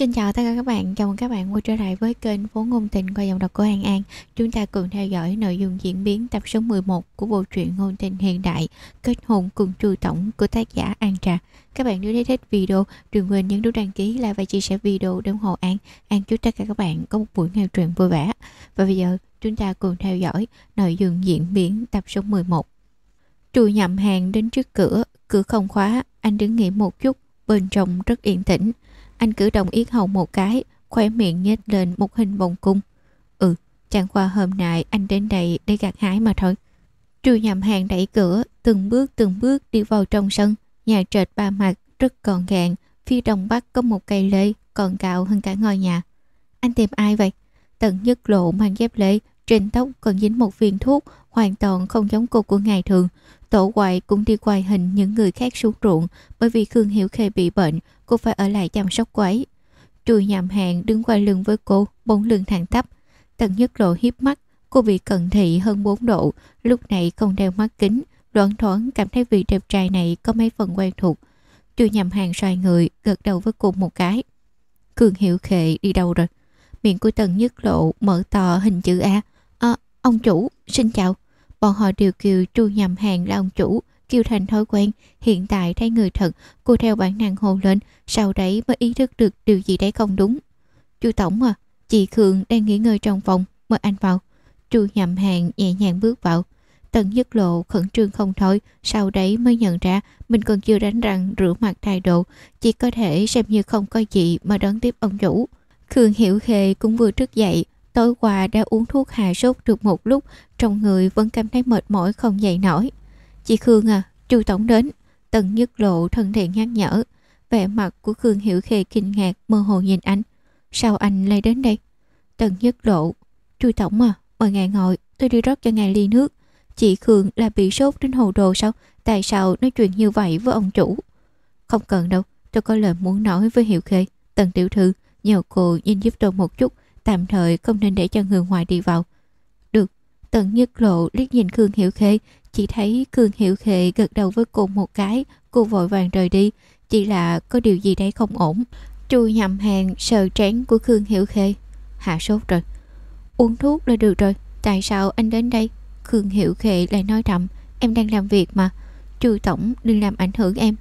Xin chào tất cả các bạn, chào mừng các bạn quay trở lại với kênh Phố Ngôn Tình qua dòng đọc của An An. Chúng ta cùng theo dõi nội dung diễn biến tập số 11 của bộ truyện ngôn tình hiện đại Kết hôn cùng trù tổng của tác giả An Trà. Các bạn nếu thấy thích video, đừng quên nhấn nút đăng ký, like và chia sẻ video để ủng hộ An. An chúc tất cả các bạn có một buổi nghe truyện vui vẻ. Và bây giờ chúng ta cùng theo dõi nội dung diễn biến tập số 11. Trù nhậm hàng đến trước cửa, cửa không khóa, anh đứng nghỉ một chút, bên trong rất yên tĩnh. Anh cử động yết hầu một cái, khóe miệng nhếch lên một hình bồng cung. Ừ, chẳng qua hôm nay anh đến đây để gặt hái mà thôi. Trừ nhầm hàng đẩy cửa, từng bước từng bước đi vào trong sân. Nhà trệt ba mặt, rất gọn gàng. Phía đông bắc có một cây lê, còn cao hơn cả ngôi nhà. Anh tìm ai vậy? Tận nhất lộ mang dép lê, trên tóc còn dính một viên thuốc, hoàn toàn không giống cô của ngày thường. Tổ Quậy cũng đi quay hình những người khác xuống ruộng bởi vì Khương Hiểu Khê bị bệnh, cô phải ở lại chăm sóc cô ấy. Chùi nhàm hàng đứng quay lưng với cô, bóng lưng thẳng tắp. Tần nhất lộ hiếp mắt, cô bị cận thị hơn 4 độ, lúc này không đeo mắt kính, loạn thoáng cảm thấy vị đẹp trai này có mấy phần quen thuộc. Chùi nhàm hàng xoay người, gật đầu với cô một cái. Cường Hiểu Khê đi đâu rồi? Miệng của Tần Nhất Lộ mở to hình chữ A. Ông chủ, xin chào. Bọn họ đều kêu chu nhầm hàng là ông chủ, kêu thành thói quen. Hiện tại thấy người thật, cô theo bản năng hồ lên, sau đấy mới ý thức được điều gì đấy không đúng. Chu Tổng à, chị Khương đang nghỉ ngơi trong phòng, mời anh vào. Chu nhầm hàng nhẹ nhàng bước vào. Tần nhất lộ khẩn trương không thôi, sau đấy mới nhận ra mình còn chưa đánh răng rửa mặt thay đồ, chỉ có thể xem như không có gì mà đón tiếp ông chủ. Khương Hiểu Khê cũng vừa thức dậy, Tối qua đã uống thuốc hạ sốt được một lúc, trong người vẫn cảm thấy mệt mỏi không dậy nổi. Chị Khương à, chu tổng đến. Tần nhất lộ thân thiện nhắc nhở. Vẻ mặt của Khương Hiểu Khê kinh ngạc mơ hồ nhìn anh. Sao anh lại đến đây? Tần nhất lộ. Chu tổng à, mời ngài ngồi, tôi đi rót cho ngài ly nước. Chị Khương là bị sốt đến hồ đồ sao? Tại sao nói chuyện như vậy với ông chủ? Không cần đâu, tôi có lời muốn nói với Hiểu Khê. Tần tiểu thư, nhờ cô nhìn giúp tôi một chút tạm thời không nên để cho người ngoài đi vào. Được, tận nhất lộ liếc nhìn Khương Hiểu Khê, chỉ thấy Khương Hiểu Khê gật đầu với cô một cái, cô vội vàng rời đi, chỉ là có điều gì đấy không ổn. Chu nhầm hàng sờ trán của Khương Hiểu Khê. Hạ sốt rồi. Uống thuốc là được rồi, tại sao anh đến đây? Khương Hiểu Khê lại nói thầm, em đang làm việc mà. Chu Tổng đừng làm ảnh hưởng em.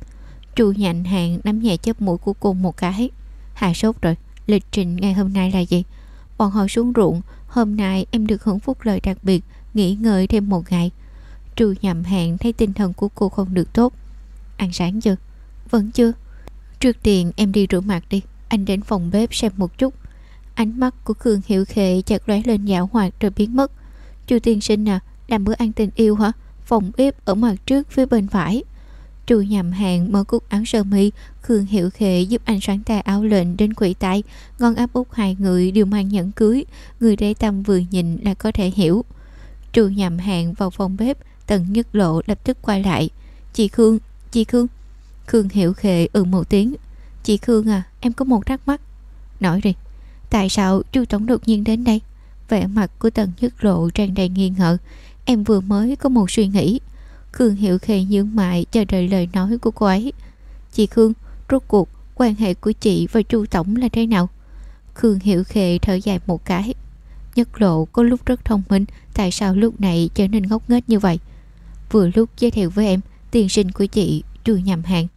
Chu nhạnh hàng nắm nhẹ chớp mũi của cô một cái. Hạ sốt rồi, lịch trình ngày hôm nay là gì? Bọn họ xuống ruộng. Hôm nay em được hưởng phúc lợi đặc biệt, Nghỉ ngơi thêm một ngày. Trừ nhầm hẹn thấy tinh thần của cô không được tốt. Ăn sáng chưa? Vẫn chưa. Trước tiên em đi rửa mặt đi. Anh đến phòng bếp xem một chút. Ánh mắt của Khương Hiệu Khệ chợt lóe lên dạo hoạt rồi biến mất. Chu tiên sinh à Làm bữa ăn tình yêu hả? Phòng bếp ở mặt trước phía bên phải. Trù nhầm hàng mở cúc áo sơ mi Khương Hiệu Khệ giúp anh xoắn tay áo lệnh đến quỷ tay Ngon áp út hai người đều mang nhẫn cưới Người đế tâm vừa nhìn là có thể hiểu. Trù nhầm hàng vào phòng bếp Tần nhất lộ lập tức quay lại. Chị Khương, chị Khương. Khương Hiệu Khệ ừ một tiếng. Chị Khương à, em có một thắc mắc. Nói đi. Tại sao chu tổng đột nhiên đến đây? Vẻ mặt của Tần Nhất Lộ tràn đầy nghi ngờ. Em vừa mới có một suy nghĩ. Khương hiểu Khê nhướng mại chờ đợi lời nói của cô ấy. Chị Khương, rốt cuộc quan hệ của chị và Chu Tổng là thế nào? Khương hiểu Khê thở dài một cái. Nhất lộ có lúc rất thông minh, tại sao lúc này trở nên ngốc nghếch như vậy? Vừa lúc giới thiệu với em, tiền sinh của chị, Chu Nhầm Hàng.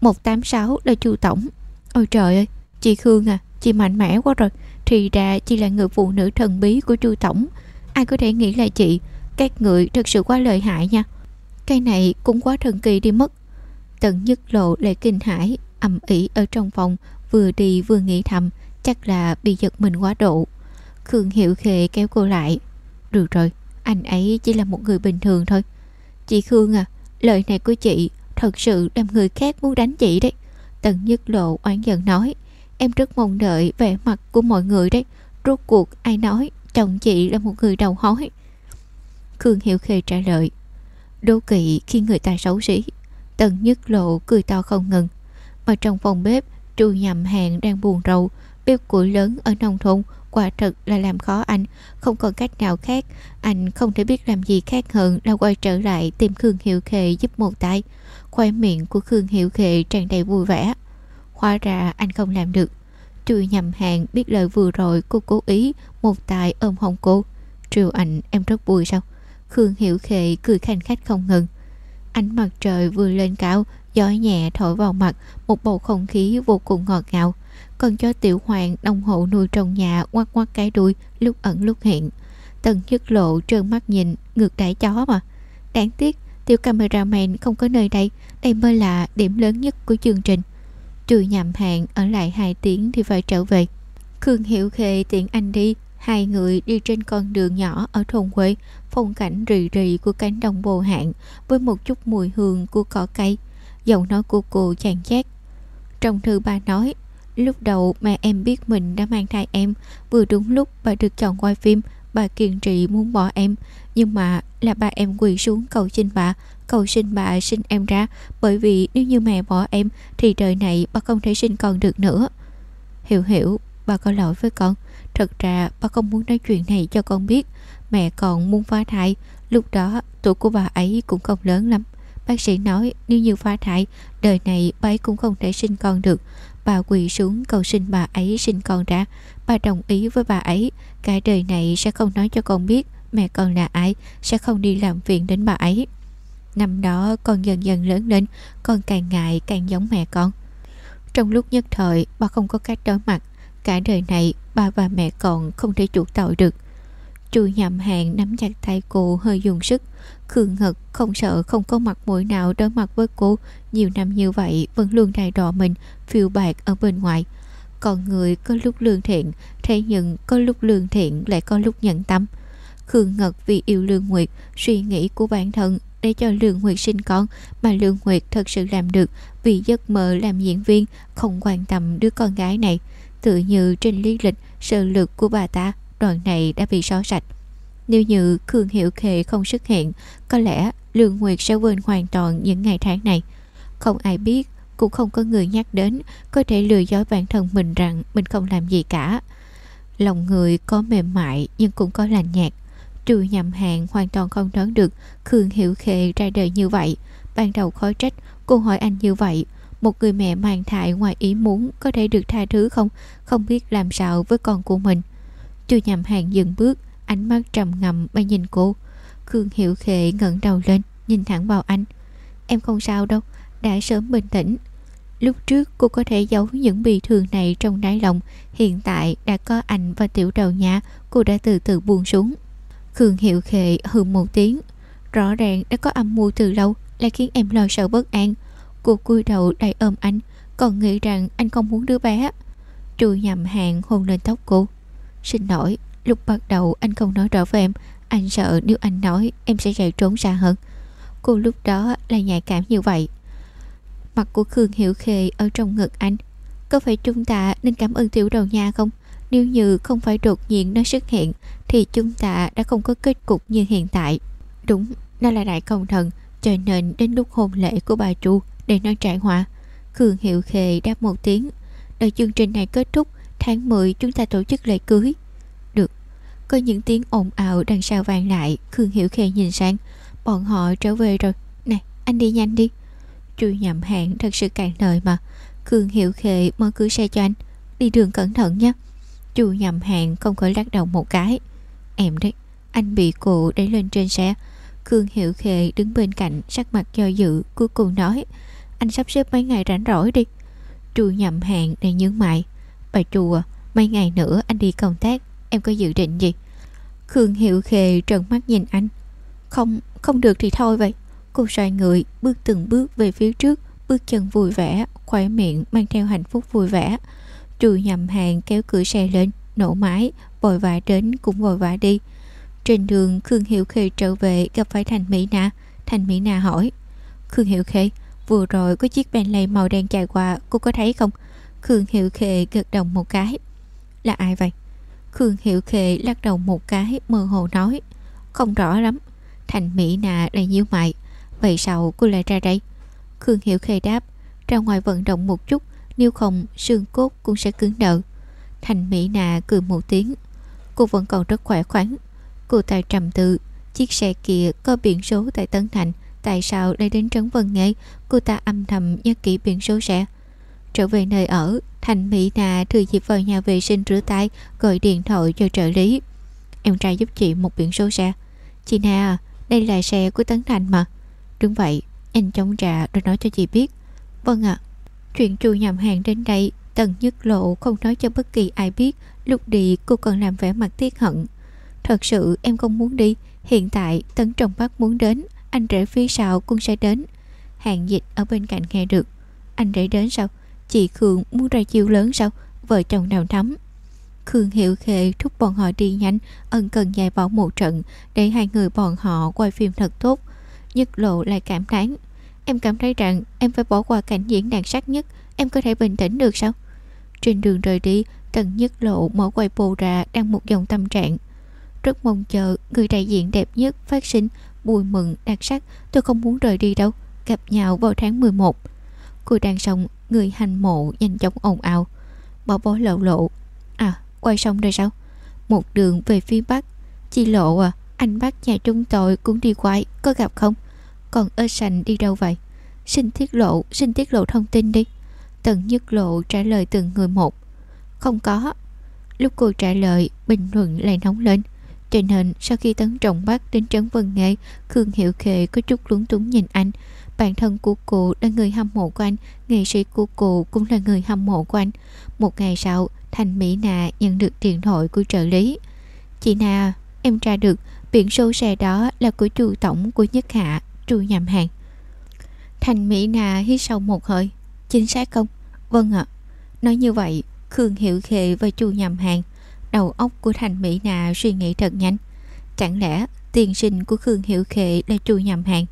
186 là Chu Tổng. Ôi trời ơi, chị Khương à, chị mạnh mẽ quá rồi. Thì ra chị là người phụ nữ thần bí của Chu Tổng. Ai có thể nghĩ là chị, các người thật sự quá lợi hại nha. Cái này cũng quá thần kỳ đi mất. Tần nhất lộ lại kinh hãi ầm ĩ ở trong phòng Vừa đi vừa nghĩ thầm Chắc là bị giật mình quá độ. Khương Hiệu Khệ kéo cô lại. Được rồi, anh ấy chỉ là một người bình thường thôi. Chị Khương à Lời này của chị Thật sự làm người khác muốn đánh chị đấy. Tần nhất lộ oán giận nói Em rất mong đợi vẻ mặt của mọi người đấy. Rốt cuộc ai nói Chồng chị là một người đầu hói. Khương Hiệu Khê trả lời Đố kỵ khi người ta xấu xí. Tần nhất lộ cười to không ngừng. Mà trong phòng bếp Trù nhầm hàng đang buồn rầu. Bếp củi lớn ở nông thôn, Quả thật là làm khó anh. Không còn cách nào khác, Anh không thể biết làm gì khác hơn Là quay trở lại tìm Khương Hiệu Khệ giúp một tay. Khoe miệng của Khương Hiệu Khệ tràn đầy vui vẻ. Hóa ra anh không làm được. Trừ nhầm hàng biết lời vừa rồi cô cố ý Một tài ôm hông cô. Triều ảnh, em rất vui sao? Khương Hiểu Khệ cười khanh khách không ngừng. Ánh mặt trời vừa lên cao, Gió nhẹ thổi vào mặt, Một bầu không khí vô cùng ngọt ngào. Còn cho tiểu hoàng đồng hộ nuôi trong nhà quắc quắc cái đuôi, lúc ẩn lúc hiện. Tần nhất lộ trơn mắt nhìn, Ngược đãi chó mà. Đáng tiếc, tiểu cameraman không có nơi đây Đây mới là điểm lớn nhất của chương trình. Trừ nhầm hạn, ở lại 2 tiếng thì phải trở về. Khương Hiểu Khê tiện anh đi, Hai người đi trên con đường nhỏ ở thôn quê Phong cảnh rì rì của cánh đồng bồ hạn Với một chút mùi hương của cỏ cây. Giọng nói của cô chàng chát. Trong thư bà nói, Lúc đầu mẹ em biết mình đã mang thai em, Vừa đúng lúc bà được chọn quay phim, Bà kiên trì muốn bỏ em. Nhưng mà là ba em quỳ xuống cầu xin bà, Cầu xin bà sinh em ra, Bởi vì nếu như mẹ bỏ em Thì đời này bà không thể sinh con được nữa. Hiểu hiểu, Bà có lỗi với con. Thật ra bà không muốn nói chuyện này cho con biết. Mẹ còn muốn phá thai. Lúc đó, tuổi của bà ấy cũng không lớn lắm. Bác sĩ nói, nếu như phá thai, Đời này bà ấy cũng không thể sinh con được. Bà quỳ xuống cầu xin bà ấy sinh con ra. Bà đồng ý với bà ấy, Cả đời này sẽ không nói cho con biết Mẹ con là ai, Sẽ không đi làm phiền đến bà ấy. Năm đó, con dần dần lớn lên, Con càng ngại càng giống mẹ con. Trong lúc nhất thời, bà không có cách đối mặt. Cả đời này, bà và mẹ con không thể chuộc tội được. Chu nhậm hạng nắm chặt tay cô, hơi dùng sức. Khương Ngật không sợ không có mặt mũi nào đối mặt với cô. Nhiều năm như vậy, vẫn luôn đài đọ mình, phiêu bạc ở bên ngoài. Còn người có lúc lương thiện, Thế nhưng có lúc lương thiện lại có lúc nhận tâm. Khương Ngật vì yêu Lương Nguyệt, Suy nghĩ của bản thân để cho Lương Nguyệt sinh con, Mà Lương Nguyệt thật sự làm được Vì giấc mơ làm diễn viên, Không quan tâm đứa con gái này. Tự như trên lý lịch sự lực của bà ta. Đoạn này đã bị xóa sạch. Nếu như Khương Hiệu Khệ không xuất hiện, Có lẽ Lương Nguyệt sẽ quên hoàn toàn những ngày tháng này. Không ai biết, Cũng không có người nhắc đến, Có thể lừa dối bản thân mình rằng Mình không làm gì cả. Lòng người có mềm mại Nhưng cũng có lành nhạt. Trừ nhầm hàng hoàn toàn không đoán được Khương Hiệu Khệ ra đời như vậy. Ban đầu khó trách, Cô hỏi anh như vậy. Một người mẹ mang thai ngoài ý muốn Có thể được tha thứ không? Không biết làm sao với con của mình. Chu nhầm hàng dừng bước, Ánh mắt trầm ngầm bay nhìn cô. Khương Hiểu Khệ ngẩng đầu lên, Nhìn thẳng vào anh. Em không sao đâu, Đã sớm bình tĩnh. Lúc trước cô có thể giấu những bị thương này trong đáy lòng, Hiện tại đã có anh và tiểu đầu nhà, Cô đã từ từ buông xuống. Khương Hiệu Khệ hừ một tiếng. Rõ ràng đã có âm mưu từ lâu, Lại khiến em lo sợ bất an. Cô cúi đầu đầy ôm anh, Còn nghĩ rằng anh không muốn đứa bé. Trùi nhầm hàng hôn lên tóc cô. Xin lỗi Lúc bắt đầu anh không nói rõ với em Anh sợ nếu anh nói em sẽ chạy trốn xa hơn. Cô lúc đó là nhạy cảm như vậy. Mặt của Khương Hiểu Khê ở trong ngực anh. Có phải chúng ta nên cảm ơn tiểu đầu nha không? Nếu như không phải đột nhiên nó xuất hiện Thì chúng ta đã không có kết cục như hiện tại. Đúng, nó là đại công thần Cho nên đến lúc hôn lễ của bà Chu Để nó trải hòa. Khương Hiệu Khê đáp một tiếng. Đợi chương trình này kết thúc Tháng 10 chúng ta tổ chức lễ cưới. Được. Có những tiếng ồn ào đằng sau vang lại, Khương Hiểu Khê nhìn sang. Bọn họ trở về rồi. Này anh đi nhanh đi. Chu nhậm hạng thật sự cạn lời mà. Khương Hiểu Khê mở cửa xe cho anh. Đi đường cẩn thận nhé. Chu nhậm hạng không khỏi lắc đầu một cái. Em đấy, Anh bị cụ đẩy lên trên xe. Khương Hiểu Khê đứng bên cạnh, Sắc mặt do dự, cuối cùng nói, Anh sắp xếp mấy ngày rảnh rỗi đi. Chu nhậm hạn để nhướng mày và chùa. Mấy ngày nữa anh đi công tác Em có dự định gì? Khương hiệu Khê trợn mắt nhìn anh. Không, không được thì thôi vậy. Cô xoay người bước từng bước về phía trước Bước chân vui vẻ Khỏe miệng mang theo hạnh phúc vui vẻ. Chu nhầm hàng kéo cửa xe lên Nổ máy Vội vã đến cũng vội vã đi. Trên đường Khương hiệu Khê trở về Gặp phải Thành Mỹ Na. Thành Mỹ Na hỏi Khương hiệu Khê Vừa rồi có chiếc Bentley màu đen chạy qua Cô có thấy không? Khương Hiệu Khê gật đầu một cái. Là ai vậy? Khương Hiệu Khê lắc đầu một cái, mơ hồ nói. Không rõ lắm. Thành Mỹ Nà đầy nhíu mày. Vậy sao cô lại ra đây? Khương Hiệu Khê đáp. Ra ngoài vận động một chút, Nếu không, xương cốt cũng sẽ cứng đờ. Thành Mỹ Nà cười một tiếng. Cô vẫn còn rất khỏe khoắn. Cô ta trầm tư. Chiếc xe kia có biển số tại Tân Thành. Tại sao lại đến Trấn Vân Nghệ Cô ta âm thầm nhớ kỹ biển số xe Trở về nơi ở. Thành Mỹ Nà thừa dịp vào nhà vệ sinh rửa tay Gọi điện thoại cho trợ lý. Em trai giúp chị một biển số xe. Chị nà, đây là xe của Tấn Thành mà. Đúng vậy Anh chống trà rồi nói cho chị biết. Vâng ạ. Chuyện chu nhầm hàng đến đây Tần nhất lộ không nói cho bất kỳ ai biết. Lúc đi cô còn làm vẻ mặt tiếc hận. Thật sự em không muốn đi. Hiện tại Tấn Trọng Bắc muốn đến. Anh rể phía sau cũng sẽ đến. Hàng dịch ở bên cạnh nghe được. Anh rể đến sao? Chị Khương muốn ra chiêu lớn sao? Vợ chồng nào nắm? Khương Hiệu Khệ thúc bọn họ đi nhanh, Ân cần dạy bảo một trận, Để hai người bọn họ quay phim thật tốt. Nhất lộ lại cảm thán, Em cảm thấy rằng em phải bỏ qua cảnh diễn đặc sắc nhất, Em có thể bình tĩnh được sao? Trên đường rời đi, Tần Nhất Lộ mở quay bồ ra Đang một dòng tâm trạng. Rất mong chờ người đại diện đẹp nhất Phát sinh bùi mừng, đặc sắc, Tôi không muốn rời đi đâu, Gặp nhau vào tháng 11 Cô đang sống Người hành mộ nhanh chóng ồn ào. Bỏ bó lộ lộ À quay xong rồi sao? Một đường về phía bắc. Chi lộ à Anh bắt nhà trung tội cũng đi quay Có gặp không? Còn ơ sành đi đâu vậy? Xin tiết lộ, Xin tiết lộ thông tin đi. Tần Nhất Lộ trả lời từng người một. Không có. Lúc cô trả lời, Bình luận lại nóng lên. Cho nên sau khi tấn trọng bắt đến Trấn Vân Nghệ Khương Hiệu Khệ có chút lúng túng nhìn anh. Bản thân của cô là người hâm mộ của anh, Nghệ sĩ của cô cũng là người hâm mộ của anh. Một ngày sau, Thành Mỹ Nà nhận được điện thoại của trợ lý. Chị Nà, Em tra được, biển số xe đó là của chủ tổng của Nhất Hạ, Chu nhầm hàng. Thành Mỹ Nà hít sâu một hơi. Chính xác không? Vâng ạ. Nói như vậy, Khương Hiệu Khệ và chu nhầm hàng, Đầu óc của Thành Mỹ Nà suy nghĩ thật nhanh. Chẳng lẽ tiền sinh của Khương Hiệu Khệ là chu nhầm hàng?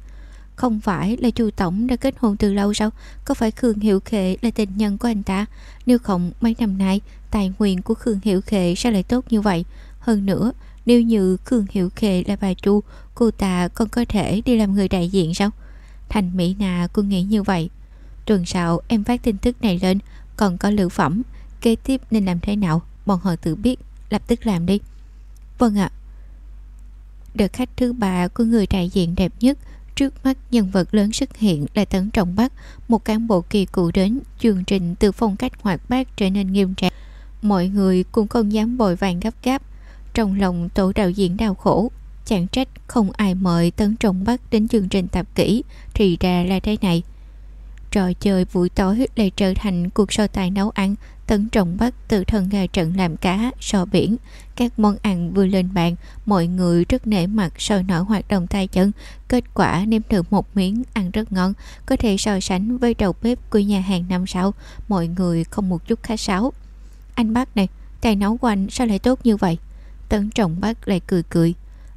Không phải là chu Tổng đã kết hôn từ lâu sao? Có phải Khương Hiệu Khệ là tình nhân của anh ta? Nếu không, mấy năm nay, Tài nguyên của Khương Hiệu Khệ sao lại tốt như vậy. Hơn nữa, Nếu như Khương Hiệu Khệ là bà chu, Cô ta còn có thể đi làm người đại diện sao? Thành Mỹ Nà cũng nghĩ như vậy. Tuần sau, em phát tin tức này lên. Còn có lựa phẩm. Kế tiếp nên làm thế nào? Bọn họ tự biết. Lập tức làm đi. Vâng ạ. Đợt khách thứ ba của người đại diện đẹp nhất. Trước mắt, nhân vật lớn xuất hiện là Tấn Trọng Bắc, Một cán bộ kỳ cụ đến Chương trình từ phong cách hoạt bát trở nên nghiêm trang Mọi người cũng không dám bồi vàng gấp gáp. Trong lòng tổ đạo diễn đau khổ, Chẳng trách không ai mời Tấn Trọng Bắc đến chương trình tập kỹ, Thì ra là thế này. Trò chơi buổi tối lại trở thành cuộc so tài nấu ăn Tấn trọng Bắc từ thân gà trận làm cá, sò biển. Các món ăn vừa lên bàn Mọi người rất nể mặt sôi nổi hoạt động tay chân. Kết quả nếm thử một miếng ăn rất ngon Có thể so sánh với đầu bếp của nhà hàng năm sau Mọi người không một chút khách sáo. Anh bác này, tài nấu của anh sao lại tốt như vậy? Tấn trọng bác lại cười cười.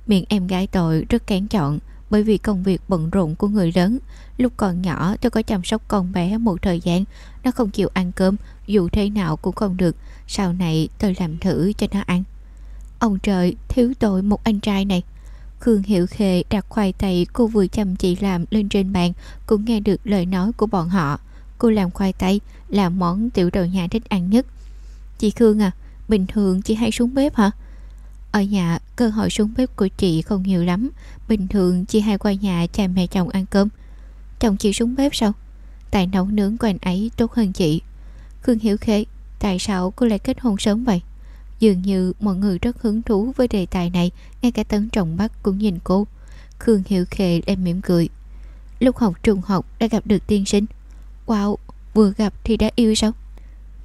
Miệng em gái tội rất kén chọn bởi vì công việc bận rộn của người lớn. Lúc còn nhỏ tôi có chăm sóc con bé một thời gian. Nó không chịu ăn cơm dù thế nào cũng không được, Sau này tôi làm thử cho nó ăn. Ông trời, thiếu tội một anh trai này. Khương Hiệu Khê đặt khoai tây cô vừa chăm chỉ làm lên trên bàn, Cũng nghe được lời nói của bọn họ. Cô làm khoai tây là món tiểu đầu nhà thích ăn nhất. Chị Khương à Bình thường chị hay xuống bếp hả? Ở nhà, cơ hội xuống bếp của chị không nhiều lắm. Bình thường chị hay qua nhà cha mẹ chồng ăn cơm. Chồng chị xuống bếp sao? Tài nấu nướng của anh ấy tốt hơn chị. Khương Hiểu Khê, Tại sao cô lại kết hôn sớm vậy? Dường như mọi người rất hứng thú với đề tài này, Ngay cả tấn trọng bắc cũng nhìn cô. Khương Hiểu Khê đem mỉm cười. Lúc học trung học đã gặp được tiên sinh. Wow, Vừa gặp thì đã yêu sao?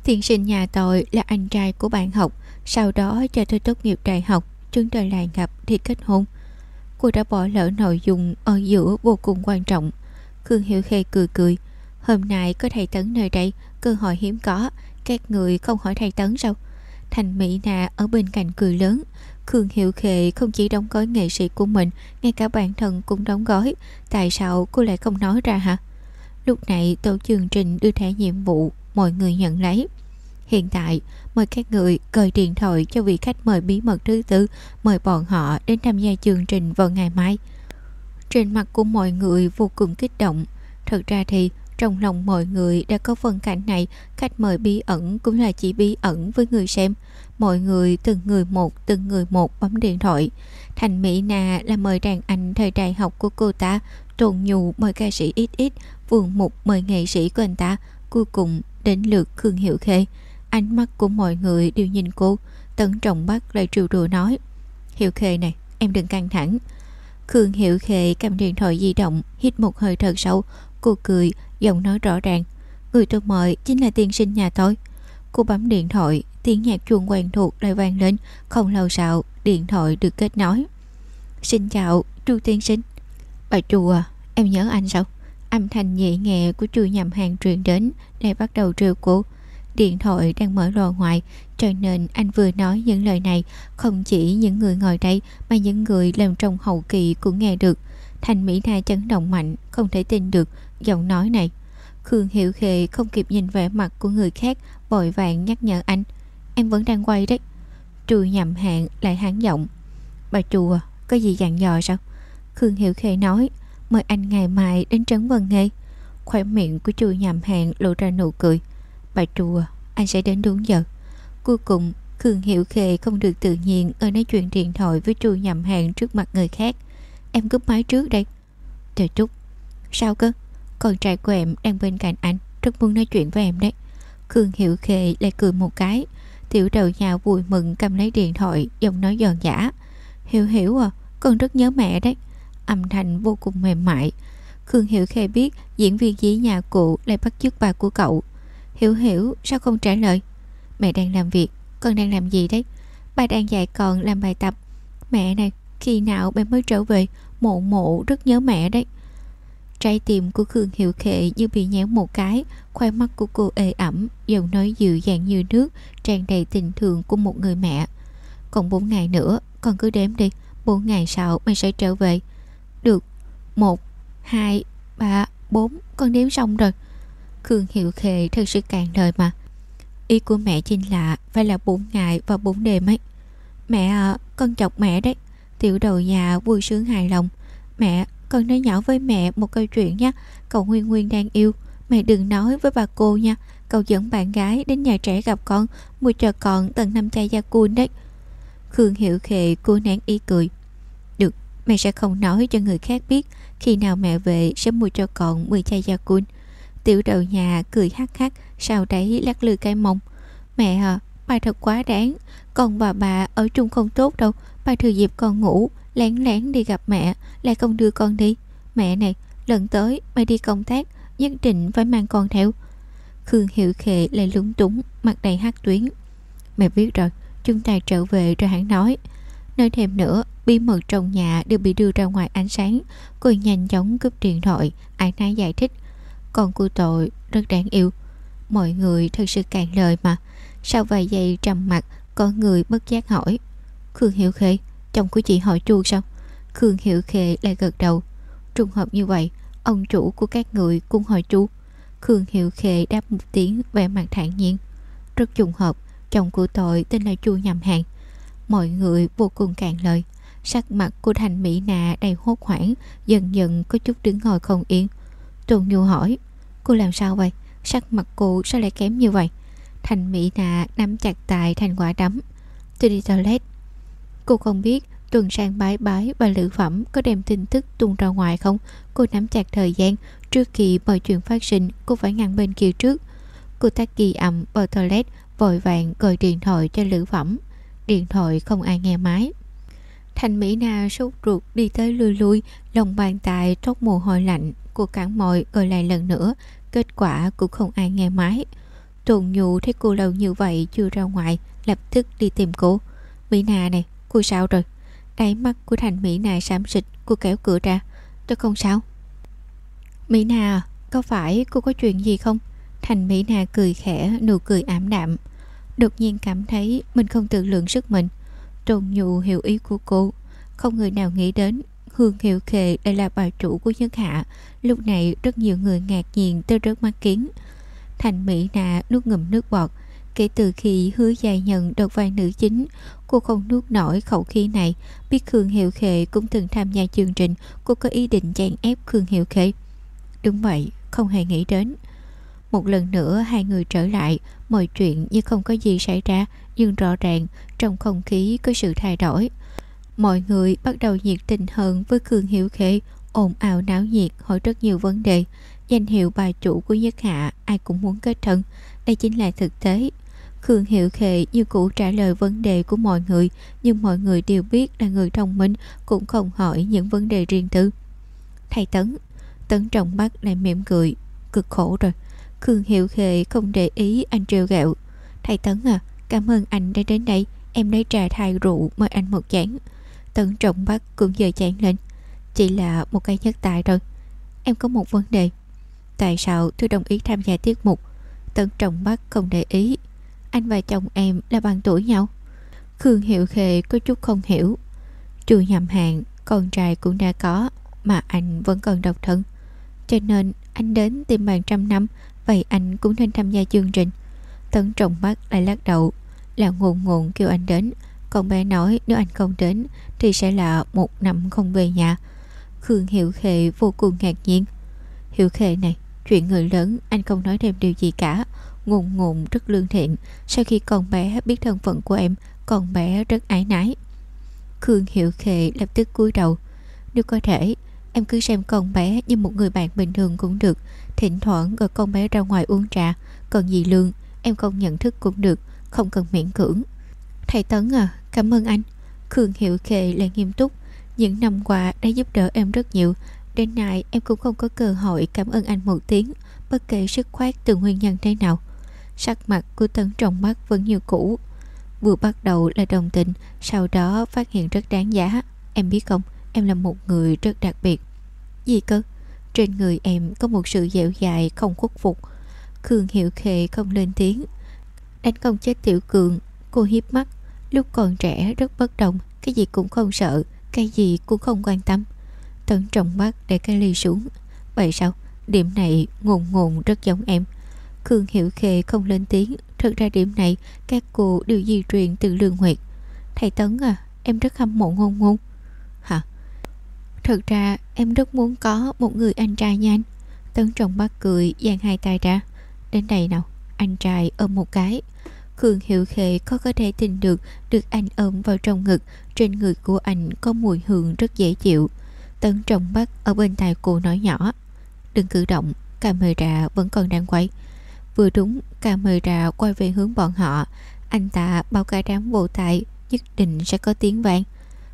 Tiên sinh nhà tôi là anh trai của bạn học, sau đó cho tôi tốt nghiệp đại học, Chúng tôi lại gặp thì kết hôn. Cô đã bỏ lỡ nội dung Ở giữa vô cùng quan trọng. Khương Hiểu Khê cười cười. Hôm nay có thầy Tấn nơi đây Cơ hội hiếm có Các người không hỏi thầy Tấn sao Thành Mỹ Nà ở bên cạnh cười lớn. Khương Hiệu Khệ không chỉ đóng gói nghệ sĩ của mình Ngay cả bản thân cũng đóng gói. Tại sao cô lại không nói ra hả? Lúc này tổ chương trình đưa thẻ nhiệm vụ Mọi người nhận lấy. Hiện tại, mời các người gọi điện thoại cho vị khách mời bí mật thứ tư, mời bọn họ đến tham gia chương trình vào ngày mai. Trên mặt của mọi người vô cùng kích động. Thật ra thì trong lòng mọi người đã có phân cảnh này, khách mời bí ẩn cũng là chỉ bí ẩn với người xem. Mọi người từng người một, từng người một bấm điện thoại. Thành Mỹ Nà là mời đàn anh thời đại học của cô ta, Tồn Nhù mời ca sĩ ít ít, Vườn Mục mời nghệ sĩ của anh ta, cuối cùng đến lượt Khương hiệu Khê. Ánh mắt của mọi người đều nhìn cô, tấn trọng bắt lại trừ đùa nói. hiệu Khê này, em đừng căng thẳng. Khương hiệu Khê cầm điện thoại di động, hít một hơi thật sâu. Cô cười, giọng nói rõ ràng. Người tôi mời chính là tiên sinh nhà tôi. Cô bấm điện thoại, tiếng nhạc chuông quen thuộc lại vang lên. Không lâu sau, điện thoại được kết nối. Xin chào, Chu tiên sinh. Bà Chu à, em nhớ anh sao? Âm thanh nhẹ nhẹ của Chu nhầm hàng truyền đến để bắt đầu trêu cô. Điện thoại đang mở loa ngoài Cho nên anh vừa nói những lời này Không chỉ những người ngồi đây Mà những người làm trong hậu kỳ cũng nghe được Thành Mỹ Na chấn động mạnh Không thể tin được giọng nói này. Khương Hiểu Khê không kịp nhìn vẻ mặt của người khác, Vội vàng nhắc nhở anh, Em vẫn đang quay đấy. Trù nhầm hạn lại hán giọng, Bà chùa có gì dặn dò sao? Khương Hiểu Khê nói, Mời anh ngày mai đến Trấn Vân Nghê Khoe miệng của chùa nhầm hạn lộ ra nụ cười, Bà chùa anh sẽ đến đúng giờ. Cuối cùng, Khương Hiểu Khê không được tự nhiên ở nói chuyện điện thoại với chùa nhầm hàng trước mặt người khác, Em cướp máy trước đây. Trời Trúc Sao cơ? Con trai của em đang bên cạnh anh, Rất muốn nói chuyện với em đấy. Khương Hiểu Khê lại cười một cái. Tiểu đầu nhà vui mừng cầm lấy điện thoại, Giọng nói giòn giả Hiểu hiểu à Con rất nhớ mẹ đấy. Âm thanh vô cùng mềm mại. Khương Hiểu Khê biết diễn viên dí nhà cụ lại bắt chước bà của cậu. Hiểu hiểu, sao không trả lời? Mẹ đang làm việc, Con đang làm gì đấy? Ba đang dạy con làm bài tập. Mẹ này, khi nào bé mới trở về Mộ mộ rất nhớ mẹ đấy. Trái tim của Khương Hiệu Khệ như bị nhéo một cái Khoai mắt của cô ê ẩm Giọng nói dịu dàng như nước Tràn đầy tình thương của một người mẹ. Còn 4 ngày nữa Con cứ đếm đi 4 ngày sau mày sẽ trở về. Được 1, 2, 3, 4 Con đếm xong rồi. Khương Hiệu Khệ thật sự càng lời mà. Ý của mẹ chính là Phải là 4 ngày và 4 đêm ấy. Mẹ à con chọc mẹ đấy. Tiểu đầu già vui sướng hài lòng. Mẹ con nói nhỏ với mẹ một câu chuyện nha. Cậu Nguyên Nguyên đang yêu. Mẹ đừng nói với bà cô nha. Cậu dẫn bạn gái đến nhà trẻ gặp con. Mua cho con tầng năm chai Yakun đấy. Khương Hiểu Khệ cô nén ý cười. Được, Mẹ sẽ không nói cho người khác biết. Khi nào mẹ về sẽ mua cho con 10 chai Yakun Tiểu đầu nhà cười hắc hắc, Sau đấy lắc lư cái mông. Mẹ à Bà thật quá đáng. Con và bà ở chung không tốt đâu. Bà thừa dịp con ngủ. Lén lén đi gặp mẹ, Lại không đưa con đi. Mẹ này, Lần tới mày đi công tác, Nhất định phải mang con theo. Khương Hiệu Khệ lại lúng túng, Mặt đầy hát tuyến. Mẹ biết rồi, Chúng ta trở về rồi hãng nói. Nói thêm nữa, Bí mật trong nhà đều bị đưa ra ngoài ánh sáng. Cô nhanh chóng cướp điện thoại Ai nấy giải thích. Con của tội rất đáng yêu. Mọi người thật sự cạn lời mà. Sau vài giây trầm mặt Có người bất giác hỏi. Khương hiệu Khê Chồng của chị hỏi chu sao Khương Hiểu Khê lại gật đầu. Trùng hợp như vậy, Ông chủ của các người cũng hỏi chu Khương hiệu Khê đáp một tiếng, vẻ mặt thản nhiên. Rất trùng hợp, Chồng của tội tên là chu nhầm hàng. Mọi người vô cùng cạn lời. Sắc mặt của Thành Mỹ Nà đầy hốt hoảng, Dần dần có chút đứng ngồi không yên. Tôn Nhu hỏi, Cô làm sao vậy? Sắc mặt cô sao lại kém như vậy? Thành Mỹ Nạ nắm chặt tại thành quả đấm. Tôi đi toilet. Cô không biết tuần sang bái bái và lữ phẩm có đem tin tức tung ra ngoài không? Cô nắm chặt thời gian. Trước khi mọi chuyện phát sinh, Cô phải ngăn bên kia trước. Cô ta kỳ ẩm vào toilet, Vội vàng gọi điện thoại cho lữ phẩm. Điện thoại không ai nghe máy. Thành Mỹ Na sốt ruột đi tới lui lui, Lòng bàn tay tróc mồ hôi lạnh Cô cản mọi gọi lại lần nữa. Kết quả cũng không ai nghe máy. Tuần nhu thấy cô lâu như vậy Chưa ra ngoài, Lập tức đi tìm cô. Mỹ Na này cô sao rồi? Đáy mắt của Thành Mỹ Nà xám xịt Cô kéo cửa ra. Tôi không sao. Mỹ Nà, Có phải cô có chuyện gì không? Thành Mỹ Nà cười khẽ Nụ cười ảm đạm. Đột nhiên cảm thấy mình không tự lượng sức mình. Trồn nhụ hiểu ý của cô. Không người nào nghĩ đến Hương Hiệu Khệ đây là bà chủ của Nhân Hạ. Lúc này rất nhiều người ngạc nhiên tới rớt mắt kiến Thành Mỹ Nà nuốt ngụm nước bọt. Kể từ khi hứa dài nhận đợt vai nữ chính Cô không nuốt nổi khẩu khí này. Biết Khương Hiệu Khệ cũng từng tham gia chương trình. Cô có ý định chèn ép Khương Hiệu Khệ Đúng vậy, không hề nghĩ đến. Một lần nữa hai người trở lại. Mọi chuyện như không có gì xảy ra Nhưng rõ ràng trong không khí có sự thay đổi. Mọi người bắt đầu nhiệt tình hơn với Khương hiệu Khê. Ồn ào náo nhiệt hỏi rất nhiều vấn đề. Danh hiệu bà chủ của Nhất Hạ ai cũng muốn kết thân. Đây chính là thực tế. Khương Hiệu Khệ như cũ trả lời vấn đề của mọi người, nhưng mọi người đều biết là người thông minh cũng không hỏi những vấn đề riêng tư. Thầy Tấn, Tấn trọng mắt lại mỉm cười, cực khổ rồi. Khương Hiệu Khệ không để ý anh trêu gạo. Thầy Tấn à, cảm ơn anh đã đến đây, em lấy trà thai rượu mời anh một chén. Tấn trọng mắt cũng giơ chén lên. Chỉ là một cái nhất tại rồi. Em có một vấn đề. Tại sao tôi đồng ý tham gia tiết mục? Tấn trọng mắt không để ý. Anh và chồng em là bằng tuổi nhau. Khương Hiệu khê có chút không hiểu. Chu nhầm hạng, con trai cũng đã có, mà anh vẫn còn độc thân. Cho nên anh đến tìm bạn trăm năm, vậy anh cũng nên tham gia chương trình. Tấn trọng mắt lại lắc đầu, là ngồn ngồn kêu anh đến. Còn bé nói nếu anh không đến thì sẽ là một năm không về nhà. Khương Hiệu Khệ vô cùng ngạc nhiên. Hiệu Khệ này, chuyện người lớn anh không nói thêm điều gì cả. Ngồn ngụn rất lương thiện. Sau khi con bé biết thân phận của em, con bé rất ái nái. Khương Hiệu Khệ lập tức cúi đầu. Nếu có thể, em cứ xem con bé như một người bạn bình thường cũng được. Thỉnh thoảng gọi con bé ra ngoài uống trà. Còn gì lương, em không nhận thức cũng được, không cần miễn cưỡng. Thầy Tấn à, cảm ơn anh. Khương Hiệu Khệ lại nghiêm túc. Những năm qua đã giúp đỡ em rất nhiều Đến nay em cũng không có cơ hội cảm ơn anh một tiếng Bất kể sức khoát từ nguyên nhân thế nào Sắc mặt của Tấn trong mắt vẫn như cũ. Vừa bắt đầu là đồng tình, Sau đó phát hiện rất đáng giá. Em biết không, Em là một người rất đặc biệt. Gì cơ? Trên người em có một sự dẻo dài không khuất phục. Khương Hiệu Khệ không lên tiếng. Đánh công chết Tiểu Cường, Cô hiếp mắt. Lúc còn trẻ rất bất đồng, Cái gì cũng không sợ, cái gì cũng không quan tâm. Tấn trọng mắt để cái ly xuống. Vậy sao? Điểm này ngồn ngồn rất giống em. Khương Hiểu Khê không lên tiếng. Thật ra điểm này các cô đều di truyền từ Lương Nguyệt. Thầy Tấn à Em rất hâm mộ ngôn ngôn. Hả? Thật ra em rất muốn có một người anh trai nha anh. Tấn trọng bắt cười giang hai tay ra. Đến đây nào Anh trai ôm một cái. Khương Hiệu Khệ có có thể tin được được anh ôm vào trong ngực, trên người của anh có mùi hương rất dễ chịu. Tấn trọng bắt ở bên tai cô nói nhỏ, đừng cử động, camera vẫn còn đang quay. Vừa đúng, camera quay về hướng bọn họ, anh ta bao cả đám vô tại, nhất định sẽ có tiếng vang.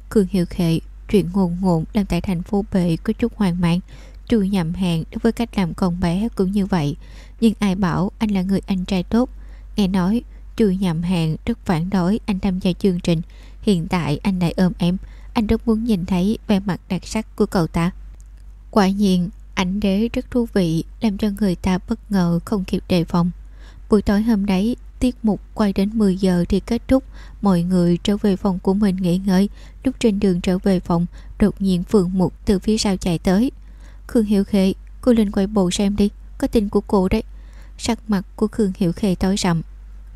cường Hiệu Khệ, chuyện ngồn ngộn làm tại thành phố bệ có chút hoang mang, Chu nhầm hàng đối với cách làm con bé cũng như vậy Nhưng ai bảo anh là người anh trai tốt. Nghe nói Chu nhầm hàng rất phản đối anh tham gia chương trình. Hiện tại anh lại ôm em. Anh rất muốn nhìn thấy vẻ mặt đặc sắc của cậu ta. Quả nhiên Ảnh đế rất thú vị, Làm cho người ta bất ngờ không kịp đề phòng. Buổi tối hôm đấy, Tiết mục quay đến 10 giờ thì kết thúc. Mọi người trở về phòng của mình nghỉ ngơi. Lúc trên đường trở về phòng, Đột nhiên Phượng Mục từ phía sau chạy tới. Khương Hiểu Khê, Cô lên quay bộ xem đi, Có tin của cô đấy. Sắc mặt của Khương Hiểu Khê tối sầm.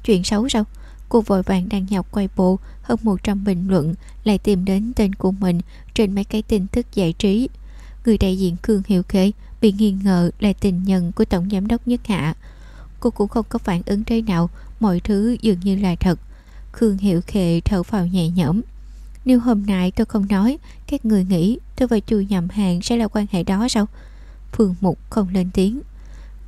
Chuyện xấu sao? Cô vội vàng đăng nhọc quay bộ, Hơn 100 bình luận, Lại tìm đến tên của mình Trên mấy cái tin tức giải trí. Người đại diện cường Hiệu Khê Bị nghi ngờ là tình nhân của Tổng Giám đốc Nhất Hạ Cô cũng không có phản ứng thế nào Mọi thứ dường như là thật Khương Hiệu Khệ thở vào nhẹ nhõm Nếu hôm nay tôi không nói Các người nghĩ tôi và chu nhầm hàng Sẽ là quan hệ đó sao Phương Mục không lên tiếng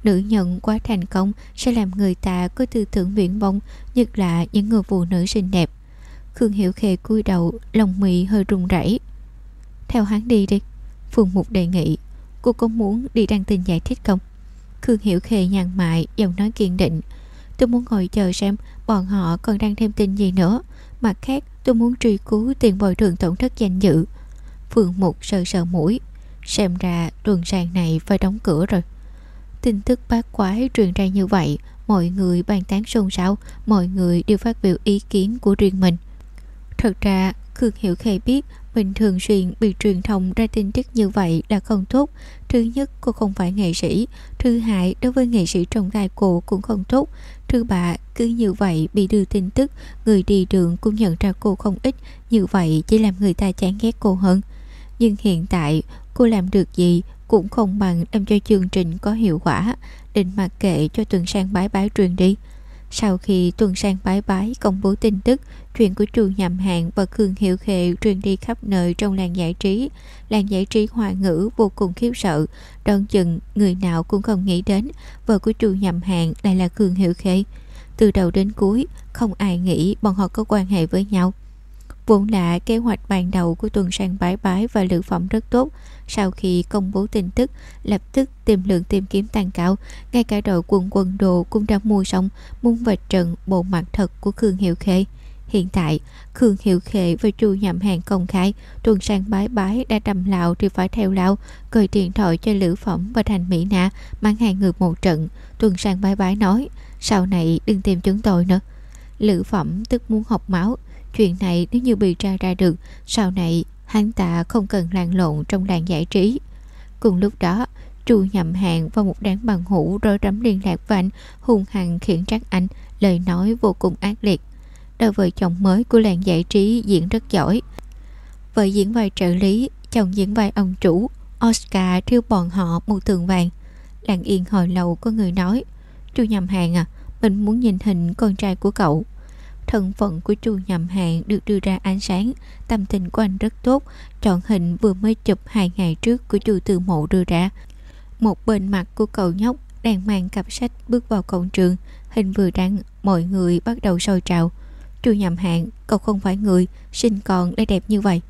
Nữ nhân quá thành công sẽ làm người ta có tư tưởng viễn vông, nhất là những người phụ nữ xinh đẹp. Khương Hiệu Khệ cúi đầu, lòng mị hơi run rẩy. Theo hắn đi đi. Phương Mục đề nghị, cô có muốn đi đăng tin giải thích không? Khương Hiểu Khê nhàn mại, giọng nói kiên định. Tôi muốn ngồi chờ xem bọn họ còn đăng thêm tin gì nữa. Mặt khác, tôi muốn truy cứu tiền bồi thường tổn thất danh dự. Phương Mục sờ sờ mũi. Xem ra tuần sàn này phải đóng cửa rồi. Tin tức bát quái truyền ra như vậy, mọi người bàn tán xôn xao, mọi người đều phát biểu ý kiến của riêng mình. Thật ra, Khương Hiểu Khê biết mình thường xuyên bị truyền thông ra tin tức như vậy là không tốt. Thứ nhất, cô không phải nghệ sĩ. Thứ hai, đối với nghệ sĩ trong gai cô cũng không tốt. Thứ ba, cứ như vậy bị đưa tin tức, người đi đường cũng nhận ra cô không ít. Như vậy chỉ làm người ta chán ghét cô hơn. Nhưng hiện tại, cô làm được gì cũng không bằng làm cho chương trình có hiệu quả định mặc kệ cho tuần sang bái bái truyền đi sau khi tuần sang bái bái công bố tin tức, chuyện của Trù Nhậm hạng và Khương Hiệu Khệ truyền đi khắp nơi trong làng giải trí. Làng giải trí hoa ngữ vô cùng khiếp sợ, đơn chừng người nào cũng không nghĩ đến vợ của Trù Nhậm hạng lại là Khương Hiệu Khệ. Từ đầu đến cuối, không ai nghĩ bọn họ có quan hệ với nhau. Vốn là kế hoạch ban đầu của tuần sang bái bái và lữ phẩm rất tốt. Sau khi công bố tin tức, lập tức tìm lượng tìm kiếm tăng cao. Ngay cả đội quân quân đồ cũng đã mua xong muốn vạch trần bộ mặt thật của Khương Hiệu Khê. Hiện tại, Khương Hiệu Khệ và Chu Nhậm Hàng công khai tuần sang bái bái đã đầm lão thì phải theo lão, gọi điện thoại cho Lữ Phẩm và Thành Mỹ Na mang hai người một trận. Tuần sang bái bái nói, sau này đừng tìm chúng tôi nữa. Lữ Phẩm tức muốn học máu, Chuyện này nếu như bị tra ra được, Sau này hắn ta không cần lăn lộn trong làng giải trí. Cùng lúc đó, Chu nhậm hàng và một đám bằng hữu rối rắm liên lạc với anh, hung hăng khiển trách anh, lời nói vô cùng ác liệt. Đôi vợ chồng mới của làng giải trí diễn rất giỏi. Vợ diễn vai trợ lý, chồng diễn vai ông chủ, Oscar thiêu bọn họ một tường vàng. Làng yên hồi lâu có người nói, chu nhậm hàng à mình muốn nhìn hình con trai của cậu. Thân phận của chu nhậm hạng được đưa ra ánh sáng. Tâm tình của anh rất tốt Chọn hình vừa mới chụp hai ngày trước của chu từ mộ đưa ra. Một bên mặt của cậu nhóc đang mang cặp sách bước vào cổng trường, Hình vừa đăng, mọi người bắt đầu sôi trào. Chu nhậm hạng, cậu không phải người Sinh còn lại đẹp như vậy.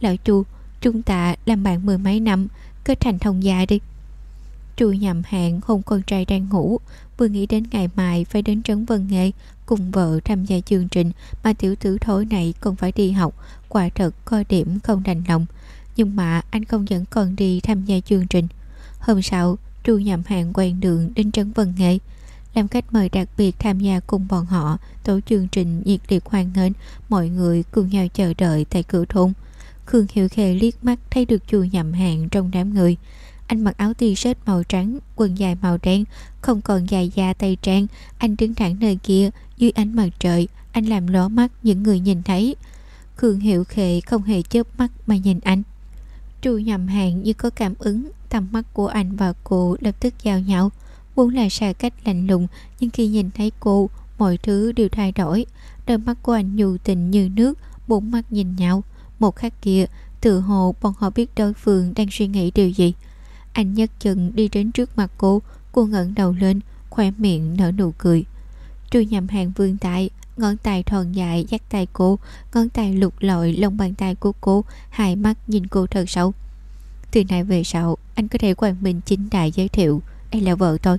Lão chu, chúng ta làm bạn mười mấy năm, Kết thành thông gia đi. Chu nhậm hạng hôn con trai đang ngủ vừa nghĩ đến ngày mai phải đến trấn vân nghệ cùng vợ tham gia chương trình, mà tiểu tử thối này còn phải đi học. Quả thật có điểm không đành lòng. Nhưng mà anh không dẫn con đi tham gia chương trình. Hôm sau, chu nhậm hàng quen đường đến trấn vân nghệ làm khách mời đặc biệt tham gia cùng bọn họ, tổ chương trình nhiệt liệt hoan nghênh, mọi người cùng nhau chờ đợi tại cửa thôn. Khương hiệu khê liếc mắt thấy được chu nhậm hàng trong đám người anh mặc áo t-shirt màu trắng, quần dài màu đen, không còn dài da tay trang. Anh đứng thẳng nơi kia, dưới ánh mặt trời, anh làm ló mắt những người nhìn thấy. Khương Hiệu Khệ không hề chớp mắt mà nhìn anh. Trù nhầm hàng như có cảm ứng, tầm mắt của anh và cô lập tức giao nhau. Vốn là xa cách lạnh lùng, nhưng khi nhìn thấy cô, mọi thứ đều thay đổi. Đôi mắt của anh nhu tình như nước, bốn mắt nhìn nhau. Một khắc kia, tự hồ bọn họ biết đối phương đang suy nghĩ điều gì. Anh nhấc chân đi đến trước mặt cô Cô ngẩng đầu lên Khoe miệng nở nụ cười. Trừ nhầm hàng vương tại, Ngón tay thon dài dắt tay cô, Ngón tay lục lọi lông bàn tay của cô, Hai mắt nhìn cô thật sâu Từ nay về sau, Anh có thể quang minh chính đại giới thiệu, Đây là vợ tôi.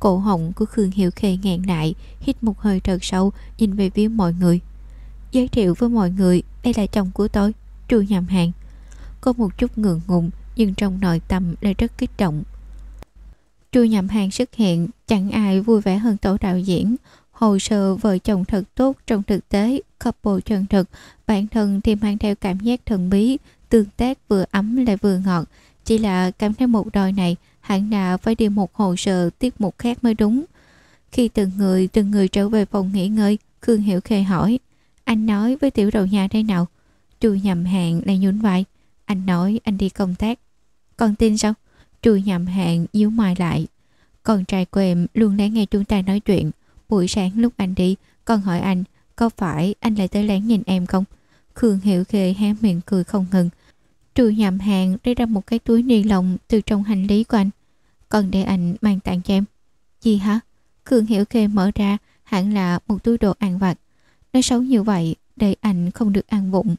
Cổ họng của Khương Hiệu Khê ngàn lại, Hít một hơi thật sâu, Nhìn về phía mọi người. Giới thiệu với mọi người, Đây là chồng của tôi. Trù nhầm hàng. Có một chút ngượng ngùng nhưng trong nội tâm lại rất kích động. Chu Nhậm Hàng xuất hiện, chẳng ai vui vẻ hơn tổ đạo diễn. Hồ sơ vợ chồng thật tốt trong thực tế, couple chân thực, bản thân thì mang theo cảm giác thần bí, tương tác vừa ấm lại vừa ngọt. Chỉ là cảm thấy một đôi này, hẳn là phải đi một hồ sơ tiết mục khác mới đúng. Khi từng người từng người trở về phòng nghỉ ngơi, Khương Hiểu Khê hỏi, anh nói với tiểu đầu nhà thế nào? Chu Nhậm Hàng lại nhún vai. Anh nói anh đi công tác. Con tin sao? Trùi nhầm hạn nhíu mày lại. Con trai của em luôn lén nghe chúng ta nói chuyện. Buổi sáng lúc anh đi, con hỏi anh, có phải anh lại tới lén nhìn em không? Khương Hiểu Khê hé miệng cười không ngừng. Trùi nhầm hàng lấy ra một cái túi ni lông từ trong hành lý của anh. Còn để anh mang tặng cho em. Gì hả? Khương Hiểu Khê mở ra hẳn là một túi đồ ăn vặt. Nói xấu như vậy để anh không được ăn bụng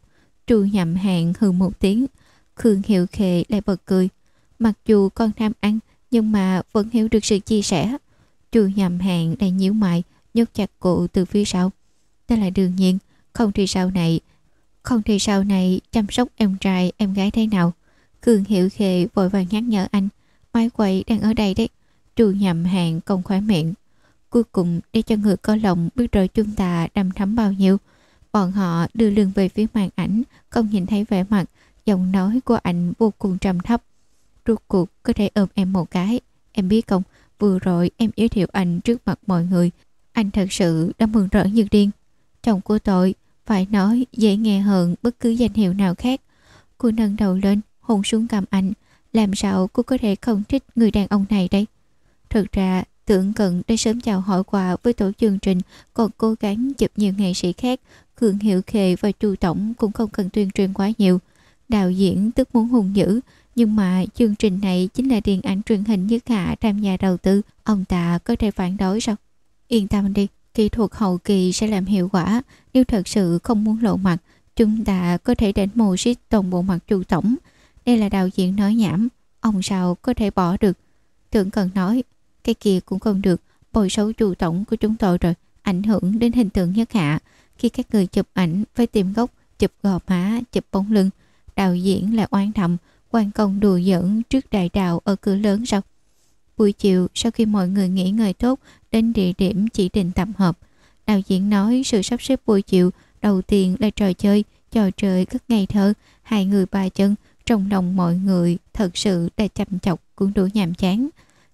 Trùi nhầm hàng hừ một tiếng Khương Hiệu Khệ lại bật cười. Mặc dù con tham ăn, nhưng mà vẫn hiểu được sự chia sẻ. Chu nhầm Hạng đầy nhíu mày, nhốt chặt cụ từ phía sau. Đây là đương nhiên, không thì sau này, không thì sau này chăm sóc em trai, em gái thế nào. Khương Hiệu Khệ vội vàng nhắc nhở anh. Mai quậy đang ở đây đấy. Chu nhầm Hạng công khóe miệng. Cuối cùng để cho người có lòng biết rồi chúng ta đâm thắm bao nhiêu. Bọn họ đưa lưng về phía màn ảnh, không nhìn thấy vẻ mặt, Giọng nói của anh vô cùng trầm thấp. Rốt cuộc có thể ôm em một cái. Em biết không, vừa rồi em giới thiệu anh trước mặt mọi người. Anh thật sự đã mừng rỡ như điên. Chồng của tôi phải nói dễ nghe hơn bất cứ danh hiệu nào khác. Cô nâng đầu lên, hôn xuống cầm anh. Làm sao cô có thể không thích người đàn ông này đây? Thực ra Tưởng cận đã sớm chào hỏi quà với tổ chương trình còn cố gắng chụp nhiều nghệ sĩ khác. cường Hiệu Khề và Chu Tổng cũng không cần tuyên truyền quá nhiều. Đạo diễn tức muốn hùng dữ, nhưng mà chương trình này chính là điện ảnh truyền hình nhất hạ tham gia đầu tư. Ông ta có thể phản đối sao? Yên tâm đi, kỹ thuật hậu kỳ sẽ làm hiệu quả. Nếu thật sự không muốn lộ mặt, chúng ta có thể đánh mô xít toàn bộ mặt Chu Tổng. Đây là đạo diễn nói nhảm, ông sao có thể bỏ được. Tưởng cần nói, cái kia cũng không được, bồi xấu Chu Tổng của chúng tôi rồi, ảnh hưởng đến hình tượng nhất hạ. Khi các người chụp ảnh phải tìm gốc, chụp gò má, chụp bóng lưng. Đạo diễn là oan thầm, quan công đùa giỡn trước đại đạo ở cửa lớn sao? Buổi chiều sau khi mọi người nghỉ ngơi tốt đến địa điểm chỉ định tập hợp, đạo diễn nói sự sắp xếp buổi chiều đầu tiên là trò chơi, trò chơi rất ngây thơ, hai người ba chân, trong lòng mọi người thật sự đã chăm chọc cũng đủ nhàm chán.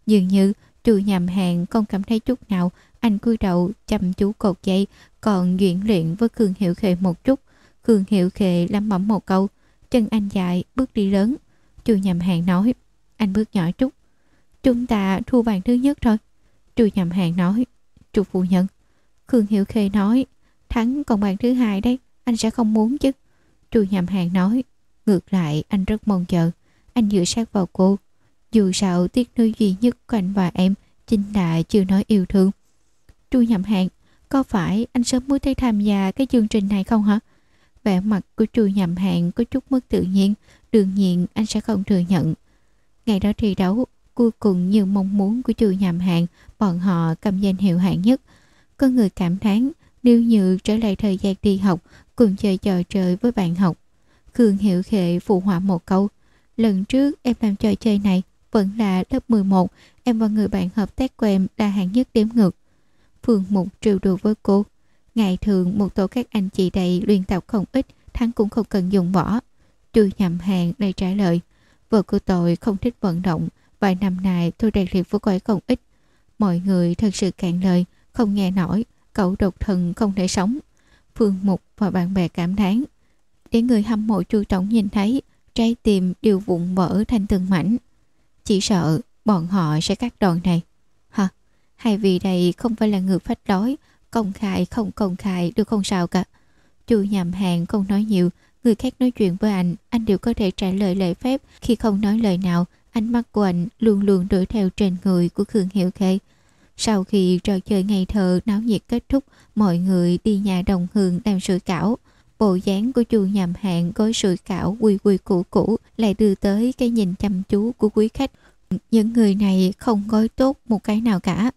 Dường như chu nhàm hàng không cảm thấy chút nào, anh cúi đầu chăm chú cột dây, còn diễn luyện với cường Hiệu Khệ một chút. cường Hiệu Khệ lắm mẫm một câu, chân anh dài, bước đi lớn. Chu nhầm hàng nói, anh bước nhỏ chút. Chúng ta thu bàn thứ nhất thôi. Chu nhầm hàng nói, chu phu nhân. Khương Hiệu Khê nói, thắng còn bàn thứ hai đấy, anh sẽ không muốn chứ. Chu nhầm hàng nói, ngược lại anh rất mong chờ. Anh dựa sát vào cô. Dù sao tiếc nuôi duy nhất của anh và em chính là chưa nói yêu thương. Chu nhầm hàng, có phải anh sớm muốn thấy tham gia cái chương trình này không hả? Vẻ mặt của chu nhầm hạng có chút mất tự nhiên, đương nhiên anh sẽ không thừa nhận. Ngày đó thi đấu, cuối cùng như mong muốn của chu nhầm hạng bọn họ cầm danh hiệu hạng nhất. Có người cảm thán nếu như trở lại thời gian đi học, cùng chơi trò chơi với bạn học. Khương Hiểu Khệ phụ họa một câu. Lần trước em làm trò chơi này vẫn là lớp 11, em và người bạn hợp tác của em là hạng nhất đếm ngược. Phương Mục trêu đùa với cô. Ngày thường một tổ các anh chị đầy luyện tập không ít, thắng cũng không cần dùng võ. Chu nhầm hàng đây trả lời. Vợ của tôi không thích vận động, vài năm nay tôi rèn luyện với cô không ít. Mọi người thật sự cạn lời, không nghe nổi, cậu độc thần không thể sống. Phương Mục và bạn bè cảm thán. Để người hâm mộ chu trọng nhìn thấy, trái tim đều vụn vỡ thành từng mảnh. Chỉ sợ bọn họ sẽ cắt đòn này. Hả? Hay vì đây không phải là người phách đói công khai không công khai đều không sao cả. Chu nhầm hàng không nói nhiều, người khác nói chuyện với anh, anh đều có thể trả lời lễ phép. Khi không nói lời nào, ánh mắt của anh luôn luôn đuổi theo trên người của Khương Hiểu Khê. Sau khi trò chơi ngày thơ náo nhiệt kết thúc, mọi người đi nhà đồng hương làm sủi cảo. Bộ dáng của chu nhầm hạng gói sủi cảo quy quy cũ cũ lại đưa tới cái nhìn chăm chú của quý khách. Những người này không gói tốt một cái nào cả.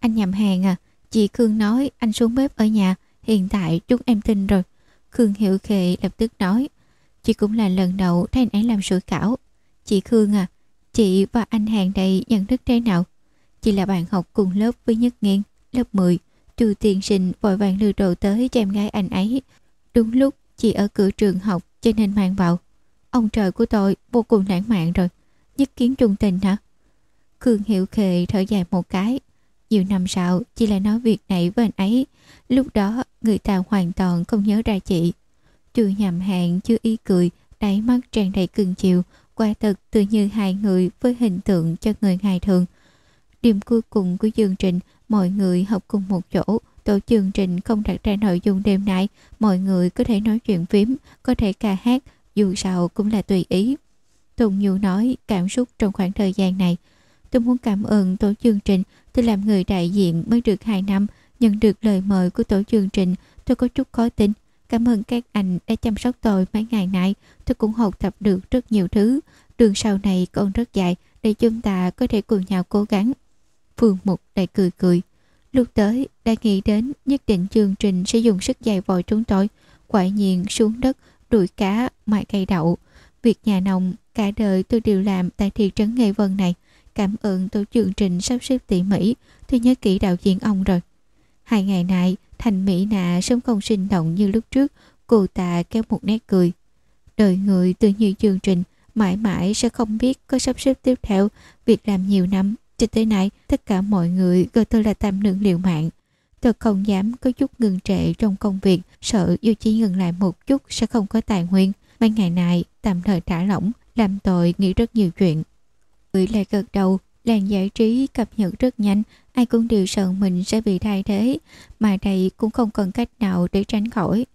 Anh nhầm hàng à, chị Khương nói anh xuống bếp ở nhà, hiện tại chúng em tin rồi. Khương Hiệu Khệ lập tức nói, chị cũng là lần đầu thấy anh ấy làm sủi cảo. Chị Khương à, chị và anh hàng đây nhận thức thế nào? Chị là bạn học cùng lớp với Nhất Nghiên, lớp 10. Chu tiên sinh vội vàng đưa đồ tới cho em gái anh ấy. Đúng lúc chị ở cửa trường học cho nên mang vào. Ông trời của tôi vô cùng lãng mạn rồi. Nhất kiến trung tình hả? Khương Hiệu Khệ thở dài một cái. Nhiều năm sau, chị lại nói việc này với anh ấy. Lúc đó, người ta hoàn toàn không nhớ ra chị. Chưa nhầm hẹn chưa ý cười, đáy mắt tràn đầy cưng chiều. Quả thật tự như hai người với hình tượng cho người ngày thường. Điểm cuối cùng của chương trình, mọi người học cùng một chỗ. Tổ chương trình không đặt ra nội dung đêm nay, mọi người có thể nói chuyện phím, có thể ca hát, dù sao cũng là tùy ý. Tùng Nhu nói cảm xúc trong khoảng thời gian này. Tôi muốn cảm ơn tổ chương trình, tôi làm người đại diện mới được 2 năm, nhận được lời mời của tổ chương trình, tôi có chút khó tin. Cảm ơn các anh đã chăm sóc tôi mấy ngày nay, tôi cũng học tập được rất nhiều thứ. Đường sau này còn rất dài để chúng ta có thể cùng nhau cố gắng. Phương Mục lại cười cười. Lúc tới, đã nghĩ đến nhất định chương trình sẽ dùng sức dày vòi chúng tôi. Quả nhiên xuống đất, đuổi cá, mài cây đậu. Việc nhà nông, cả đời tôi đều làm tại thị trấn Nghệ Vân này. Cảm ơn tổ chương trình sắp xếp tỉ mỉ. Tôi nhớ kỹ đạo diễn ông rồi. Hai ngày này, thành Mỹ nạ sớm không sinh động như lúc trước. Cô ta kéo một nét cười. Đời người từ như chương trình, mãi mãi sẽ không biết có sắp xếp tiếp theo. Việc làm nhiều năm, cho tới nay, tất cả mọi người gọi tôi là tam nương liều mạng. Tôi không dám có chút ngừng trệ trong công việc, sợ dù chỉ ngừng lại một chút sẽ không có tài nguyên. Mấy ngày này, tạm thời thả lỏng, làm tội nghĩ rất nhiều chuyện. Người lại gật đầu, làng giải trí cập nhật rất nhanh, ai cũng đều sợ mình sẽ bị thay thế, mà đây cũng không còn cách nào để tránh khỏi.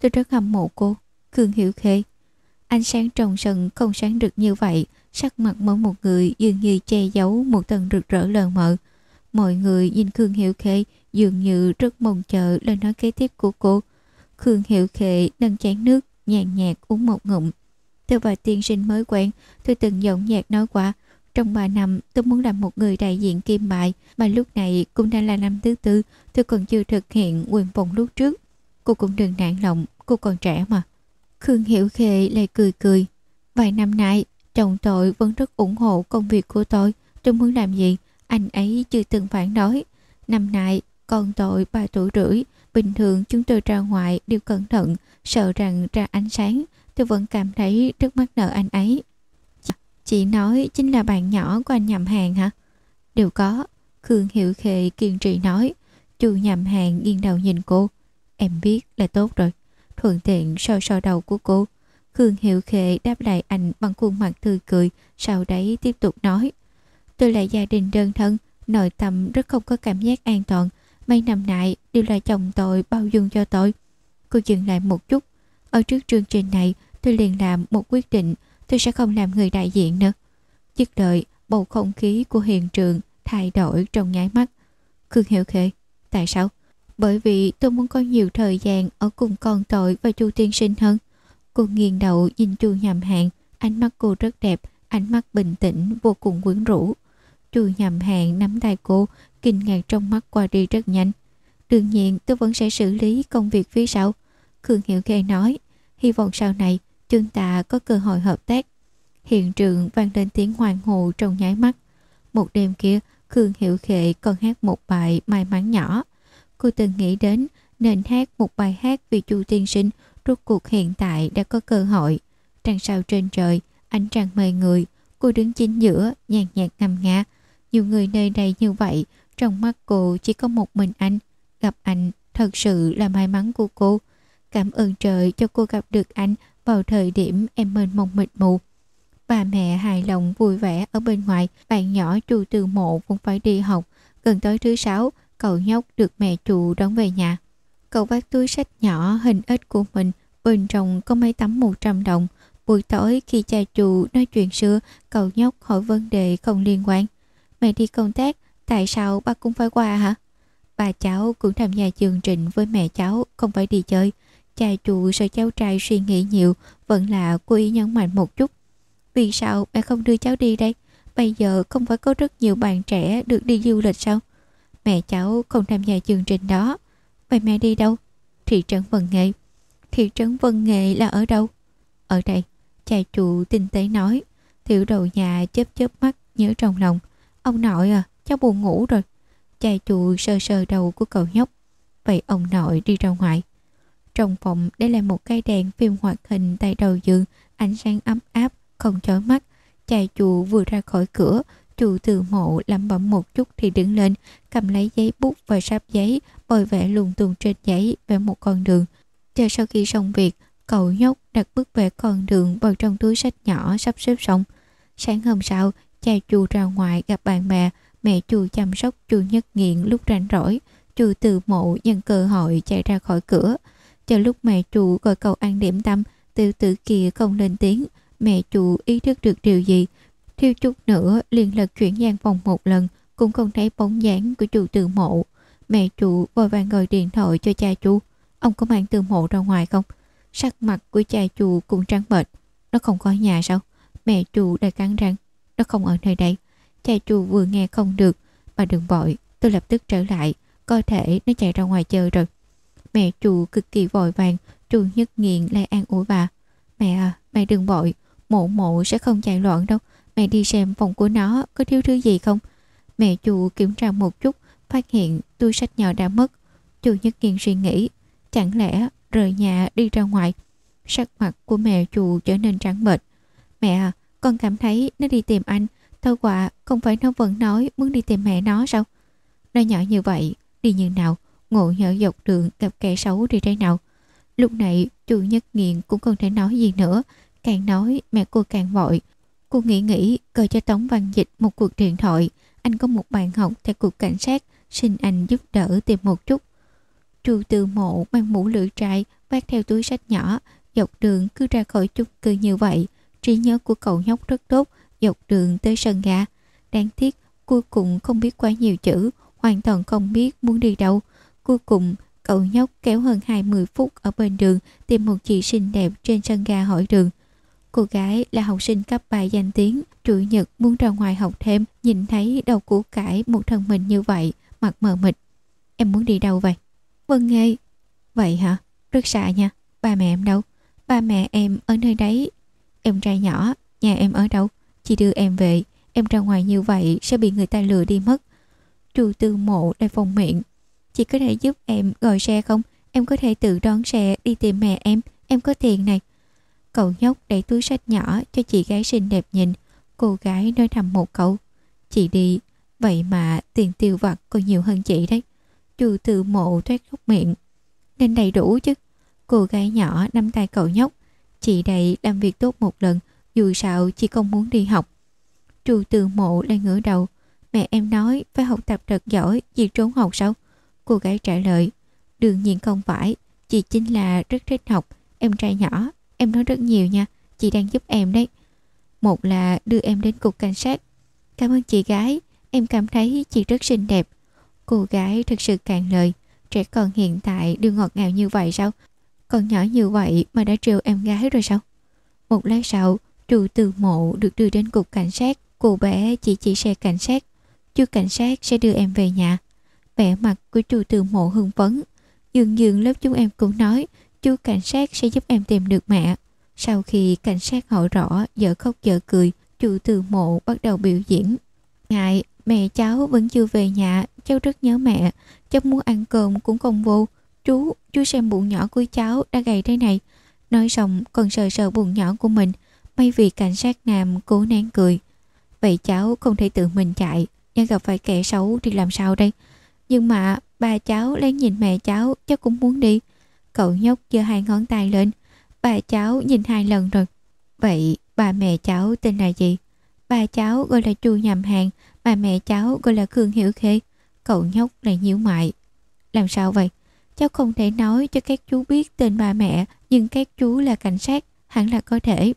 Tôi rất hâm mộ cô, Khương Hiểu Khê. Ánh sáng trong sân không sáng được như vậy, sắc mặt mỗi một người dường như che giấu một tầng rực rỡ lờ mờ. Mọi người nhìn Khương Hiểu Khê dường như rất mong chờ lời nói kế tiếp của cô. Khương Hiểu Khê nâng chén nước, nhàn nhạt uống một ngụm. Tôi và tiên sinh mới quen, tôi từng giọng nhạc nói qua, trong 3 năm tôi muốn làm một người đại diện kim bại mà lúc này cũng đã là năm thứ tư tôi còn chưa thực hiện quyền vọng lúc trước. Cô cũng đừng nản lòng, cô còn trẻ mà. Khương Hiểu Khê lại cười cười. Vài năm nay, chồng tôi vẫn rất ủng hộ công việc của tôi. Tôi muốn làm gì, anh ấy chưa từng phản đối. Năm nay, con tôi 3 tuổi rưỡi. Bình thường chúng tôi ra ngoài đều cẩn thận, sợ rằng ra ánh sáng. Tôi vẫn cảm thấy rất mắc nợ anh ấy. Chị nói chính là bạn nhỏ của anh nhầm hàng hả? Đều có. Khương Hiệu khệ kiên trì nói. Chu nhầm hàng nghiêng đầu nhìn cô. Em biết là tốt rồi. Thuận tiện so so đầu của cô. Khương Hiệu khệ đáp lại anh bằng khuôn mặt tươi cười. Sau đấy tiếp tục nói. Tôi là gia đình đơn thân. Nội tâm rất không có cảm giác an toàn. Mấy năm nay đều là chồng tôi bao dung cho tôi. Cô dừng lại một chút. Ở trước chương trình này, tôi liền làm một quyết định tôi sẽ không làm người đại diện nữa. Dứt đợi bầu không khí của hiện trường thay đổi trong nháy mắt. Khương Hiểu Khê, tại sao? Bởi vì tôi muốn có nhiều thời gian ở cùng con tội và chu tiên sinh hơn. Cô nghiêng đầu nhìn chu nhầm hàng, ánh mắt cô rất đẹp, ánh mắt bình tĩnh, vô cùng quyến rũ. Chu nhầm hàng nắm tay cô, kinh ngạc trong mắt qua đi rất nhanh. Đương nhiên tôi vẫn sẽ xử lý công việc phía sau. Khương Hiểu Khê nói, hy vọng sau này chúng ta có cơ hội hợp tác. Hiện trường vang lên tiếng hoàng hồ trong nháy mắt. Một đêm kia, Khương Hiệu Khệ còn hát một bài may mắn nhỏ. Cô từng nghĩ đến nên hát một bài hát vì chu tiên sinh rốt cuộc hiện tại đã có cơ hội. Trăng sao trên trời, ánh trăng mời người, cô đứng chính giữa, nhàn nhạt ngâm ngã Nhiều người nơi đây như vậy, trong mắt cô chỉ có một mình anh. Gặp anh thật sự là may mắn của cô. Cảm ơn trời cho cô gặp được anh vào thời điểm em mênh mông mịt mù. Bà mẹ hài lòng vui vẻ ở bên ngoài, bạn nhỏ chu từ mộ cũng phải đi học. Gần tới thứ sáu, cậu nhóc được mẹ chu đón về nhà. Cậu vác túi sách nhỏ hình ếch của mình, bên trong có mấy tấm 100 đồng. Buổi tối khi cha chu nói chuyện xưa, cậu nhóc hỏi vấn đề không liên quan. Mẹ đi công tác, tại sao ba cũng phải qua hả? Bà cháu cũng tham gia chương trình với mẹ cháu, không phải đi chơi. Cha chủ sợ cháu trai suy nghĩ nhiều, Vẫn là cô ý nhấn mạnh một chút. Vì sao mẹ không đưa cháu đi đây? Bây giờ không phải có rất nhiều bạn trẻ Được đi du lịch sao? Mẹ cháu không tham gia chương trình đó. Vậy mẹ đi đâu? Thị trấn Vân Nghệ. Thị trấn Vân Nghệ là ở đâu? Ở đây, Cha chủ tinh tế nói. Tiểu đầu nhà chớp chớp mắt nhớ trong lòng. Ông nội à cháu buồn ngủ rồi. Cha chủ sờ sờ đầu của cậu nhóc. Vậy ông nội đi ra ngoài trong phòng đây là một cây đèn phim hoạt hình tại đầu giường, ánh sáng ấm áp, không chói mắt. Cha chủ vừa ra khỏi cửa, chủ từ mộ lẩm bẩm một chút thì đứng lên, cầm lấy giấy bút và sáp giấy, bôi vẽ lùng tung trên giấy về một con đường. Chờ sau khi xong việc, cậu nhóc đặt bức vẽ con đường vào trong túi sách nhỏ sắp xếp xong. Sáng hôm sau, cha chu ra ngoài gặp bạn bè, mẹ chu chăm sóc chu nhất nghiện lúc rảnh rỗi. chu từ mộ nhân cơ hội chạy ra khỏi cửa. Chờ lúc mẹ chủ gọi cậu ăn điểm tâm, tiểu tử kia không lên tiếng, mẹ chủ ý thức được điều gì. Thiếu chút nữa liền lật chuyển gian phòng một lần, cũng không thấy bóng dáng của chủ từ mộ. Mẹ chủ vội vàng gọi điện thoại cho cha chú. Ông có mang từ mộ ra ngoài không? Sắc mặt của cha chủ cũng trắng bệch. Nó không có nhà sao? Mẹ chủ đã cắn răng. Nó không ở nơi đây. Cha chủ vừa nghe không được. Bà đừng vội, tôi lập tức trở lại. Có thể nó chạy ra ngoài chơi rồi. Mẹ chủ cực kỳ vội vàng, trù nhất nghiện lại an ủi bà. Mẹ à, mẹ đừng vội, mộ mộ sẽ không chạy loạn đâu. Mẹ đi xem phòng của nó có thiếu thứ gì không? Mẹ chủ kiểm tra một chút, phát hiện túi sách nhỏ đã mất. Chủ nhất nghiện suy nghĩ, chẳng lẽ rời nhà đi ra ngoài. Sắc mặt của mẹ chủ trở nên trắng bệch. Mẹ à, con cảm thấy nó đi tìm anh. Thôi quả không phải nó vẫn nói muốn đi tìm mẹ nó sao? Nó nhỏ như vậy, đi như nào? Ngộ nhỡ dọc đường gặp kẻ xấu đi đây nào. Lúc này chu nhất nghiện cũng không thể nói gì nữa, càng nói mẹ cô càng vội. Cô nghĩ nghĩ gọi cho Tống Văn Dịch một cuộc điện thoại. Anh có một bạn học tại cục cảnh sát, xin anh giúp đỡ tìm một chút. Chu từ mộ mang mũ lưỡi trai, vác theo túi sách nhỏ, dọc đường cứ ra khỏi chung cư như vậy. Trí nhớ của cậu nhóc rất tốt, dọc đường tới sân ga. Đáng tiếc, cuối cùng không biết quá nhiều chữ, hoàn toàn không biết muốn đi đâu. Cuối cùng, cậu nhóc kéo hơn 20 phút ở bên đường tìm một chị xinh đẹp trên sân ga hỏi đường. Cô gái là học sinh cấp 3 danh tiếng, chủ nhật muốn ra ngoài học thêm, nhìn thấy đầu củ cải một thân mình như vậy, mặt mờ mịt. Em muốn đi đâu vậy? Vân Nghê. Vậy hả? Rất xa nha. Ba mẹ em đâu? Ba mẹ em ở nơi đấy. Em trai nhỏ, nhà em ở đâu? Chị đưa em về. Em ra ngoài như vậy sẽ bị người ta lừa đi mất. Trù tư mộ lại phòng miệng. Chị có thể giúp em gọi xe không? Em có thể tự đón xe, đi tìm mẹ em. Em có tiền này. Cậu nhóc đẩy túi sách nhỏ cho chị gái xinh đẹp nhìn. Cô gái nói thầm một câu. Chị đi. Vậy mà tiền tiêu vặt còn nhiều hơn chị đấy. Chu tự mộ thoát khóc miệng. Nên đầy đủ chứ. Cô gái nhỏ nắm tay cậu nhóc. Chị đây làm việc tốt một lần. Dù sao chị không muốn đi học. Chu tự mộ lại ngửa đầu. Mẹ em nói phải học tập thật giỏi. Chị trốn học sao? Cô gái trả lời. Đương nhiên không phải. Chị chính là rất thích học. Em trai nhỏ. Em nói rất nhiều nha. Chị đang giúp em đấy. Một là đưa em đến cục cảnh sát. Cảm ơn chị gái. Em cảm thấy chị rất xinh đẹp. Cô gái thật sự càng lời. Trẻ con hiện tại đưa ngọt ngào như vậy sao? Còn nhỏ như vậy mà đã trêu em gái rồi sao? Một lát sau, trù từ mộ được đưa đến cục cảnh sát. Cô bé chỉ chỉ xe cảnh sát. Chú cảnh sát sẽ đưa em về nhà. Vẻ mặt của chu từ mộ hưng phấn. Dường dường lớp chúng em cũng nói chú cảnh sát sẽ giúp em tìm được mẹ. Sau khi cảnh sát hỏi rõ, vợ khóc vợ cười, chu từ mộ bắt đầu biểu diễn. Ngại, mẹ cháu vẫn chưa về nhà, cháu rất nhớ mẹ. Cháu muốn ăn cơm cũng không vô. Chú, chú xem bụng nhỏ của cháu đã gầy thế này. Nói xong còn sờ sờ bụng nhỏ của mình. May vì cảnh sát nam cố nén cười. Vậy cháu không thể tự mình chạy. Nhưng gặp phải kẻ xấu thì làm sao đây? Nhưng mà ba cháu lén nhìn mẹ cháu, cháu cũng muốn đi. Cậu nhóc giơ hai ngón tay lên. Bà cháu nhìn hai lần rồi. Vậy bà mẹ cháu tên là gì? Bà cháu gọi là Chu Nhầm Hàng, bà mẹ cháu gọi là Khương Hiểu Khê. Cậu nhóc lại nhíu mại. Làm sao vậy? Cháu không thể nói cho các chú biết tên bà mẹ, nhưng các chú là cảnh sát, hẳn là có thể.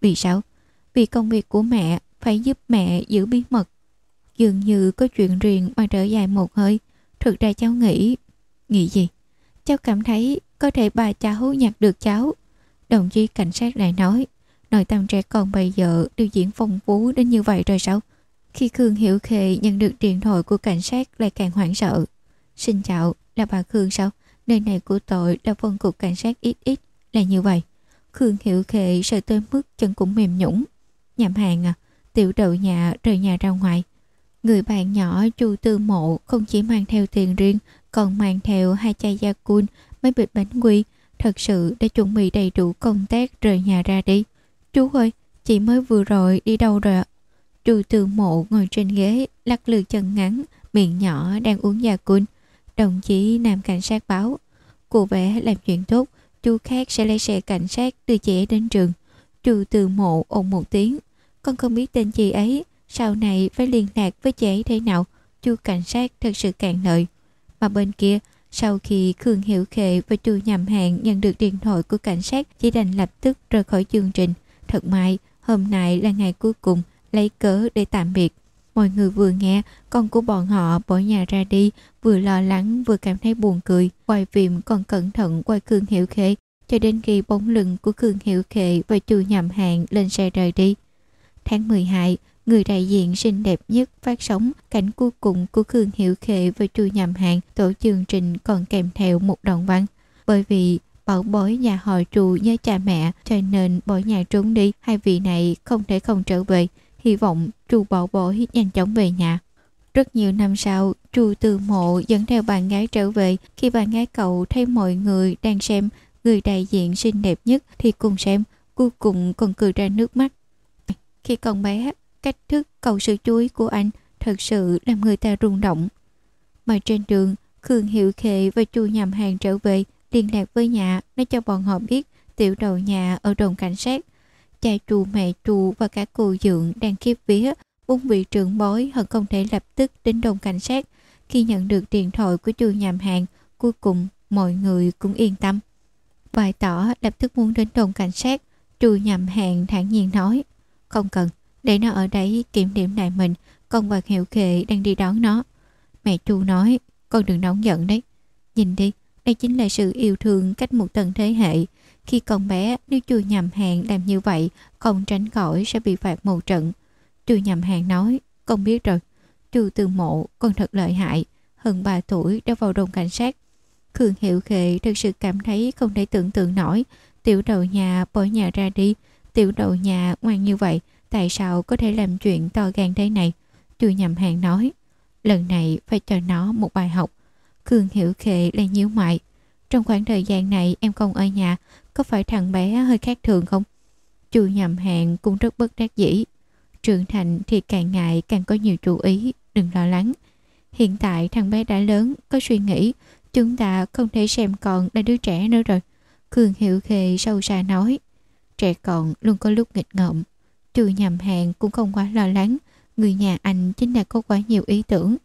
Vì sao? Vì công việc của mẹ phải giúp mẹ giữ bí mật. Dường như có chuyện riêng mà trở dài một hơi. Thực ra cháu nghĩ... Nghĩ gì? Cháu cảm thấy có thể bà cháu nhặt được cháu. Đồng chí cảnh sát lại nói, nội tâm trẻ con bây giờ điều diễn phong phú đến như vậy rồi sao? Khi Khương Hiểu Khê nhận được điện thoại của cảnh sát lại càng hoảng sợ. Xin chào, là bà Khương sao? Nơi này của tội là phân cục cảnh sát ít ít, là như vậy. Khương Hiểu Khê sợ tới mức chân cũng mềm nhũng. Nhậm hàng à, tiểu đậu nhà rời nhà ra ngoài. Người bạn nhỏ chu tư mộ không chỉ mang theo tiền riêng còn mang theo hai chai gia cun, mấy bịch bánh quy, thật sự đã chuẩn bị đầy đủ công tác rời nhà ra đi. Chú ơi, chị mới vừa rồi đi đâu rồi ạ? Chu Tư mộ ngồi trên ghế, lắc lư chân ngắn, miệng nhỏ đang uống gia cun. Đồng chí nam cảnh sát báo, cô bé làm chuyện tốt, chú khác sẽ lấy xe cảnh sát đưa chị đến trường. Chu Tư mộ ồn một tiếng, con không biết tên chị ấy, sau này phải liên lạc với chị ấy thế nào. chu cảnh sát thật sự cạn lợi. Mà bên kia, sau khi Khương Hiểu Khệ và Chu Nhầm hạng nhận được điện thoại của cảnh sát chỉ đành lập tức rời khỏi chương trình. Thật may, hôm nay là ngày cuối cùng, lấy cớ để tạm biệt. Mọi người vừa nghe con của bọn họ bỏ nhà ra đi, vừa lo lắng vừa cảm thấy buồn cười. Quay phim còn cẩn thận quay Khương Hiểu Khệ cho đến khi bóng lưng của Khương Hiểu Khệ và Chu Nhầm hạng lên xe rời đi. Tháng 12, người đại diện xinh đẹp nhất phát sóng cảnh cuối cùng của Khương Hiệu Khệ và Chu Nhầm Hàng, tổ chương trình còn kèm theo một đoạn văn. Bởi vì bảo bối nhà họ trù nhớ cha mẹ, cho nên bỏ nhà trốn đi, hai vị này không thể không trở về. Hy vọng trù bảo bối nhanh chóng về nhà. Rất nhiều năm sau trù từ mộ dẫn theo bạn gái trở về. Khi bạn gái cậu thấy mọi người đang xem người đại diện xinh đẹp nhất thì cùng xem, cuối cùng còn cười ra nước mắt. Khi con bé cách thức cầu sự chú ý của anh thật sự làm người ta rung động. Mà trên đường, Khương Hiệu Khệ và Chu Nhầm Hàng trở về, liên lạc với nhà, nói cho bọn họ biết tiểu đầu nhà ở đồn cảnh sát. cha chu mẹ chu và cả cô dượng đang khiếp vía bốn vị trưởng bối hận không thể lập tức đến đồn cảnh sát khi nhận được điện thoại của chu nhàm hàng cuối cùng mọi người cũng yên tâm vài tỏ lập tức muốn đến đồn cảnh sát chu nhàm hàng thản nhiên nói không cần để nó ở đấy kiểm điểm lại mình, con và hiệu khệ đang đi đón nó. Mẹ chu nói, con đừng nóng giận đấy. Nhìn đi, đây chính là sự yêu thương cách một tầng thế hệ. Khi con bé, nếu chu nhầm hàng làm như vậy không tránh khỏi sẽ bị phạt một trận. Chu nhầm hàng nói, con biết rồi. Chu từ mộ, con thật lợi hại. Hơn 3 tuổi đã vào đồn cảnh sát. Khương Hiệu Khệ thực sự cảm thấy không thể tưởng tượng nổi. Tiểu đầu nhà bỏ nhà ra đi. Tiểu đầu nhà ngoan như vậy tại sao có thể làm chuyện to gan thế này? Chu nhầm hàng nói. Lần này phải cho nó một bài học. Khương Hiểu Khệ lại nhíu mày. Trong khoảng thời gian này em không ở nhà, có phải thằng bé hơi khác thường không? Chu nhầm hàng cũng rất bất đắc dĩ. Trưởng thành thì càng ngại càng có nhiều chú ý, đừng lo lắng. Hiện tại thằng bé đã lớn, có suy nghĩ, chúng ta không thể xem còn là đứa trẻ nữa rồi. Khương Hiểu khệ sâu xa nói. Trẻ con luôn có lúc nghịch ngợm. Trừ nhầm hàng cũng không quá lo lắng. Người nhà anh chính là có quá nhiều ý tưởng.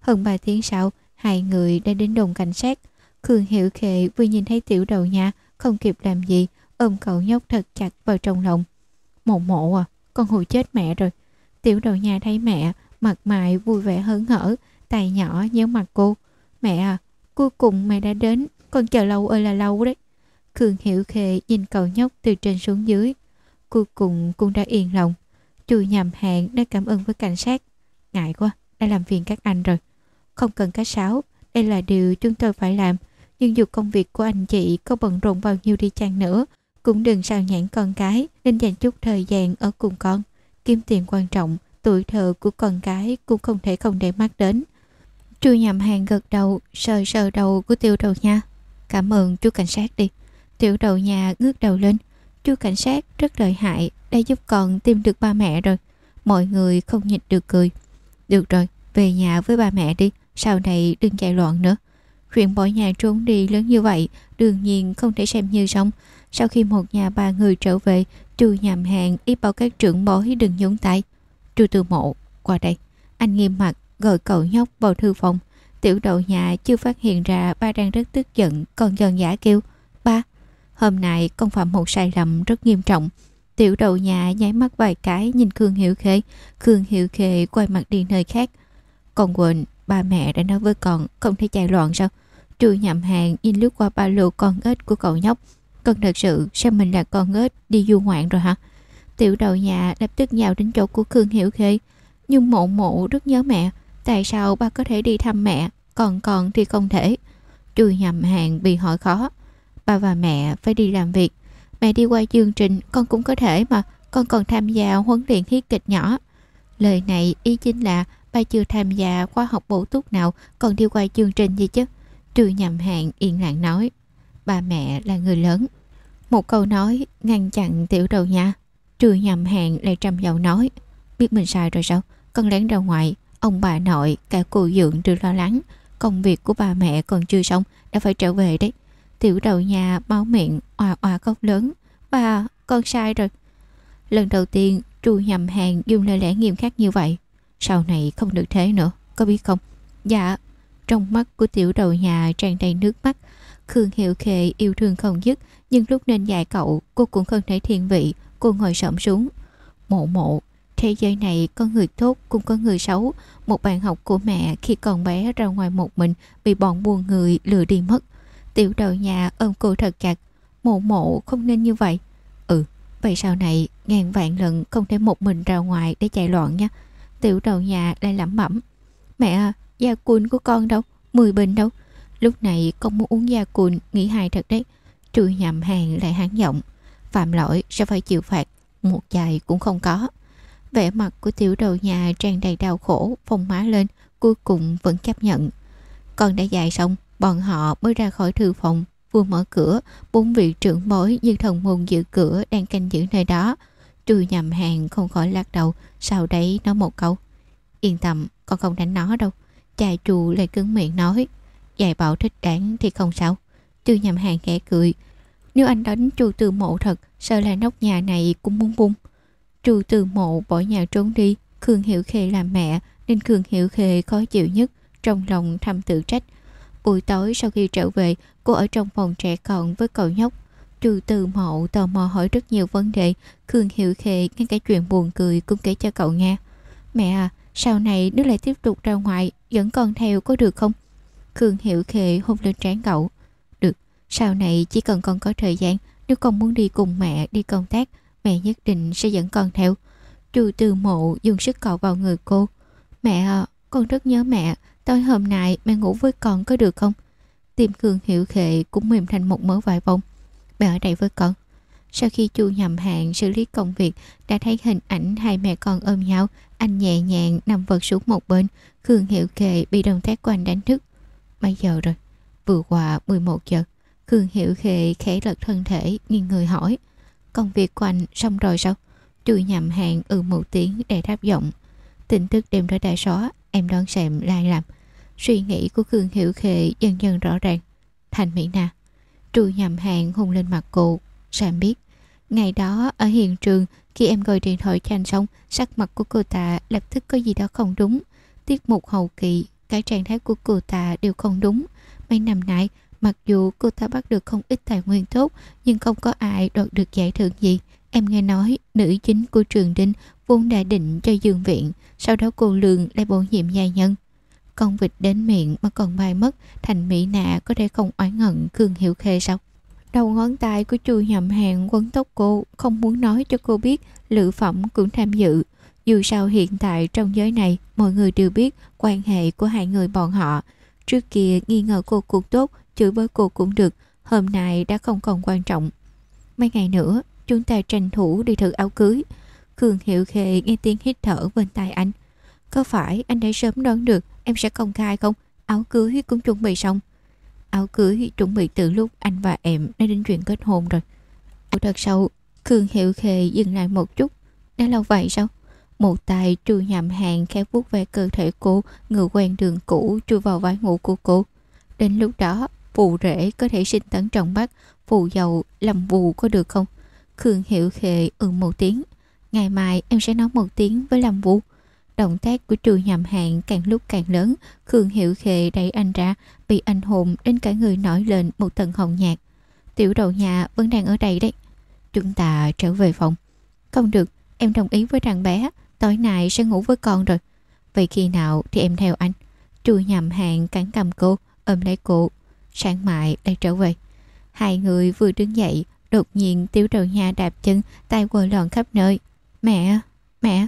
Hơn 3 tiếng sau, hai người đã đến đồn cảnh sát. Khương Hiểu Khệ vừa nhìn thấy tiểu đầu nhà không kịp làm gì, ôm cậu nhóc thật chặt vào trong lòng. Mộ mộ à con hù chết mẹ rồi. Tiểu đầu nhà thấy mẹ, mặt mày vui vẻ hớn hở, tay nhỏ nhớ mặt cô. Mẹ à cuối cùng mẹ đã đến, con chờ lâu ơi là lâu đấy. Khương hiểu Khệ nhìn cậu nhóc từ trên xuống dưới cuối cùng cũng đã yên lòng. Chu nhầm hẹn đã cảm ơn với cảnh sát. Ngại quá, đã làm phiền các anh rồi. Không cần cá sáo, đây là điều chúng tôi phải làm. Nhưng dù công việc của anh chị có bận rộn bao nhiêu đi chăng nữa, cũng đừng sao nhãn con cái, nên dành chút thời gian ở cùng con. Kiếm tiền quan trọng, tuổi thơ của con cái cũng không thể không để mắt đến. Chu nhầm hàng gật đầu, sờ sờ đầu của tiêu đầu nha. Cảm ơn chú cảnh sát đi. Tiểu đầu nhà ngước đầu lên chú cảnh sát rất lợi hại, đã giúp con tìm được ba mẹ rồi. Mọi người không nhịn được cười. Được rồi, về nhà với ba mẹ đi, sau này đừng chạy loạn nữa. Chuyện bỏ nhà trốn đi lớn như vậy, đương nhiên không thể xem như xong sau khi một nhà ba người trở về, chu nhàm hàng ý bảo các trưởng bối đừng nhúng tay. Chu tư mộ, qua đây. Anh nghiêm mặt, gọi cậu nhóc vào thư phòng. Tiểu đậu nhà chưa phát hiện ra ba đang rất tức giận, còn giòn giả kêu hôm nay con phạm một sai lầm rất nghiêm trọng. Tiểu đầu nhà nháy mắt vài cái nhìn khương hiệu khê. Khương hiệu khê quay mặt đi nơi khác. Con quên, ba mẹ đã nói với con không thể chạy loạn sao? Trừ nhậm hàng, nhìn lướt qua ba lô con ếch của cậu nhóc. Con thật sự xem mình là con ếch đi du ngoạn rồi hả? Tiểu đầu nhà lập tức nhào đến chỗ của khương hiểu khê. Nhưng mộ mộ rất nhớ mẹ. Tại sao ba có thể đi thăm mẹ? Còn con thì không thể. Trừ nhầm hàng bị hỏi khó ba và mẹ phải đi làm việc. Mẹ đi qua chương trình, con cũng có thể mà, con còn tham gia huấn luyện hí kịch nhỏ. Lời này ý chính là ba chưa tham gia khoa học bổ túc nào còn đi qua chương trình gì chứ? Trừ nhầm hạn yên lặng nói. Ba mẹ là người lớn. Một câu nói ngăn chặn tiểu đầu nha trừ nhầm hạn lại trầm giọng nói. Biết mình sai rồi sao? Con lén ra ngoài. Ông bà nội, cả cô dượng đều lo lắng. Công việc của ba mẹ còn chưa xong, đã phải trở về đấy tiểu đầu nhà máu miệng oà oà khóc lớn bà con sai rồi. Lần đầu tiên trù nhầm hàng dùng lời lẽ nghiêm khắc như vậy. Sau này không được thế nữa, có biết không? Dạ. Trong mắt của tiểu đầu nhà tràn đầy nước mắt. Khương hiệu khệ yêu thương không dứt, nhưng lúc nên dạy cậu, cô cũng không thể thiên vị, cô ngồi sõm xuống. Mộ mộ, thế giới này có người tốt cũng có người xấu. Một bạn học của mẹ khi còn bé ra ngoài một mình bị bọn buồn người lừa đi mất tiểu đầu nhà ôm cô thật chặt mộ mộ không nên như vậy. Ừ vậy sau này ngàn vạn lần không thể một mình ra ngoài để chạy loạn nha. Tiểu đầu nhà lại lẩm bẩm. Mẹ à gia cùn của con đâu mười bình đâu. Lúc này con muốn uống gia cùn, nghĩ hài thật đấy. Trừ nhầm hàng lại hán giọng. Phạm lỗi sẽ phải chịu phạt, một chài cũng không có. Vẻ mặt của tiểu đầu nhà tràn đầy đau khổ, phồng má lên, cuối cùng vẫn chấp nhận. Con đã dài xong bọn họ mới ra khỏi thư phòng, vừa mở cửa, bốn vị trưởng bối như thần môn giữ cửa đang canh giữ nơi đó. Trừ nhầm hàng không khỏi lắc đầu, sau đấy nói một câu. Yên tâm, con không đánh nó đâu. Cha trù lại cứng miệng nói. Dạy bảo thích đáng thì không sao. Trừ nhầm hàng khẽ cười. Nếu anh đánh trù từ mộ thật, Sợ là nóc nhà này cũng muốn bung Trù từ mộ bỏ nhà trốn đi, Khương Hiểu Khê làm mẹ, Nên Khương Hiểu Khê khó chịu nhất, Trong lòng thầm tự trách. Buổi tối sau khi trở về, Cô ở trong phòng trẻ con với cậu nhóc. Trừ từ mộ tò mò hỏi rất nhiều vấn đề, Khương Hiểu Khê ngay cả chuyện buồn cười Cũng kể cho cậu nghe. Mẹ à sau này nếu lại tiếp tục ra ngoài, Dẫn con theo có được không? Khương Hiểu Khê hôn lên trán cậu. Được, sau này chỉ cần con có thời gian, Nếu con muốn đi cùng mẹ đi công tác, Mẹ nhất định sẽ dẫn con theo. Trừ từ mộ dùng sức cậu vào người cô. Mẹ à con rất nhớ mẹ Tối hôm nay, mẹ ngủ với con có được không? Tim cường Hiểu Khệ cũng mềm thành một mớ vải bông. Mẹ ở đây với con. Sau khi chu nhầm hạn xử lý công việc, Đã thấy hình ảnh hai mẹ con ôm nhau, Anh nhẹ nhàng nằm vật xuống một bên, cường Hiểu Khệ bị động tác của anh đánh thức. Mấy giờ rồi? Vừa qua 11 giờ. Cường Hiểu Khệ khẽ lật thân thể, Nghiêng người hỏi. Công việc của anh xong rồi sao? Chu nhầm hạn ừ một tiếng để đáp giọng. Tin tức đêm đó đại xóa Em đón xem lai làm. Suy nghĩ của Khương Hiểu Khệ dần dần rõ ràng. Thành Mỹ Na, Trù nhầm hàng hùng lên mặt cô Sam biết. Ngày đó, ở hiện trường, Khi em gọi điện thoại cho anh xong Sắc mặt của cô ta lập tức có gì đó không đúng. Tiết mục hậu kỳ, Cái trạng thái của cô ta đều không đúng. Mấy năm nay, Mặc dù cô ta bắt được không ít tài nguyên tốt, Nhưng không có ai đoạt được giải thưởng gì. Em nghe nói, nữ chính của trường Đinh vốn đã định cho dương viện Sau đó cô Lương lại bổ nhiệm gia nhân. Con vịt đến miệng mà còn bay mất, Thành mỹ nạ có thể không oán hận Khương Hiểu Khê sao? Đầu ngón tay của chu nhậm hàng quấn tóc cô, Không muốn nói cho cô biết Lự phẩm cũng tham dự. Dù sao hiện tại trong giới này, Mọi người đều biết quan hệ của hai người bọn họ. Trước kia nghi ngờ cô cũng tốt, Chửi bới cô cũng được, Hôm nay đã không còn quan trọng. Mấy ngày nữa, chúng ta tranh thủ đi thử áo cưới. Khương Hiệu Khê nghe tiếng hít thở bên tai anh Có phải anh đã sớm đoán được em sẽ công khai không? Áo cưới cũng chuẩn bị xong. Áo cưới chuẩn bị từ lúc anh và em đã đến chuyện kết hôn rồi. Ủa thật sâu, Khương Hiệu khê dừng lại một chút. Đã lâu vậy sao? Một tay trù nhầm hàng khẽ vuốt về cơ thể cô, ngựa quen đường cũ chui vào vai ngủ của cô. Đến lúc đó, phù rễ có thể sinh tấn trọng bắt, phù dầu làm vù có được không? Khương Hiệu khê ừ một tiếng. Ngày mai em sẽ nói một tiếng với làm Vũ Động tác của trừ nhầm hạn càng lúc càng lớn, Khương hiệu Khệ đẩy anh ra, bị anh hồn đến cả người nổi lên một tầng hồng nhạt. Tiểu đầu nhà vẫn đang ở đây đấy. Chúng ta trở về phòng. Không được, em đồng ý với thằng bé, tối nay sẽ ngủ với con rồi. Vậy khi nào thì em theo anh. Trừ nhầm hạn cắn cầm cô, ôm lấy cô. Sáng mại lại trở về. Hai người vừa đứng dậy, đột nhiên tiểu đầu nhà đạp chân, tay quờ lòn khắp nơi. Mẹ, mẹ.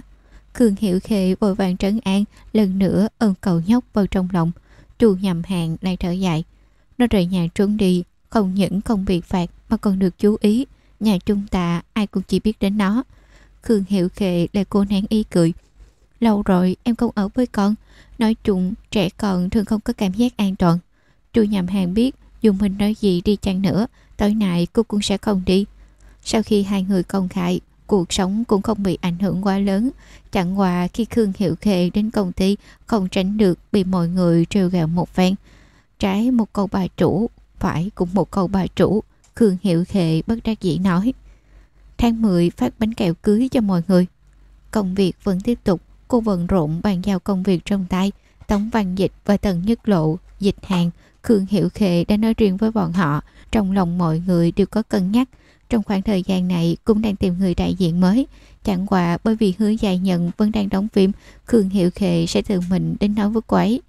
Khương hiệu Khê vội vàng trấn an Lần nữa ôm cậu nhóc vào trong lòng. Chu nhầm hàng lại thở dài. Nó rời nhà trốn đi Không những không bị phạt mà còn được chú ý. Nhà chúng ta ai cũng chỉ biết đến nó. Khương hiệu Khê lại cô nén y cười. Lâu rồi em không ở với con. Nói chung trẻ con thường không có cảm giác an toàn. Chu nhầm hàng biết Dù mình nói gì đi chăng nữa Tối nay cô cũng sẽ không đi. Sau khi hai người công khai cuộc sống cũng không bị ảnh hưởng quá lớn. Chẳng qua khi Khương Hiệu Khê đến công ty không tránh được bị mọi người trêu gạo một phen. Trái một câu bà chủ, phải cũng một câu bà chủ, Khương Hiệu Khê bất đắc dĩ nói. Tháng 10 phát bánh kẹo cưới cho mọi người. Công việc vẫn tiếp tục, cô bận rộn bàn giao công việc trong tay. Tống Văn Dịch và Tần Nhất Lộ, Dịch Hàng, Khương Hiệu Khê đã nói riêng với bọn họ. Trong lòng mọi người đều có cân nhắc trong khoảng thời gian này cũng đang tìm người đại diện mới. Chẳng qua bởi vì hứa dài nhận vẫn đang đóng phim, Khương Hiệu Khệ sẽ tự mình đến nói với cô ấy.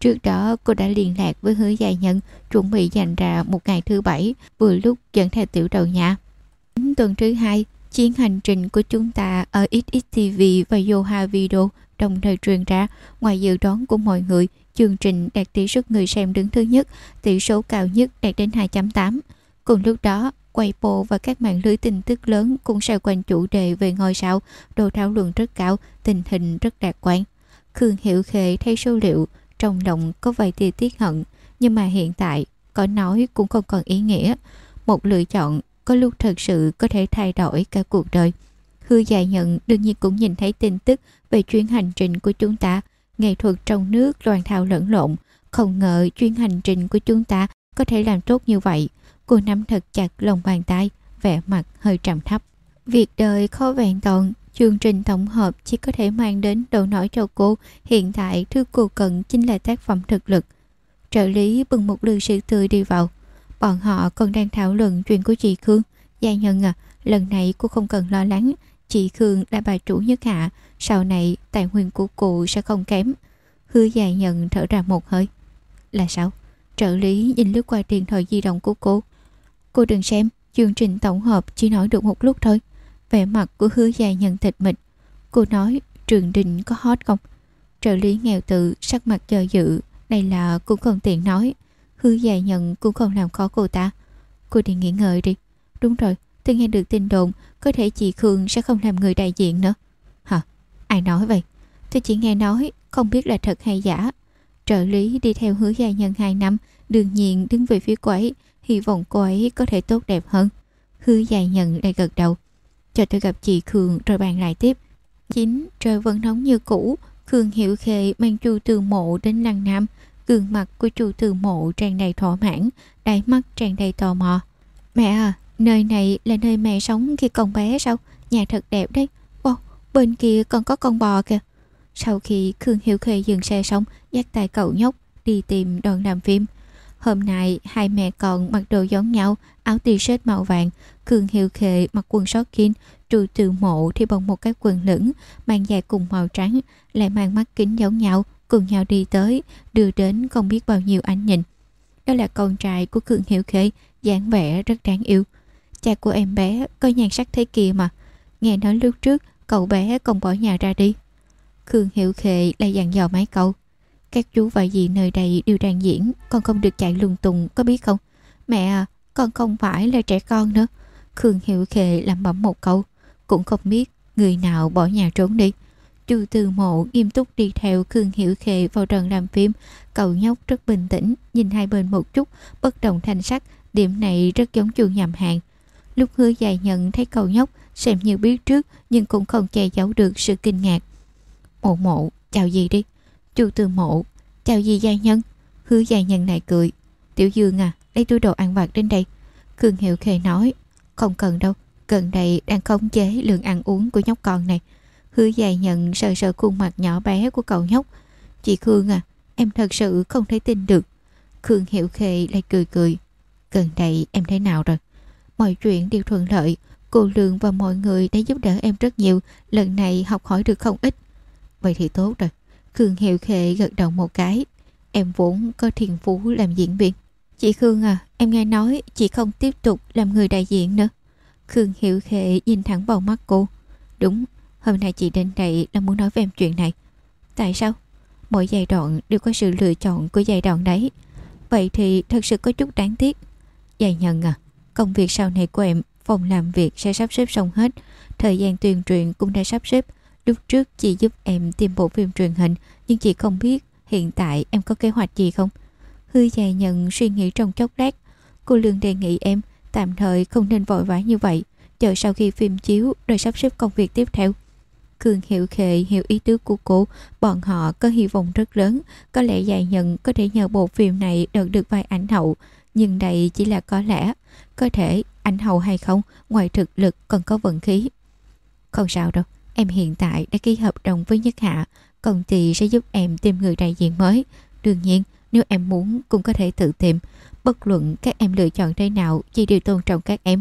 Trước đó cô đã liên lạc với hứa dài nhận chuẩn bị dành ra một ngày thứ bảy vừa lúc dẫn theo tiểu đầu nhà. Tuần thứ hai, chuyến hành trình của chúng ta ở XXTV và Yoha Video đồng thời truyền ra ngoài dự đoán của mọi người chương trình đạt tỷ suất người xem đứng thứ nhất tỷ số cao nhất đạt đến 2.8 cùng lúc đó Weibo và các mạng lưới tin tức lớn cũng xoay quanh chủ đề về ngôi sao, đồ thảo luận rất cao, tình hình rất lạc quan. Khương Hiểu Khê thấy số liệu, trong lòng có vài tia tiếc hận, nhưng mà hiện tại có nói cũng không còn ý nghĩa. Một lựa chọn có lúc thật sự có thể thay đổi cả cuộc đời. Hư dài nhận đương nhiên cũng nhìn thấy tin tức về chuyến hành trình của chúng ta. Nghệ thuật trong nước loàn thao lẫn lộn. Không ngờ chuyến hành trình của chúng ta có thể làm tốt như vậy. Cô nắm thật chặt lòng bàn tay, vẻ mặt hơi trầm thấp. Việc đời khó vẹn toàn, chương trình tổng hợp chỉ có thể mang đến độ nổi cho cô. Hiện tại thứ cô cần chính là tác phẩm thực lực. Trợ lý bưng một ly sữa tươi đi vào. Bọn họ còn đang thảo luận chuyện của chị Khương. Gia nhân à, lần này cô không cần lo lắng. Chị Khương là bà chủ nhất hạ. Sau này tài nguyên của cô sẽ không kém. Hứa dài nhận thở ra một hơi. Là sao? Trợ lý nhìn lướt qua điện thoại di động của cô. Cô đừng xem, chương trình tổng hợp chỉ nói được một lúc thôi. Vẻ mặt của hứa dài nhận thịt mịch. Cô nói trường đình có hot không? Trợ lý nghèo tự sắc mặt chờ dự. Này là cũng không tiện nói. Hứa dài nhận cũng không làm khó cô ta. Cô đi nghỉ ngơi đi. Đúng rồi, tôi nghe được tin đồn có thể chị Khương sẽ không làm người đại diện nữa. Hả? Ai nói vậy? Tôi chỉ nghe nói, không biết là thật hay giả. Trợ lý đi theo hứa gia nhân 2 năm, đương nhiên đứng về phía cô ấy, hy vọng cô ấy có thể tốt đẹp hơn. Hư dài nhận lại gật đầu. Cho tôi gặp chị Khương rồi bàn lại tiếp. Chính trời vẫn nóng như cũ, Khương Hiểu Khê mang chu từ mộ đến lăng nam. Gương mặt của chu từ mộ tràn đầy thỏa mãn, đáy mắt tràn đầy tò mò. Mẹ à, nơi này là nơi mẹ sống khi còn bé sao? Nhà thật đẹp đấy. Wow, bên kia còn có con bò kìa. Sau khi Khương Hiểu Khê dừng xe xong, dắt tay cậu nhóc đi tìm đoàn làm phim. Hôm nay hai mẹ con mặc đồ giống nhau, áo t-shirt màu vàng, Khương hiệu Khê mặc quần shortkin, trừ từ mộ thì bằng một cái quần lửng, mang dài cùng màu trắng, lại mang mắt kính giống nhau, cùng nhau đi tới, đưa đến không biết bao nhiêu anh nhìn. Đó là con trai của Khương hiệu Khê, dáng vẻ rất đáng yêu. Cha của em bé có nhan sắc thế kia mà. Nghe nói lúc trước cậu bé còn bỏ nhà ra đi. Khương Hiệu Khệ lại dặn dò mấy câu. Các chú và dì nơi đây đều đang diễn, con không được chạy lung tung, có biết không? Mẹ à, con không phải là trẻ con nữa. Khương Hiệu Khệ làm bẩm một câu, cũng không biết người nào bỏ nhà trốn đi. Chu Từ Mộ nghiêm túc đi theo Khương Hiểu Khệ vào rần làm phim. Cậu nhóc rất bình tĩnh, nhìn hai bên một chút, bất động thanh sắc. Điểm này rất giống chu nhầm hàng. Lúc hứa dài nhận thấy cậu nhóc xem như biết trước nhưng cũng không che giấu được sự kinh ngạc. Mộ mộ, chào gì đi. Chu Từ Mộ, chào gì gia nhân. Hứa gia nhân này cười. Tiểu Dương à, lấy túi đồ ăn vặt đến đây. Khương Hiệu Khê nói, không cần đâu, gần đây đang khống chế lượng ăn uống của nhóc con này. Hứa gia nhân sờ sờ khuôn mặt nhỏ bé của cậu nhóc. Chị Khương à, em thật sự không thể tin được. Khương Hiệu Khê lại cười cười. Gần đây em thế nào rồi? Mọi chuyện đều thuận lợi. Cô Lương và mọi người đã giúp đỡ em rất nhiều. Lần này học hỏi được không ít. Vậy thì tốt rồi. Khương Hiệu khệ gật đầu một cái. Em vốn có thiền phú làm diễn viên. Chị Khương à, em nghe nói chị không tiếp tục làm người đại diện nữa. Khương Hiệu khệ nhìn thẳng vào mắt cô. Đúng, hôm nay chị đến đây là muốn nói với em chuyện này. Tại sao? Mỗi giai đoạn đều có sự lựa chọn của giai đoạn đấy. Vậy thì thật sự có chút đáng tiếc. Dài nhận à, công việc sau này của em, phòng làm việc sẽ sắp xếp xong hết. Thời gian tuyên truyền cũng đã sắp xếp. Lúc trước chị giúp em tìm bộ phim truyền hình nhưng chị không biết hiện tại em có kế hoạch gì không. Hư dài nhận suy nghĩ trong chốc lát. Cô Lương đề nghị em tạm thời không nên vội vã như vậy. Chờ sau khi phim chiếu rồi sắp xếp công việc tiếp theo. Cường hiểu khệ hiểu ý tứ của cô, bọn họ có hy vọng rất lớn, có lẽ dài nhận có thể nhờ bộ phim này đợt được vai ảnh hậu, nhưng đây chỉ là có lẽ, có thể ảnh hậu hay không, ngoài thực lực còn có vận khí. Không sao đâu, Em hiện tại đã ký hợp đồng với Nhất Hạ, công ty sẽ giúp em tìm người đại diện mới. Đương nhiên, nếu em muốn cũng có thể tự tìm. Bất luận các em lựa chọn thế nào, chị đều tôn trọng các em.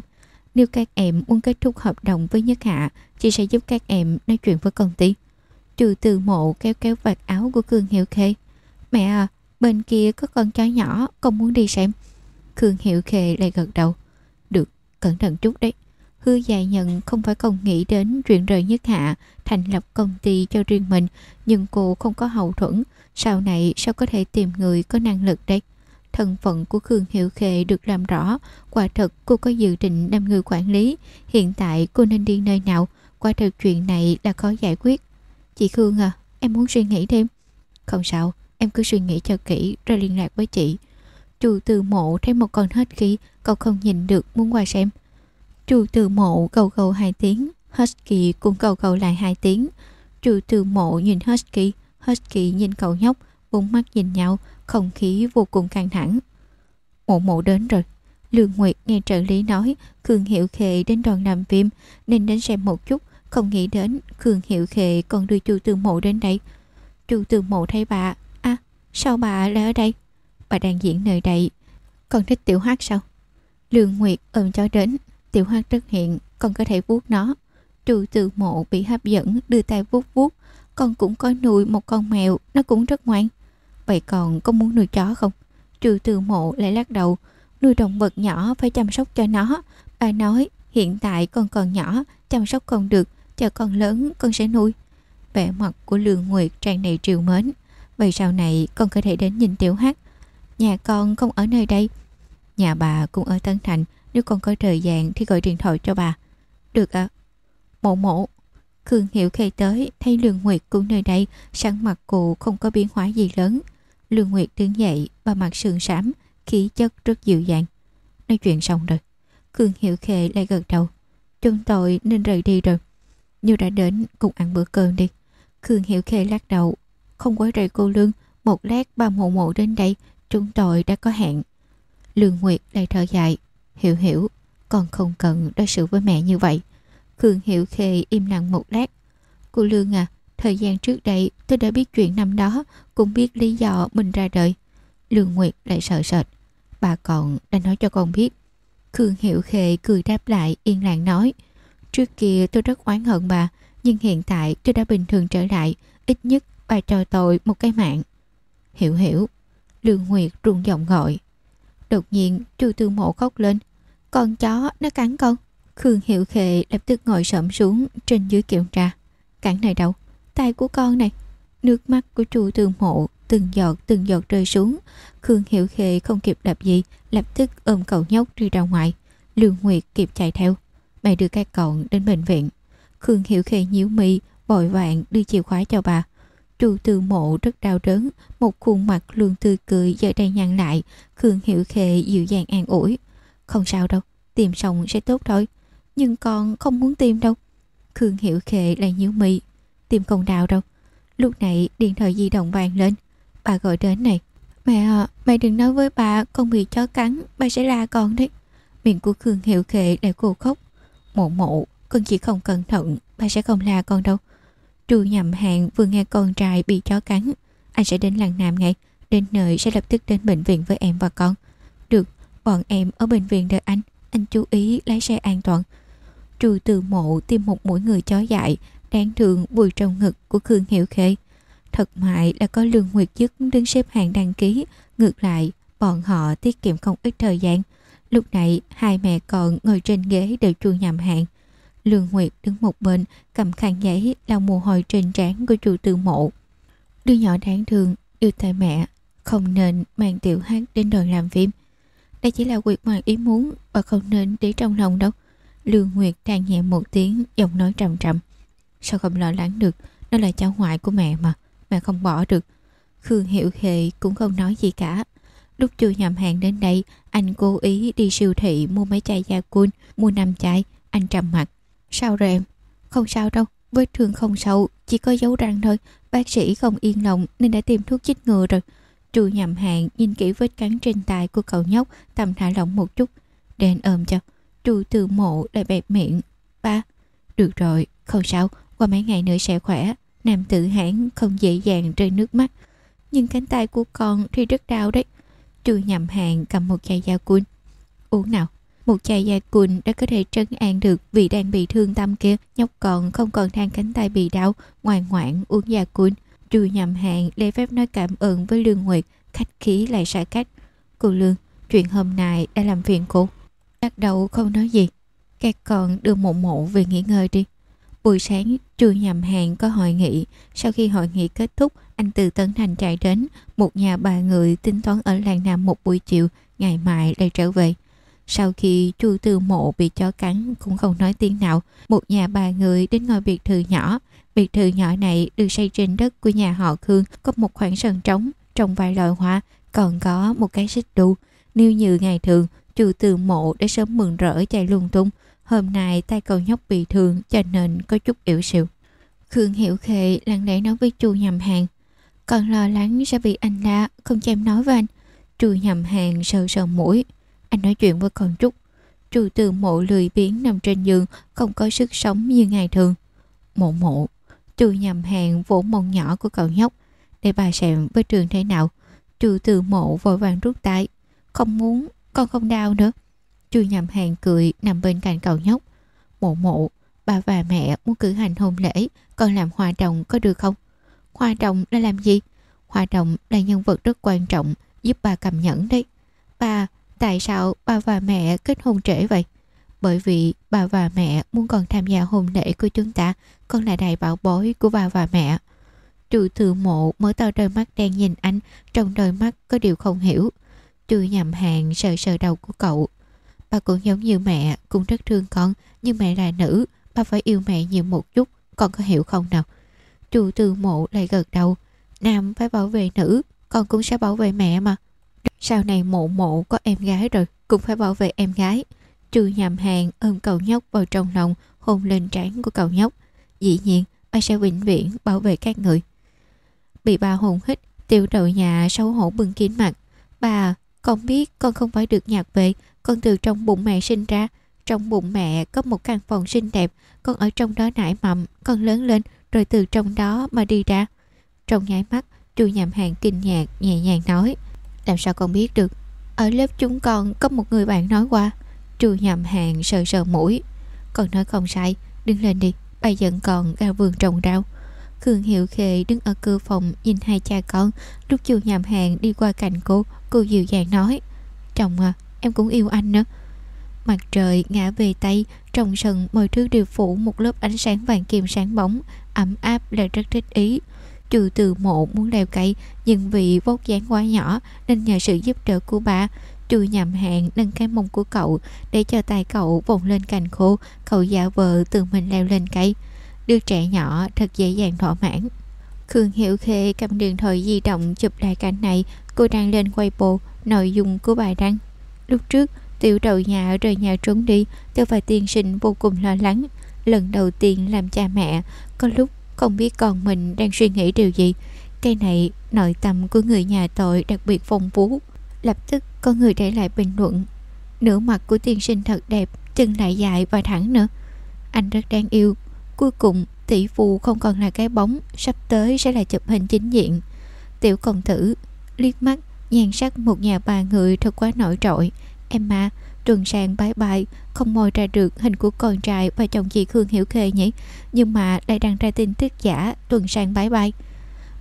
Nếu các em muốn kết thúc hợp đồng với Nhất Hạ, chị sẽ giúp các em nói chuyện với công ty. Trừ từ mộ kéo kéo vạt áo của Cương Hiệu Khê. Mẹ à, bên kia có con chó nhỏ, con muốn đi xem. Khương Hiệu Khê lại gật đầu. Được, cẩn thận chút đấy. Hư dài nhận không phải không nghĩ đến chuyện rời nhất hạ, thành lập công ty cho riêng mình, nhưng cô không có hậu thuẫn, sau này sao có thể tìm người có năng lực đây? Thân phận của Khương Hiệu Khệ được làm rõ, quả thật cô có dự định làm người quản lý, hiện tại cô nên đi nơi nào, quả thật chuyện này là khó giải quyết. Chị Khương à, em muốn suy nghĩ thêm. Không sao, em cứ suy nghĩ cho kỹ rồi liên lạc với chị. Chu từ mộ thấy một con hết khí, cậu không nhìn được muốn qua xem. Trù từ mộ cầu cầu hai tiếng, Husky cũng cầu cầu lại hai tiếng. Trù từ mộ nhìn Husky, Husky nhìn cậu nhóc, bốn mắt nhìn nhau, không khí vô cùng căng thẳng. Mộ mộ đến rồi. Lương Nguyệt nghe trợ lý nói Khương Hiệu Khệ đến đoàn làm phim nên đến xem một chút, không nghĩ đến Khương Hiệu Khệ còn đưa chu Tư Mộ đến đây. Chu Tư Mộ thấy bà, à, sao bà lại ở đây? Bà đang diễn nơi đây, còn thích tiểu hát sao? Lương Nguyệt ôm cháu đến, tiểu Hoa rất hiện, còn có thể vuốt nó. Trừ từ Mộ bị hấp dẫn, đưa tay vuốt vuốt, con cũng có nuôi một con mèo, nó cũng rất ngoan. Vậy còn có muốn nuôi chó không? Trừ từ Mộ lại lắc đầu, nuôi động vật nhỏ phải chăm sóc cho nó. Bà nói hiện tại con còn nhỏ, chăm sóc con được, chờ con lớn con sẽ nuôi. Vẻ mặt của Lương Nguyệt tràn đầy triều mến. Vậy sau này con có thể đến nhìn tiểu hát. Nhà con không ở nơi đây. Nhà bà cũng ở Tân Thành, nếu con có thời gian thì gọi điện thoại cho bà. Được ạ. À? Mộ mộ. Khương Hiểu khê tới, thấy Lương Nguyệt cũng nơi đây, sẵn mặt cụ không có biến hóa gì lớn. Lương Nguyệt đứng dậy, bà mặt sườn sám, khí chất rất dịu dàng. Nói chuyện xong rồi. Khương Hiểu Khê lại gật đầu. Chúng tôi nên rời đi rồi. Như đã đến, cùng ăn bữa cơm đi. Khương Hiểu Khê lắc đầu. Không quấy rầy cô Lương. Một lát ba mộ mộ đến đây. Chúng tôi đã có hẹn. Lương Nguyệt lại thở dài. Hiểu hiểu, con không cần đối xử với mẹ như vậy. Khương Hiểu Khê im lặng một lát. Cô Lương à, thời gian trước đây tôi đã biết chuyện năm đó, cũng biết lý do mình ra đời. Lương Nguyệt lại sợ sệt. Bà còn đã nói cho con biết. Khương Hiểu Khê cười đáp lại yên lặng nói. Trước kia tôi rất oán hận bà, nhưng hiện tại tôi đã bình thường trở lại. Ít nhất bà cho tôi một cái mạng. Hiểu hiểu. Lương Nguyệt run giọng gọi. Đột nhiên chu tư mộ khóc lên. Con chó nó cắn con. Khương hiệu Khê lập tức ngồi sẫm xuống trên dưới kiểm tra. Cản này đâu? Tay của con này. Nước mắt của chu thương mộ từng giọt từng giọt rơi xuống. Khương hiệu Khê không kịp đạp gì, lập tức ôm cậu nhóc đi ra ngoài. Lương Nguyệt kịp chạy theo. mày đưa các cậu đến bệnh viện. Khương hiệu Khê nhíu mi, vội vàng đưa chìa khóa cho bà. Chu Tư mộ rất đau đớn, một khuôn mặt luôn tươi cười giờ đây nhăn lại. Khương hiệu Khê dịu dàng an ủi. Không sao đâu, tìm xong sẽ tốt thôi. Nhưng con không muốn tìm đâu. Khương Hiểu Khệ lại nhíu mị. Tìm không đào đâu. Lúc này điện thoại di động vàng lên. Bà gọi đến này. Mẹ à, mẹ đừng nói với bà con bị chó cắn, bà sẽ la con đấy. Miệng của Khương Hiệu Khệ lại cô khóc. Mộ mộ, con chỉ không cẩn thận, bà sẽ không la con đâu. Trù nhầm hàng vừa nghe con trai bị chó cắn. Anh sẽ đến làng Nam ngay, đến nơi sẽ lập tức đến bệnh viện với em và con. Bọn em ở bệnh viện đợi anh, anh chú ý lái xe an toàn. Trù từ mộ tìm một mũi người chó dại, đáng thương vùi trong ngực của Khương Hiệu Khê. Thật mại là có lương nguyệt dứt đứng xếp hàng đăng ký, ngược lại bọn họ tiết kiệm không ít thời gian. Lúc này hai mẹ con ngồi trên ghế đợi chu nhầm hạng. Lương Nguyệt đứng một bên cầm khăn giấy lau mồ hôi trên trán của chu tư mộ. Đứa nhỏ đáng thương yêu tại mẹ không nên mang tiểu hát đến đoàn làm phim. Đây chỉ là quyệt ngoài ý muốn và không nên để trong lòng đâu. Lương Nguyệt than nhẹ một tiếng, giọng nói trầm trầm. Sao không lo lắng được? Nó là cháu ngoại của mẹ mà, Mẹ không bỏ được. Khương Hiệu Hệ cũng không nói gì cả. Lúc chưa nhầm hàng đến đây, Anh cố ý đi siêu thị mua mấy chai da cun, Mua năm chai, Anh trầm mặt. Sao rồi em? Không sao đâu, Vết thương không sâu, Chỉ có dấu răng thôi. Bác sĩ không yên lòng Nên đã tìm thuốc chích ngừa rồi. Chu nhầm hạn, nhìn kỹ vết cắn trên tay của cậu nhóc, Tầm thả lỏng một chút. Đen ôm cho Chu từ mộ lại bẹp miệng. Ba. Được rồi, Không sao, qua mấy ngày nữa sẽ khỏe. Nam tự hãn không dễ dàng rơi nước mắt. Nhưng cánh tay của con thì rất đau đấy. Chu nhầm hạn cầm một chai da cun. Uống nào, Một chai da cun đã có thể trấn an được Vì đang bị thương tâm kia, Nhóc còn không còn than cánh tay bị đau, Ngoan ngoãn uống da cun. Trừ nhầm hạn, Lê phép nói cảm ơn với Lương Nguyệt Khách khí lại sai cách Cô Lương Chuyện hôm nay đã làm phiền cô Bắt đầu không nói gì Các con đưa mụ mụ về nghỉ ngơi đi Buổi sáng, trừ nhầm hạn có hội nghị. Sau khi hội nghị kết thúc, anh từ Tân Thành chạy đến. Một nhà bà người tính toán ở làng Nam một buổi chiều, ngày mai lại trở về. Sau khi chu tư mộ bị chó cắn cũng không nói tiếng nào, một nhà bà người đến ngôi biệt thự nhỏ. Biệt thự nhỏ này được xây trên đất của nhà họ Khương, có một khoảng sân trống, trồng vài loại hoa, còn có một cái xích đu. Nếu như ngày thường, chu từ mộ đã sớm mừng rỡ chạy lung tung, Hôm nay tay cậu nhóc bị thương cho nên có chút yếu xịu. Khương Hiểu Khệ lặng lẽ nói với chu nhầm hàng. Còn lo lắng sẽ bị anh la, không cho em nói với anh. Chu nhầm hàng sờ sờ mũi. Anh nói chuyện với con Trúc Trừ từ mộ lười biếng nằm trên giường Không có sức sống như ngày thường Mộ mộ Trừ nhầm hàng vỗ mông nhỏ của cậu nhóc, Để bà xem với trường thế nào. Trừ từ mộ vội vàng rút tay. Không muốn, con không đau nữa. Trừ nhầm hàng cười nằm bên cạnh cậu nhóc. Mộ mộ, Bà và mẹ muốn cử hành hôn lễ, Con làm hòa đồng có được không? Hòa đồng là làm gì? Hòa đồng là nhân vật rất quan trọng, Giúp bà cầm nhẫn đấy. Bà, Tại sao bà và mẹ kết hôn trễ vậy? Bởi vì bà và mẹ muốn con tham gia hôn lễ của chúng ta, Con là đại bảo bối của bà và mẹ. Trừ thừa mộ mở to đôi mắt đen nhìn anh, Trong đôi mắt có điều không hiểu. Trừ nhầm hàng sờ sờ đầu của cậu. Bà cũng giống như mẹ, Cũng rất thương con, Nhưng mẹ là nữ, Bà phải yêu mẹ nhiều một chút, Con có hiểu không nào? Trừ từ mộ lại gật đầu. Nam phải bảo vệ nữ, Con cũng sẽ bảo vệ mẹ mà. Sau này mộ mộ có em gái rồi, Cũng phải bảo vệ em gái. Trừ nhầm hàng, ôm cậu nhóc vào trong lòng, Hôn lên trán của cậu nhóc. Dĩ nhiên, anh sẽ vĩnh viễn bảo vệ các người. Bị bà hôn hít, Tiểu đầu nhà xấu hổ bưng kín mặt. Bà, con biết con không phải được nhặt về Con từ trong bụng mẹ sinh ra. Trong bụng mẹ có một căn phòng xinh đẹp, Con ở trong đó nải mầm, Con lớn lên rồi từ trong đó mà đi ra. Trong nháy mắt Chu nhầm hàng kinh ngạc, nhẹ nhàng nói, Làm sao con biết được? Ở lớp chúng con có một người bạn nói qua trù nhầm hàng sờ sờ mũi. Con nói không sai, Đứng lên đi Bà giận còn ra vườn trồng rau. Khương Hiệu Khê đứng ở cửa phòng nhìn hai cha con, Lúc chu nhầm hàng đi qua cạnh cô Cô dịu dàng nói, Chồng à em cũng yêu anh nữa Mặt trời ngã về Tây Trong sân mọi thứ đều phủ một lớp ánh sáng vàng kim sáng bóng, Ấm áp là rất thích ý. Trừ từ mộ muốn leo cây, Nhưng vì vóc dáng quá nhỏ Nên nhờ sự giúp đỡ của bà Trừ nhầm hạng nâng cái mông của cậu Để cho tay cậu vùng lên cành khô, Cậu giả vờ tự mình leo lên cây Đứa trẻ nhỏ thật dễ dàng thỏa mãn. Khương Hiểu Khê cầm điện thoại di động chụp lại cảnh này, Cô đang lên quay bộ nội dung của bài đăng. Lúc trước, Tiểu đầu nhà rời nhà trốn đi, Tôi và tiên sinh vô cùng lo lắng. Lần đầu tiên làm cha mẹ, Có lúc không biết con mình đang suy nghĩ điều gì. Cái này, nội tâm của người nhà tội đặc biệt phong phú. Lập tức có người để lại bình luận. Nửa mặt của tiên sinh thật đẹp, Chân lại dài và thẳng nữa. Anh rất đáng yêu. Cuối cùng, tỷ phụ không còn là cái bóng, Sắp tới sẽ là chụp hình chính diện. Tiểu công tử, liếc mắt, nhan sắc một nhà bà người thật quá nổi trội. Em à tuần sang bái bai, Không moi ra được hình của con trai Và chồng chị Khương Hiểu Khê nhỉ? Nhưng mà lại đăng ra tin tức giả, Tuần sang bái bai.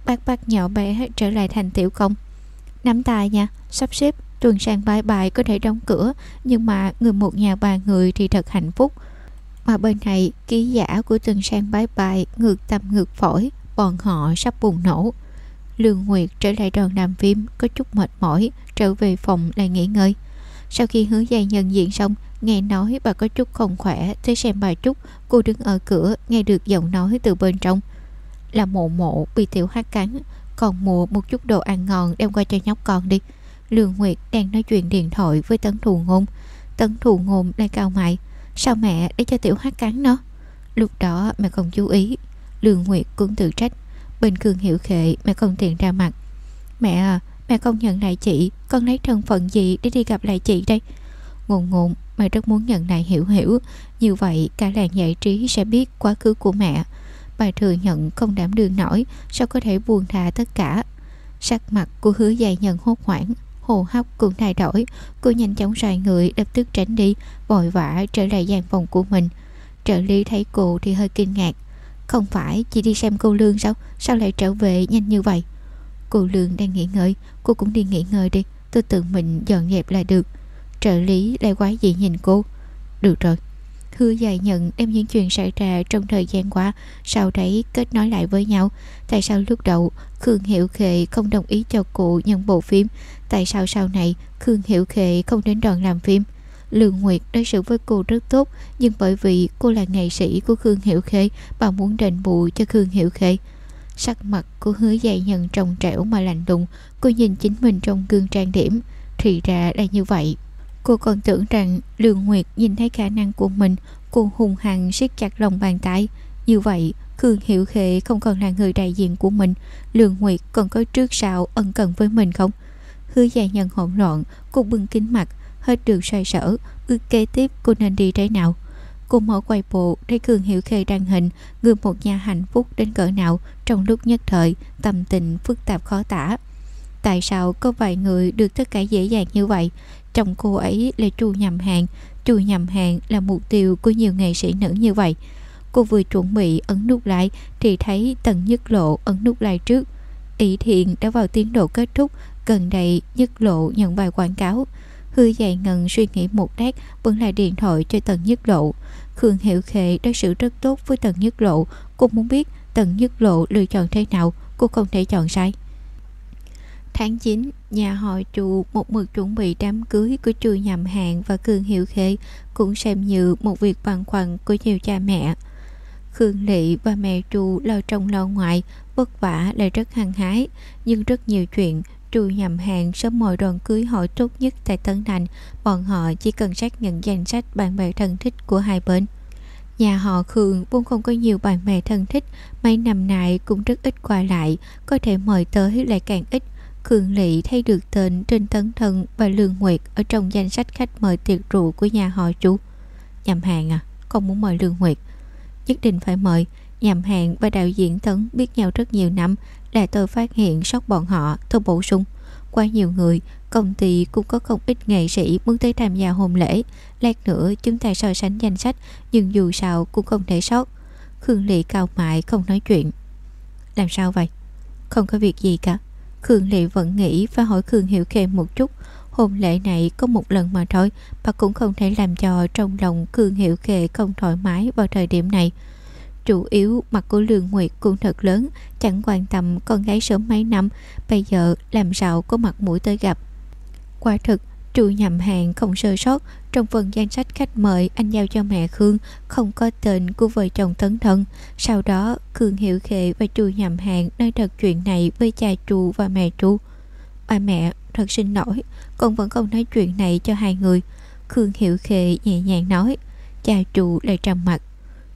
Bác bác nhỏ bé trở lại thành tiểu công. Nắm tay nha, Sắp xếp tuần sang bái bãi có thể đóng cửa, Nhưng mà người một nhà ba người thì thật hạnh phúc. Mà bên này, ký giả của tuần sang bái bãi Ngược tâm ngược phổi, Bọn họ sắp bùng nổ. Lương Nguyệt trở lại đoàn làm phim, Có chút mệt mỏi, Trở về phòng lại nghỉ ngơi. Sau khi hứa dây nhân diện xong, Nghe nói bà có chút không khỏe, Tới xem bà chút Cô đứng ở cửa, nghe được giọng nói từ bên trong. Là mộ mộ bị tiểu hát cắn, Còn mua một chút đồ ăn ngon Đem qua cho nhóc con đi. Lương Nguyệt đang nói chuyện điện thoại với Tấn Thù Ngôn. Tấn Thù Ngôn đang cao mày, Sao mẹ để cho tiểu hát cắn nó? Lúc đó mẹ không chú ý. Lương Nguyệt cũng tự trách, Bình Cường Hiểu Khệ, mẹ không tiện ra mặt. Mẹ à Mẹ không nhận lại chị, Con lấy thân phận gì để đi gặp lại chị đây? Ngôn ngôn, Mẹ rất muốn nhận lại hiểu hiểu, Như vậy cả làng giải trí sẽ biết quá khứ của mẹ. Bà thừa nhận không đảm đương nổi, Sao có thể buồn thà tất cả. Sắc mặt của hứa dài nhận hốt hoảng Hồ hấp cũng thay đổi. Cô nhanh chóng xoay người, lập tức tránh đi, Vội vã trở lại gian phòng của mình. Trợ lý thấy cô thì hơi kinh ngạc. Không phải chỉ đi xem cô Lương sao? Sao lại trở về nhanh như vậy? Cô Lương đang nghỉ ngơi. Cô cũng đi nghỉ ngơi đi. Tôi tự mình dọn dẹp là được. Trợ lý lại quái dị nhìn cô. Được rồi Hứa dài nhận đem những chuyện xảy ra trong thời gian qua, Sau đấy kết nối lại với nhau. Tại sao lúc đầu Khương Hiệu Khệ không đồng ý cho cô nhận bộ phim? Tại sao sau này Khương Hiệu Khệ không đến đoàn làm phim? Lương Nguyệt đối xử với cô rất tốt, Nhưng bởi vì cô là nghệ sĩ của Khương Hiệu Khê, Bà muốn đền bù cho Khương Hiệu Khê. Sắc mặt của hứa dày nhận trồng trẻo mà lạnh lùng, Cô nhìn chính mình trong gương trang điểm. Thì ra là như vậy. Cô còn tưởng rằng Lương Nguyệt nhìn thấy khả năng của mình. Cô hùng hằng siết chặt lòng bàn tay. Như vậy, Khương Hiểu Khệ không còn là người đại diện của mình. Lương Nguyệt còn có trước sau ân cần với mình không? Hứa dài nhân hỗn loạn, Cô bưng kính mặt, hết đường xoay sở ước kế tiếp cô nên đi thế nào? Cô mở quay bộ, thấy cường hiệu khê đăng hình, người một nhà hạnh phúc đến cỡ nào, trong lúc nhất thời, tâm tình phức tạp khó tả. Tại sao có vài người được tất cả dễ dàng như vậy? Trong cô ấy là chu nhầm hàng chu nhầm hàng là mục tiêu của nhiều nghệ sĩ nữ như vậy. Cô vừa chuẩn bị ấn nút lại thì thấy tần nhất lộ ấn nút lại trước. Ý thiện đã vào tiến độ kết thúc gần đây nhất lộ nhận bài quảng cáo. Hư dài ngần suy nghĩ một lát vẫn lại điện thoại cho tần nhất lộ. Khương hiệu khệ đối xử rất tốt với tần nhất lộ. Cô muốn biết tần nhất lộ lựa chọn thế nào cô không thể chọn sai. Tháng 9, nhà họ Chu một mực chuẩn bị đám cưới của Chu Nhậm hạng và Cường Hiệu Khê cũng xem như một việc băn khoăn của nhiều cha mẹ. Khương Lị và mẹ Chu lo trong lo ngoại, vất vả lại rất hăng hái, nhưng rất nhiều chuyện Chu Nhậm Hàng sớm mời đoàn cưới hỏi tốt nhất tại Tân Thành, bọn họ chỉ cần xác nhận danh sách bạn bè thân thích của hai bên. Nhà họ Khương vốn không có nhiều bạn bè thân thích, mấy năm nay cũng rất ít qua lại, có thể mời tới lại càng ít, Khương Lị thấy được tên Trinh Tấn Thân và Lương Nguyệt ở trong danh sách khách mời tiệc rượu của nhà họ chú. Nhằm hàng à, không muốn mời Lương Nguyệt. Nhất định phải mời, nhằm hàng và đạo diễn Tấn biết nhau rất nhiều năm là tôi phát hiện sót bọn họ, tôi bổ sung. Qua nhiều người, công ty cũng có không ít nghệ sĩ muốn tới tham gia hôn lễ. Lát nữa chúng ta so sánh danh sách, nhưng dù sao cũng không thể sót. Khương Lị cao mại không nói chuyện. Làm sao vậy? Không có việc gì cả. Khương Lệ vẫn nghĩ và hỏi Khương Hiểu Khê một chút. Hôn lễ này có một lần mà thôi Bà cũng không thể làm cho trong lòng Khương Hiểu Khê không thoải mái vào thời điểm này. Chủ yếu mặt của Lương Nguyệt cũng thật lớn, Chẳng quan tâm con gái sớm mấy năm, Bây giờ làm sao có mặt mũi tới gặp. Quả thực chủ nhầm hàng không sơ sót trong phần danh sách khách mời, anh giao cho mẹ Khương, Không có tên của vợ chồng tấn thân. Sau đó, Khương hiểu Khệ và Chu nhầm hàng Nói thật chuyện này với cha Trụ và mẹ Trụ bà mẹ thật xin lỗi, Con vẫn không nói chuyện này cho hai người. Khương hiểu Khệ nhẹ nhàng nói, Cha Trụ lại trầm mặt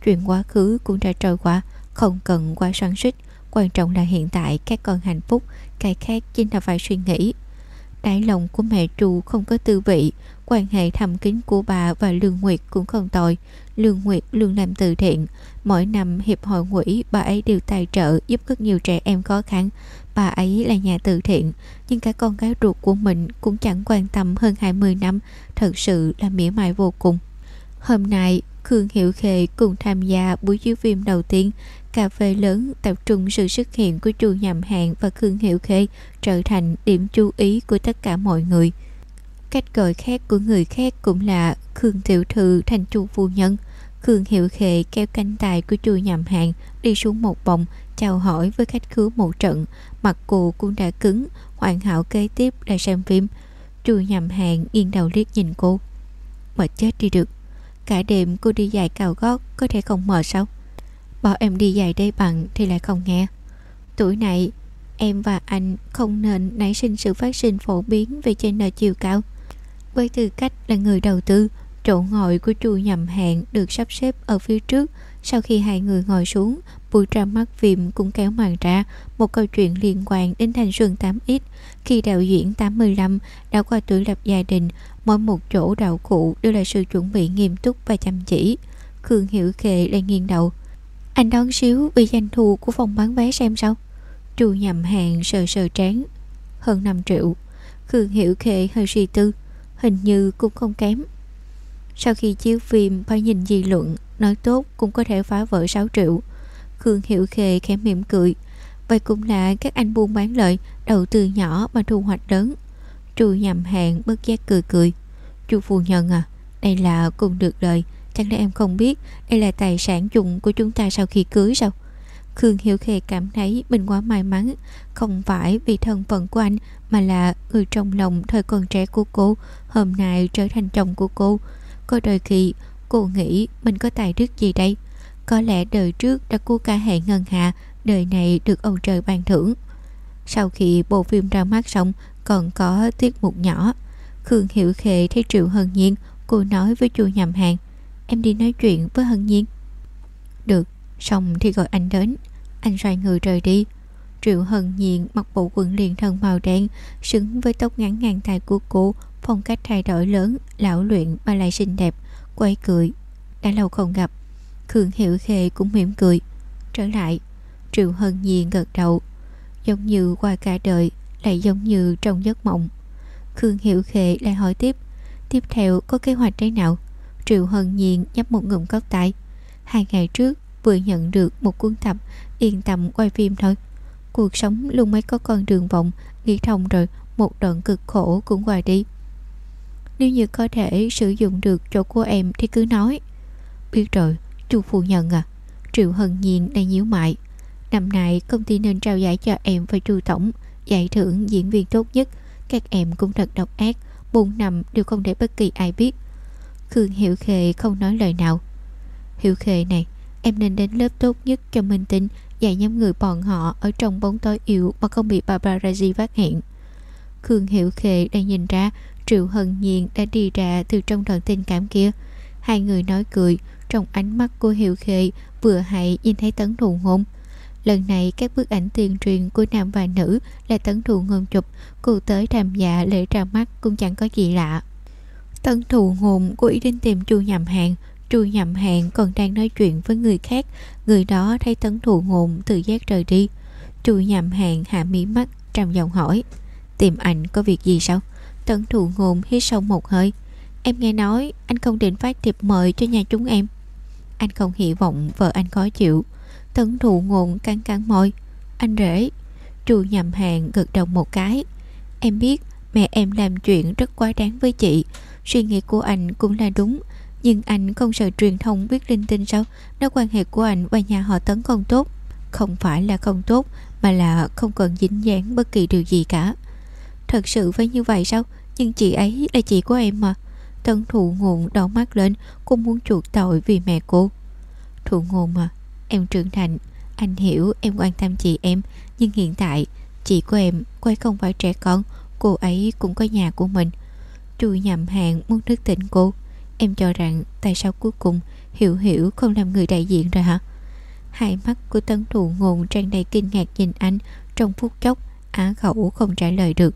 Chuyện quá khứ cũng đã trôi qua, Không cần quá xoắn xích Quan trọng là hiện tại các con hạnh phúc, Cái khác chính là phải suy nghĩ. Đáy lòng của mẹ trù không có tư vị, Quan hệ thầm kín của bà và Lương Nguyệt cũng không tồi. Lương Nguyệt luôn làm từ thiện. Mỗi năm hiệp hội quỹ, bà ấy đều tài trợ giúp rất nhiều trẻ em khó khăn. Bà ấy là nhà từ thiện, Nhưng cả con gái ruột của mình cũng chẳng quan tâm hơn 20 năm. Thật sự là mỉa mai vô cùng. Hôm nay, Khương Hiệu Khệ cùng tham gia buổi chiếu phim đầu tiên, cà phê lớn tập trung sự xuất hiện của chu nhầm hạn và khương hiệu khê trở thành điểm chú ý của tất cả mọi người. Cách gọi khác của người khác cũng là khương tiểu thư thành chu phu nhân. Khương hiệu khệ kéo cánh tài của chu nhầm hạn đi xuống một vòng, chào hỏi với khách khứa một trận. Mặt cô cũng đã cứng, hoàn hảo kế tiếp là xem phim. Chu nhầm hạn nghiêng đầu liếc nhìn cô. Mệt chết đi được cả đêm cô đi dài cao gót, có thể không mờ sao? Bảo em đi dài đây bằng thì lại không nghe. Tuổi này, Em và anh không nên nảy sinh sự phát sinh phổ biến về trên nợ chiều cao. Với tư cách là người đầu tư, Chỗ ngồi của chu nhầm hẹn được sắp xếp ở phía trước. Sau khi hai người ngồi xuống bụi ra mắt phim cũng kéo màn ra Một câu chuyện liên quan đến thanh xuân 8X Khi đạo diễn 85 đã qua tuổi lập gia đình Mỗi một chỗ đạo cụ đều là sự chuẩn bị nghiêm túc và chăm chỉ. Khương Hiểu Khệ lại nghiêng đầu. Anh đón xíu vì doanh thu của phòng bán vé xem sao? Chu nhầm hàng sờ sờ trán. Hơn 5 triệu. Khương Hiểu khệ hơi suy tư. Hình như cũng không kém. Sau khi chiếu phim phải nhìn dư luận, Nói tốt cũng có thể phá vỡ 6 triệu. Khương Hiểu khệ khẽ mỉm cười. Vậy cũng là các anh buôn bán lợi, Đầu tư nhỏ mà thu hoạch lớn. Chu nhầm hẹn bất giác cười cười. Chu phu nhân à Đây là cùng được đời. Chẳng lẽ em không biết, Đây là tài sản chung của chúng ta sau khi cưới sao? Khương Hiểu Khê cảm thấy mình quá may mắn. Không phải vì thân phận của anh, Mà là người trong lòng thời còn trẻ của cô, Hôm nay trở thành chồng của cô. Có đôi khi, cô nghĩ mình có tài đức gì đây? Có lẽ đời trước đã cô cả hệ ngân hạ Đời này được ông trời ban thưởng. Sau khi bộ phim ra mắt xong còn có tiết mục nhỏ. Khương Hiểu Khê thấy Triệu Hân Nhiên, Cô nói với chu nhầm hàng, Em đi nói chuyện với Hân Nhiên. Được. Xong thì gọi anh đến. Anh xoay người rời đi. Triệu Hân Nhiên mặc bộ quần liền thân màu đen, Xứng với tóc ngắn ngang tay của cô, Phong cách thay đổi lớn, Lão luyện mà lại xinh đẹp, Quay cười. Đã lâu không gặp, Khương Hiểu Khê cũng mỉm cười. Trở lại, Triệu Hân Nhiên gật đầu. Giống như qua cả đời lại giống như trong giấc mộng. Khương Hiểu Khệ lại hỏi tiếp Tiếp theo có kế hoạch thế nào? Triệu Hân Nhiên nhấp một ngụm cốc tay Hai ngày trước, vừa nhận được một cuốn tập, Yên tâm quay phim thôi. Cuộc sống luôn mới có con đường vọng, Nghĩ thông rồi, Một đoạn cực khổ cũng qua đi. Nếu như có thể sử dụng được chỗ của em Thì cứ nói. Biết rồi, chu phu nhận. à. Triệu Hân Nhiên đang nhíu mại Năm nay công ty nên trao giải cho em và chu tổng. Giải thưởng diễn viên tốt nhất. Các em cũng thật độc ác, buồn năm đều không để bất kỳ ai biết. Khương Hiệu Khê không nói lời nào. Hiệu Khê này, Em nên đến lớp tốt nhất cho Minh Tinh, Dạy nhóm người bọn họ ở trong bóng tối yếu Mà không bị paparazzi phát hiện. Khương Hiệu Khê đang nhìn ra, Triệu Hân Nhiên đã đi ra từ trong đoạn tình cảm kia. Hai người nói cười, Trong ánh mắt của Hiệu Khê Vừa hay nhìn thấy tấn thù ngôn. Lần này, các bức ảnh tuyên truyền của nam và nữ là tấn thù ngôn chụp cụ tới tham dạ lễ ra mắt cũng chẳng có gì lạ. Tấn thù ngôn cố ý đến tìm chu nhầm hàng Chu nhầm hàng còn đang nói chuyện với người khác. Người đó thấy tấn thù ngôn tự giác rời đi. Chu nhầm hàng hạ mí mắt trầm giọng hỏi, Tìm ảnh có việc gì sao? Tấn thù ngôn hít sâu một hơi, Em nghe nói anh không định phát thiệp mời cho nhà chúng em. Anh không hy vọng vợ anh khó chịu. Tấn thụ ngụn căng căng môi. Anh rể Chu nhầm hàng gật đầu một cái. Em biết mẹ em làm chuyện rất quá đáng với chị. Suy nghĩ của anh cũng là đúng. Nhưng anh không sợ truyền thông biết linh tinh sao? Nếu quan hệ của anh và nhà họ Tấn không tốt. Không phải là không tốt, Mà là không cần dính dáng bất kỳ điều gì cả. Thật sự phải như vậy sao? Nhưng chị ấy là chị của em mà. Tấn thụ ngụn đỏ mắt lên, Cô muốn chuộc tội vì mẹ cô. Thụ ngôn mà. Em trưởng thành. Anh hiểu, em quan tâm chị em. Nhưng hiện tại, Chị của em quay không phải trẻ con. Cô ấy cũng có nhà của mình. Chu nhầm hàng muốn thức tỉnh cô. Em cho rằng tại sao cuối cùng Hiểu hiểu không làm người đại diện rồi hả? Hai mắt của tấn thụ ngôn tràn đầy kinh ngạc nhìn anh. Trong phút chốc, Á khẩu không trả lời được.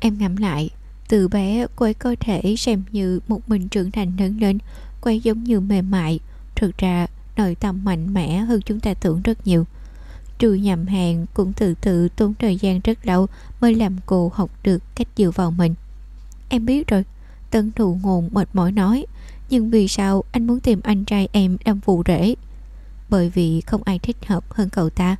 Em ngẫm lại, Từ bé cô ấy có thể xem như một mình trưởng thành lớn lên, Cô ấy giống như mềm mại. Thực ra nội tâm mạnh mẽ hơn chúng ta tưởng rất nhiều Trừ nhầm hàng cũng từ từ tốn thời gian rất lâu mới làm cô học được cách dựa vào mình. Em biết rồi, Tân thụ ngôn mệt mỏi nói, nhưng vì sao anh muốn tìm anh trai em làm phụ rể? Bởi vì không ai thích hợp hơn cậu ta.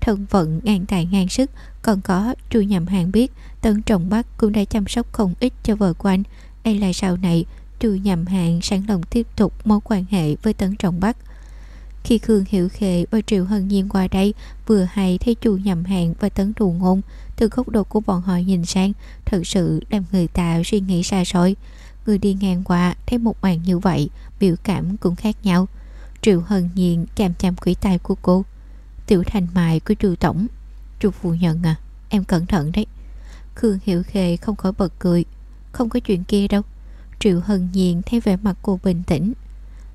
Thân phận ngang tài ngang sức, còn có trừ nhầm hàng biết Tân Trọng Bắc cũng đã chăm sóc không ít cho vợ của anh. Đây là sau này trừ nhầm hàng sẵn lòng tiếp tục mối quan hệ với Tấn Trọng Bắc. Khi Khương Hiểu Khệ và Triệu Hân Nhiên qua đây, Vừa hay thấy chu nhầm hạng và tấn thù ngôn. Từ góc độ của bọn họ nhìn sang, Thật sự làm người ta suy nghĩ xa xôi. Người đi ngang qua thấy một màn như vậy, Biểu cảm cũng khác nhau. Triệu Hân Nhiên chạm chạm quỷ tay của cô. Tiểu thành mại của chu tổng, Chu phụ nhận à Em cẩn thận đấy. Khương Hiểu Khê không khỏi bật cười. Không có chuyện kia đâu. Triệu Hân Nhiên thấy vẻ mặt cô bình tĩnh.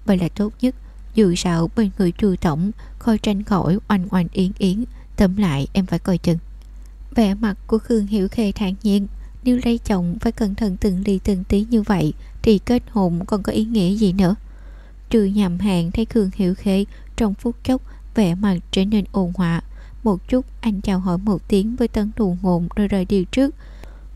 Vậy là tốt nhất dù sao bên người chu tổng Khôi tranh khỏi, oanh oanh yến yến. Tóm lại, em phải coi chừng. Vẻ mặt của Khương Hiểu Khê thản nhiên. Nếu lấy chồng phải cẩn thận từng ly từng tí như vậy, Thì kết hôn còn có ý nghĩa gì nữa? Trừ nhầm hàng thấy Khương Hiểu Khê, Trong phút chốc, vẻ mặt trở nên ồn hòa. Một chút, anh chào hỏi một tiếng với tấn thù ngộn rồi rời đi trước.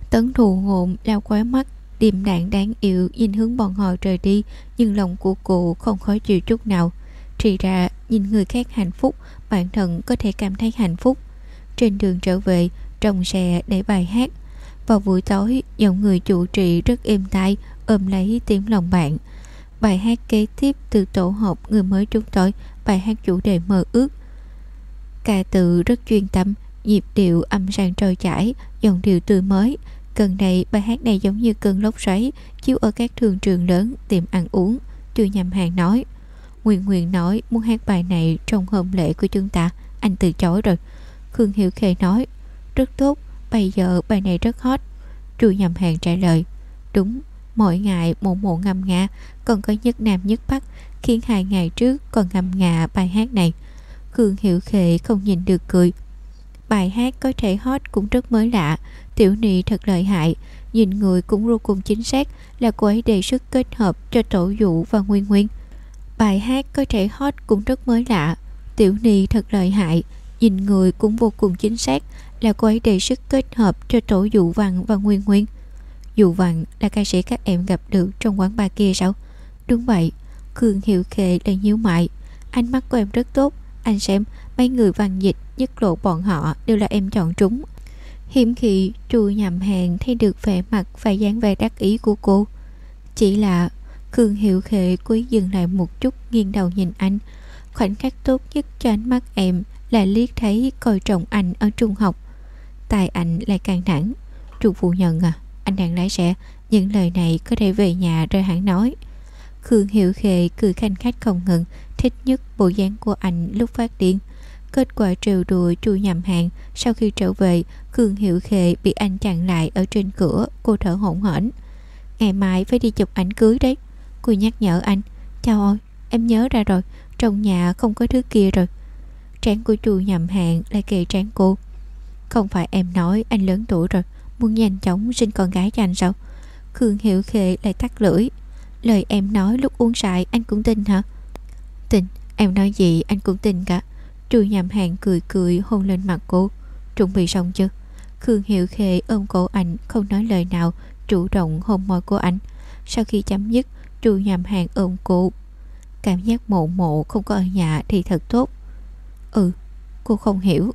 Tấn thù ngộn lao khóe mắt. Điềm đạm đáng yêu, nhìn hướng bọn họ rời đi, Nhưng lòng của cô không khó chịu chút nào. Thì ra, nhìn người khác hạnh phúc, Bản thân có thể cảm thấy hạnh phúc. Trên đường trở về, Trong xe để bài hát. Vào buổi tối giọng người chủ trì rất êm tai, Ôm lấy tiếng lòng bạn. Bài hát kế tiếp từ tổ hợp Người mới chúng tôi Bài hát chủ đề mơ ước. Ca từ rất chuyên tâm, Nhịp điệu âm sang trôi chảy Dòng điệu tươi mới. Gần đây, bài hát này giống như cơn lốc xoáy, Chiếu ở các thương trường lớn, Tiệm ăn uống. Chưa nhầm hàng nói Nguyên Nguyên nói, muốn hát bài này Trong hôm lễ của chúng ta. Anh từ chối rồi. Khương Hiểu Khê nói, Rất tốt, Bây giờ bài này rất hot. Chu nhầm hàng trả lời, Đúng, Mỗi ngày một mộ ngâm nga, Còn có nhất nam nhất bắc, Khiến hai ngày trước còn ngâm nga bài hát này. Khương Hiểu Khê không nhìn được cười bài hát có thể hot cũng rất mới lạ. Tiểu nị thật lợi hại. Nhìn người cũng vô cùng chính xác, là cô ấy đề xuất kết hợp cho tổ dụ và nguyên nguyên. Bài hát có thể hot cũng rất mới lạ. Tiểu nị thật lợi hại. Nhìn người cũng vô cùng chính xác, là cô ấy đề xuất kết hợp cho tổ dụ văn và nguyên nguyên. Dụ văn là ca sĩ các em gặp được trong quán bar kia sao? Đúng vậy. Khương hiệu khệ là nhíu mại ánh mắt của em rất tốt. Anh xem mấy người văn dịch nhất lộ bọn họ đều là em chọn trúng. Hiếm khi chu nhầm hàng thấy được vẻ mặt và dáng vẻ đắc ý của cô. Chỉ là khương hiệu khệ cúi dừng lại một chút, nghiêng đầu nhìn anh. Khoảnh khắc tốt nhất cho ánh mắt em là liếc thấy coi trọng anh ở trung học. Tài anh lại càng thẳng chu phụ nhận à anh đang lái xe, những lời này có thể về nhà rồi hẳn nói. Khương hiệu khệ cười khanh khách không ngừng, thích nhất bộ dáng của anh lúc phát điên. Kết quả trêu đùa chu nhầm hàng Sau khi trở về Khương Hiệu Khệ bị anh chặn lại ở trên cửa. Cô thở hổn hển. Ngày mai phải đi chụp ảnh cưới đấy. Cô nhắc nhở anh. Chào ơi, em nhớ ra rồi. Trong nhà không có thứ kia rồi. Trán của chu nhầm hàng lại kề trán cô. Không phải em nói anh lớn tuổi rồi. Muốn nhanh chóng sinh con gái cho anh sao? Khương Hiệu Khệ lại tắt lưỡi. Lời em nói lúc uống sại anh cũng tin hả? Tin. Em nói gì anh cũng tin cả. Trừ nhầm hàng cười cười, hôn lên mặt cô. Chuẩn bị xong chưa Khương Hiệu Khê ôm cổ anh, Không nói lời nào, Chủ động hôn môi của anh. Sau khi chấm dứt Trừ nhầm hàng ôm cô Cảm giác mộ mộ không có ở nhà thì thật tốt. Ừ Cô không hiểu.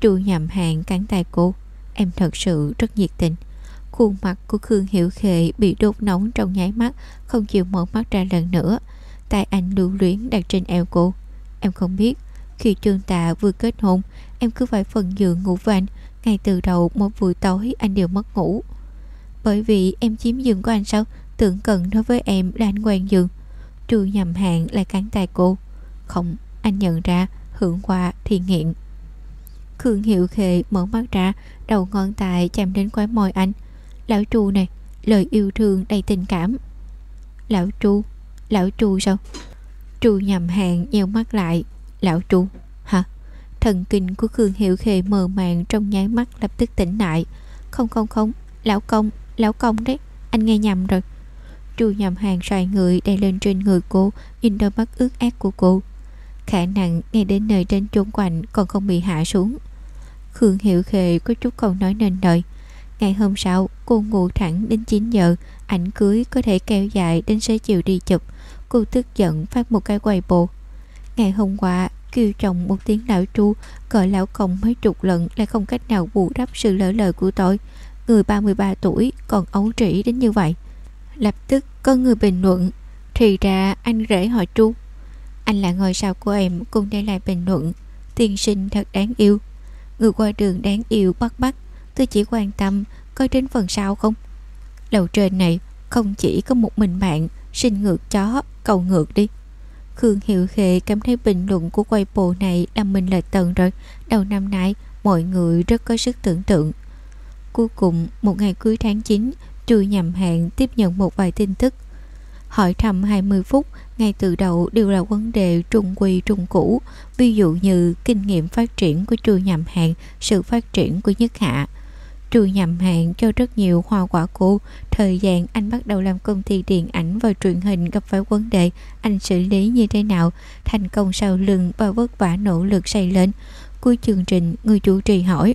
Trừ nhầm hàng cắn tay cô. Em thật sự rất nhiệt tình. Khuôn mặt của Khương Hiệu Khệ bị đốt nóng trong nháy mắt, Không chịu mở mắt ra lần nữa. Tay anh lưu luyến đặt trên eo cô. Em không biết khi Trương Tạ vừa kết hôn, Em cứ phải phần giường ngủ với anh Ngay từ đầu mỗi buổi tối anh đều mất ngủ. Bởi vì em chiếm giường của anh sao? Tưởng cần nói với em là anh quen giường. Trừ nhầm hạn lại cắn tay cô. Không, anh nhận ra, Hưởng qua thì nghiện Khương Hiệu Khệ mở mắt ra, Đầu ngón tay chạm đến khóe môi anh. Lão Trù này, Lời yêu thương đầy tình cảm. Lão Trù Lão Trù sao? Trù nhầm hạng nheo mắt lại. Lão Trù Hả? Thần kinh của Khương Hiệu Khề mờ màng Trong nháy mắt lập tức tỉnh lại. Không không không. Lão công Lão công đấy. Anh nghe nhầm rồi. Chu nhầm hàng xoài người đè lên trên người cô, Nhìn đôi mắt ướt át của cô. Khả năng ngay đến nơi trên chốn quạnh Còn không bị hạ xuống. Khương Hiệu Khề có chút không nói nên lời. Ngày hôm sau, cô ngủ thẳng đến 9 giờ. Ảnh cưới có thể kéo dài đến xế chiều đi chụp. Cô tức giận phát một cái quầy bộ Ngày hôm qua kêu chồng một tiếng lão tru Gọi lão công mấy chục lần Lại không cách nào bù đắp sự lỡ lời của tôi. Người 33 tuổi còn ấu trĩ đến như vậy. Lập tức có người bình luận, Thì ra anh rể họ tru. Anh là ngôi sao của em Cùng đây lại bình luận. Tiên sinh thật đáng yêu. Người qua đường đáng yêu bắt bắt Tôi chỉ quan tâm coi đến phần sau không? Lầu trên này không chỉ có một mình bạn, Sinh ngược chó, cầu ngược đi. Khương Hiệu Khệ cảm thấy bình luận của quay bộ này làm mình lệch tầng rồi. Đầu năm nay, mọi người rất có sức tưởng tượng. Cuối cùng, một ngày cuối tháng 9 Trừ nhầm hạn tiếp nhận một vài tin tức. Hỏi thăm 20 phút, ngay từ đầu đều là vấn đề trung quy trung cũ. Ví dụ như kinh nghiệm phát triển của trừ nhầm hạn Sự phát triển của nhất hạ. Trừ nhầm hạn cho rất nhiều hoa quả cũ. Thời gian anh bắt đầu làm công ty điện ảnh và truyền hình gặp phải vấn đề, Anh xử lý như thế nào? Thành công sau lưng và vất vả nỗ lực xây lên. Cuối chương trình, người chủ trì hỏi.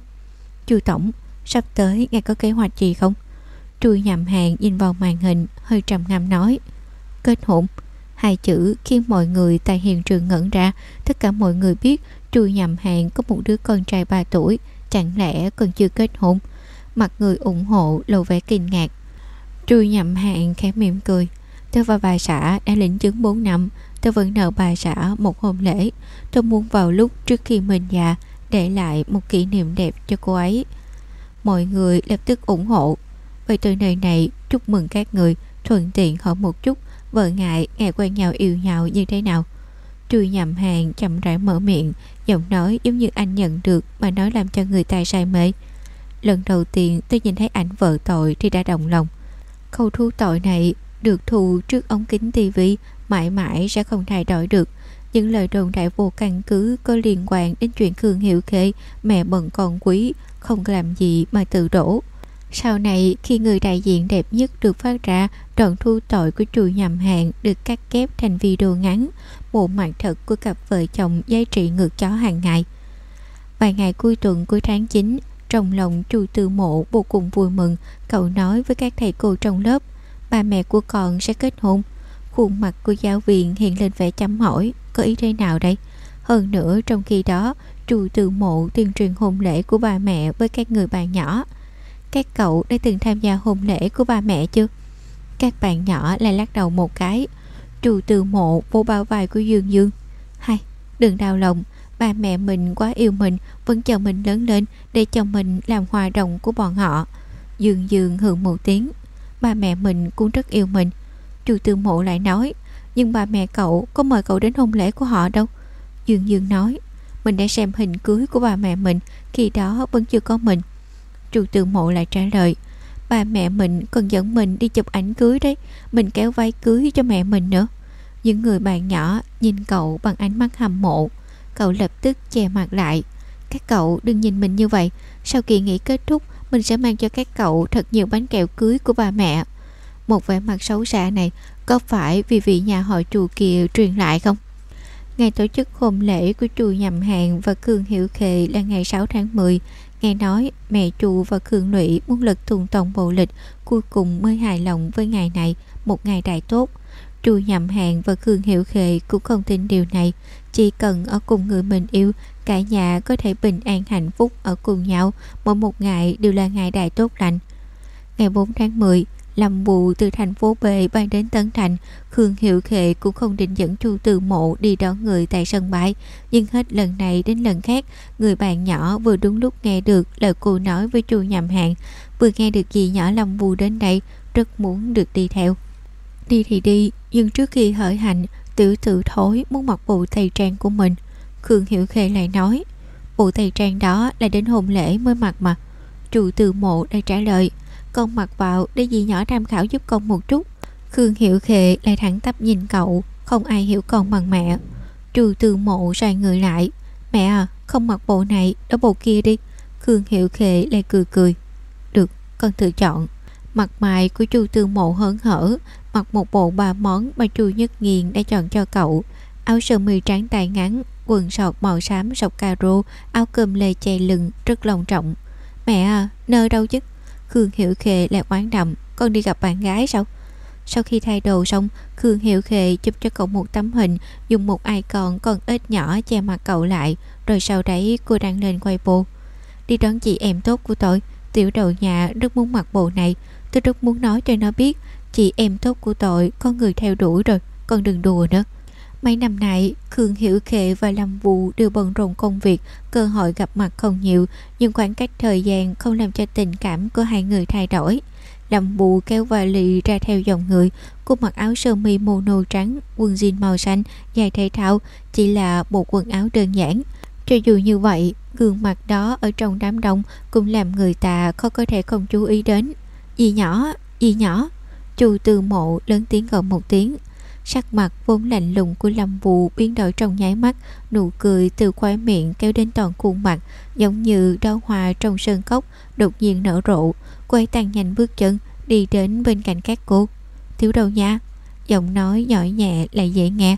Chu Tổng, Sắp tới ngài có kế hoạch gì không? Trừ nhầm hạn nhìn vào màn hình, Hơi trầm ngâm nói. Kết hôn. Hai chữ khiến mọi người tại hiện trường ngẩn ra. Tất cả mọi người biết, Trừ nhầm hạn có một đứa con trai 3 tuổi, Chẳng lẽ còn chưa kết hôn? Mặt người ủng hộ lộ vẻ kinh ngạc. Trùi nhậm hạn khẽ mỉm cười. Tôi và bà xã, đã lĩnh chứng 4 năm, Tôi vẫn nợ bà xã một hôn lễ. Tôi muốn vào lúc trước khi mình già, Để lại một kỷ niệm đẹp cho cô ấy. Mọi người lập tức ủng hộ. Vậy từ nơi này, chúc mừng các người, Thuận tiện hỏi một chút, Vợ ngại ngày quen nhau, yêu nhau như thế nào? Trùi nhậm hàng chậm rãi mở miệng, Giọng nói giống như anh nhận được Mà nói làm cho người ta say mê. Lần đầu tiên tôi nhìn thấy ảnh vợ tội thì đã động lòng Khâu thu tội này được thu trước ống kính tivi mãi mãi sẽ không thay đổi được những lời đồn đại vô căn cứ có liên quan đến chuyện Khương Hiệu Khê mẹ bận con quý, không làm gì mà tự đổ. Sau này, khi người đại diện đẹp nhất được phát ra, đoạn thu tội của chùi nhầm hàng được cắt kép thành video ngắn, bộ mặt thật của cặp vợ chồng giá trị ngược chó hàng ngày. Vài ngày cuối tuần cuối tháng 9, trong lòng chu tư mộ vô cùng vui mừng, cậu nói với các thầy cô trong lớp, ba mẹ của con sẽ kết hôn. Khuôn mặt của giáo viên hiện lên vẻ chăm hỏi, có ý thế nào đây? Hơn nữa trong khi đó, chu tư mộ tuyên truyền hôn lễ của ba mẹ với các người bạn nhỏ. Các cậu đã từng tham gia hôn lễ của ba mẹ chưa? Các bạn nhỏ lại lắc đầu một cái. Chu tư mộ vô bao vai của Dương Dương. Hay, đừng đau lòng, ba mẹ mình quá yêu mình, vẫn chờ mình lớn lên để cho mình làm hòa đồng của bọn họ. Dương dương hưởng một tiếng. Ba mẹ mình cũng rất yêu mình. Chu tư mộ lại nói, nhưng ba mẹ cậu có mời cậu đến hôn lễ của họ đâu. Dương dương nói, mình đã xem hình cưới của ba mẹ mình, khi đó vẫn chưa có mình. Chu tư mộ lại trả lời, ba mẹ mình còn dẫn mình đi chụp ảnh cưới đấy, mình kéo váy cưới cho mẹ mình nữa. Những người bạn nhỏ nhìn cậu bằng ánh mắt hâm mộ. Cậu lập tức che mặt lại. Các cậu đừng nhìn mình như vậy. Sau kỳ nghỉ kết thúc, Mình sẽ mang cho các cậu thật nhiều bánh kẹo cưới của bà mẹ. Một vẻ mặt xấu xa này Có phải vì vị nhà họ chùa kia truyền lại không? Ngày tổ chức hôn lễ của chùa Nhầm Hạng và cường hiệu Khề là ngày 6 tháng 10 Nghe nói, mẹ chùa và Khương Lụy muốn lực thùng tổng bộ lịch Cuối cùng mới hài lòng với ngày này, Một ngày đại tốt. Chùa Nhầm Hàng và Khương hiệu Khề cũng không tin điều này chỉ cần ở cùng người mình yêu, Cả nhà có thể bình an hạnh phúc ở cùng nhau. Mỗi một ngày đều là ngày đại tốt lành. Ngày 4 tháng 10 Lâm Bù từ thành phố B bay đến Tấn Thành. Khương Hiệu Khệ cũng không định dẫn Chu Từ Mộ đi đón người tại sân bãi. Nhưng hết lần này đến lần khác, Người bạn nhỏ vừa đúng lúc nghe được lời cô nói với Chu Nhầm Hạn Vừa nghe được gì nhỏ Lâm Bù đến đây, Rất muốn được đi theo. Đi thì đi, Nhưng trước khi khởi hành Tiểu tự thối muốn mặc bộ tây trang của mình. Khương Hiểu Khê lại nói, Bộ tây trang đó là đến hôn lễ mới mặc mà. Trụ từ mộ đã trả lời, Con mặc vào để dì nhỏ tham khảo giúp con một chút. Khương Hiểu Khê lại thẳng tắp nhìn cậu, Không ai hiểu con bằng mẹ. Trụ từ mộ xoay người lại, Mẹ à không mặc bộ này Đó bộ kia đi. Khương Hiểu Khê lại cười cười, Được, con tự chọn. Mặt mày của chu tư mộ hớn hở Mặc một bộ ba món mà chu nhất nghiền đã chọn cho cậu. Áo sơ mi trắng tay ngắn Quần sọt màu xám sọc caro Áo cơm lê che lưng rất long trọng. Mẹ à, nơ đâu chứ? Khương Hiểu Khề lại oán đậm Con đi gặp bạn gái sao? Sau khi thay đồ xong Khương Hiểu Khề chụp cho cậu một tấm hình Dùng một icon còn ít nhỏ che mặt cậu lại Rồi sau đấy cô đăng lên quay bộ Đi đón chị em tốt của tôi Tiểu đầu nhà rất muốn mặc bộ này Tôi rất muốn nói cho nó biết, Chị em tốt của tội, có người theo đuổi rồi, Con đừng đùa nữa. Mấy năm nay, Khương Hiểu Khệ và Lâm Vũ đều bận rộn công việc, Cơ hội gặp mặt không nhiều, Nhưng khoảng cách thời gian không làm cho tình cảm của hai người thay đổi. Lâm Vũ kéo vali ra theo dòng người, Cô mặc áo sơ mi mono trắng, Quần jean màu xanh Dài thể thao, Chỉ là một quần áo đơn giản. Cho dù như vậy, Gương mặt đó ở trong đám đông Cũng làm người ta khó có thể không chú ý đến. Dì nhỏ, dì nhỏ. Chu từ mộ lớn tiếng gọi một tiếng. Sắc mặt vốn lạnh lùng của Lâm Vũ biến đổi trong nháy mắt Nụ cười từ khóe miệng kéo đến toàn khuôn mặt Giống như đau hoa trong sơn cốc Đột nhiên nở rộ quay tăng nhanh bước chân Đi đến bên cạnh các cô. Thiếu đầu nha? Giọng nói nhỏ nhẹ lại dễ nghe.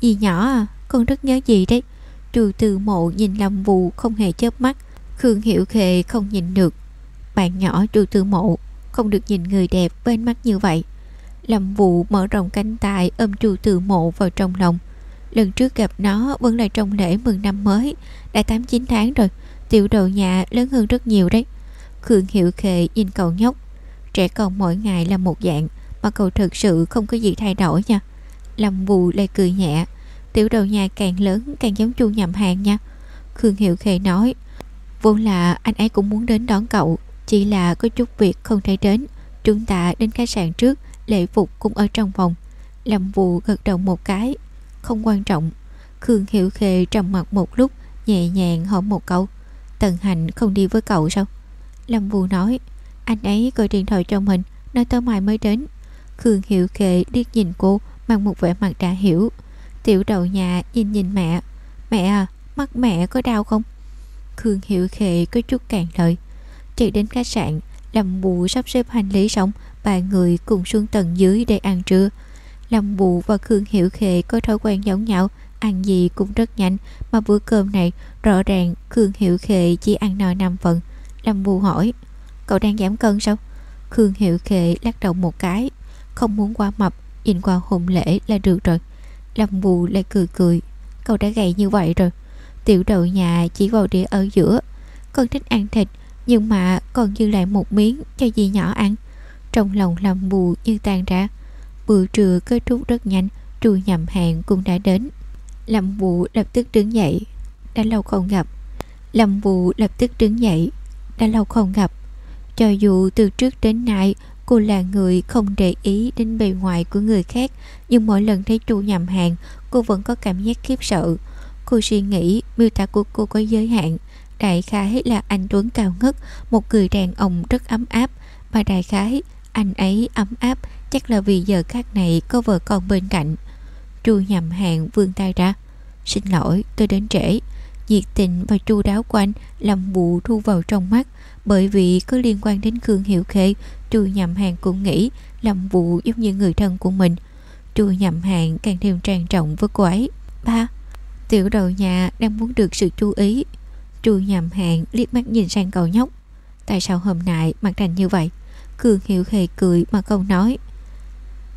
Dì nhỏ à Con rất nhớ gì đấy. Chu từ mộ nhìn Lâm Vũ không hề chớp mắt Khương Hiểu Khề không nhìn được. Bạn nhỏ chu từ mộ không được nhìn người đẹp bên mắt như vậy. Lâm vụ mở rộng cánh tay ôm chu từ mộ vào trong lòng. Lần trước gặp nó vẫn là trong lễ mừng năm mới, Đã 8-9 tháng rồi, Tiểu đầu nhà lớn hơn rất nhiều đấy. Khương Hiệu Khệ nhìn cậu nhóc, Trẻ con mỗi ngày là một dạng, Mà cậu thực sự không có gì thay đổi nha. Lâm vụ lại cười nhẹ, Tiểu đầu nhà càng lớn càng giống chu nhầm hàng nha. Khương Hiệu Khệ nói, Vốn là anh ấy cũng muốn đến đón cậu chỉ là có chút việc không thể đến, Chúng ta đến khách sạn trước, Lễ phục cũng ở trong phòng. Lâm vụ gật đầu một cái, Không quan trọng. Khương Hiệu Khê trầm mặt một lúc, Nhẹ nhàng hỏi một câu, Tần Hành không đi với cậu sao? Lâm Vũ nói, Anh ấy gọi điện thoại cho mình, Nói tới mai mới đến. Khương Hiệu Khê liếc nhìn cô, Mang một vẻ mặt đã hiểu. Tiểu đầu nhà nhìn nhìn mẹ Mẹ à mắt mẹ có đau không? Khương Hiệu Khệ có chút càng lời Chạy đến khách sạn, Lâm Bù sắp xếp hành lý xong, Ba người cùng xuống tầng dưới để ăn trưa. Lâm Bù và Khương Hiệu Khệ có thói quen giống nhau, Ăn gì cũng rất nhanh, Mà bữa cơm này rõ ràng Khương Hiệu Khệ chỉ ăn no 5 phần. Lâm Bù hỏi, Cậu đang giảm cân sao? Khương Hiệu Khệ lắc đầu một cái, Không muốn qua mập, Nhìn qua hôn lễ là được rồi. Lâm Bù lại cười cười, Cậu đã gầy như vậy rồi, Tiểu đầu nhà chỉ vào đĩa ở giữa, Con thích ăn thịt nhưng mà còn dư lại một miếng cho dì nhỏ ăn. Trong lòng làm Bù như tan ra Bữa trưa kết thúc rất nhanh, Trù nhầm hàng cũng đã đến. Lâm vụ lập tức đứng dậy, Đã lâu không gặp. Lâm vụ lập tức đứng dậy, Đã lâu không gặp. Cho dù từ trước đến nay, Cô là người không để ý đến bề ngoài của người khác, Nhưng mỗi lần thấy chu nhầm hàng, Cô vẫn có cảm giác khiếp sợ. Cô suy nghĩ miêu tả của cô có giới hạn. Đại khái là anh Tuấn cao ngất, Một người đàn ông rất ấm áp. Mà đại khái, anh ấy ấm áp Chắc là vì giờ khác này có vợ con bên cạnh. Chu nhầm hàng vươn tay ra. Xin lỗi, tôi đến trễ. Nhiệt tình và chu đáo của anh Làm bụ thu vào trong mắt. Bởi vì có liên quan đến Khương Hiệu Khê, Chu nhầm hàng cũng nghĩ Làm vụ giống như người thân của mình. Chu nhầm hàng càng thêm trang trọng với cô ấy. Ba, Tiểu đầu nhà đang muốn được sự chú ý. Chu nhầm hẹn liếc mắt nhìn sang cậu nhóc. Tại sao hôm nay mặt thành như vậy? Cường Hiệu hề cười mà không nói.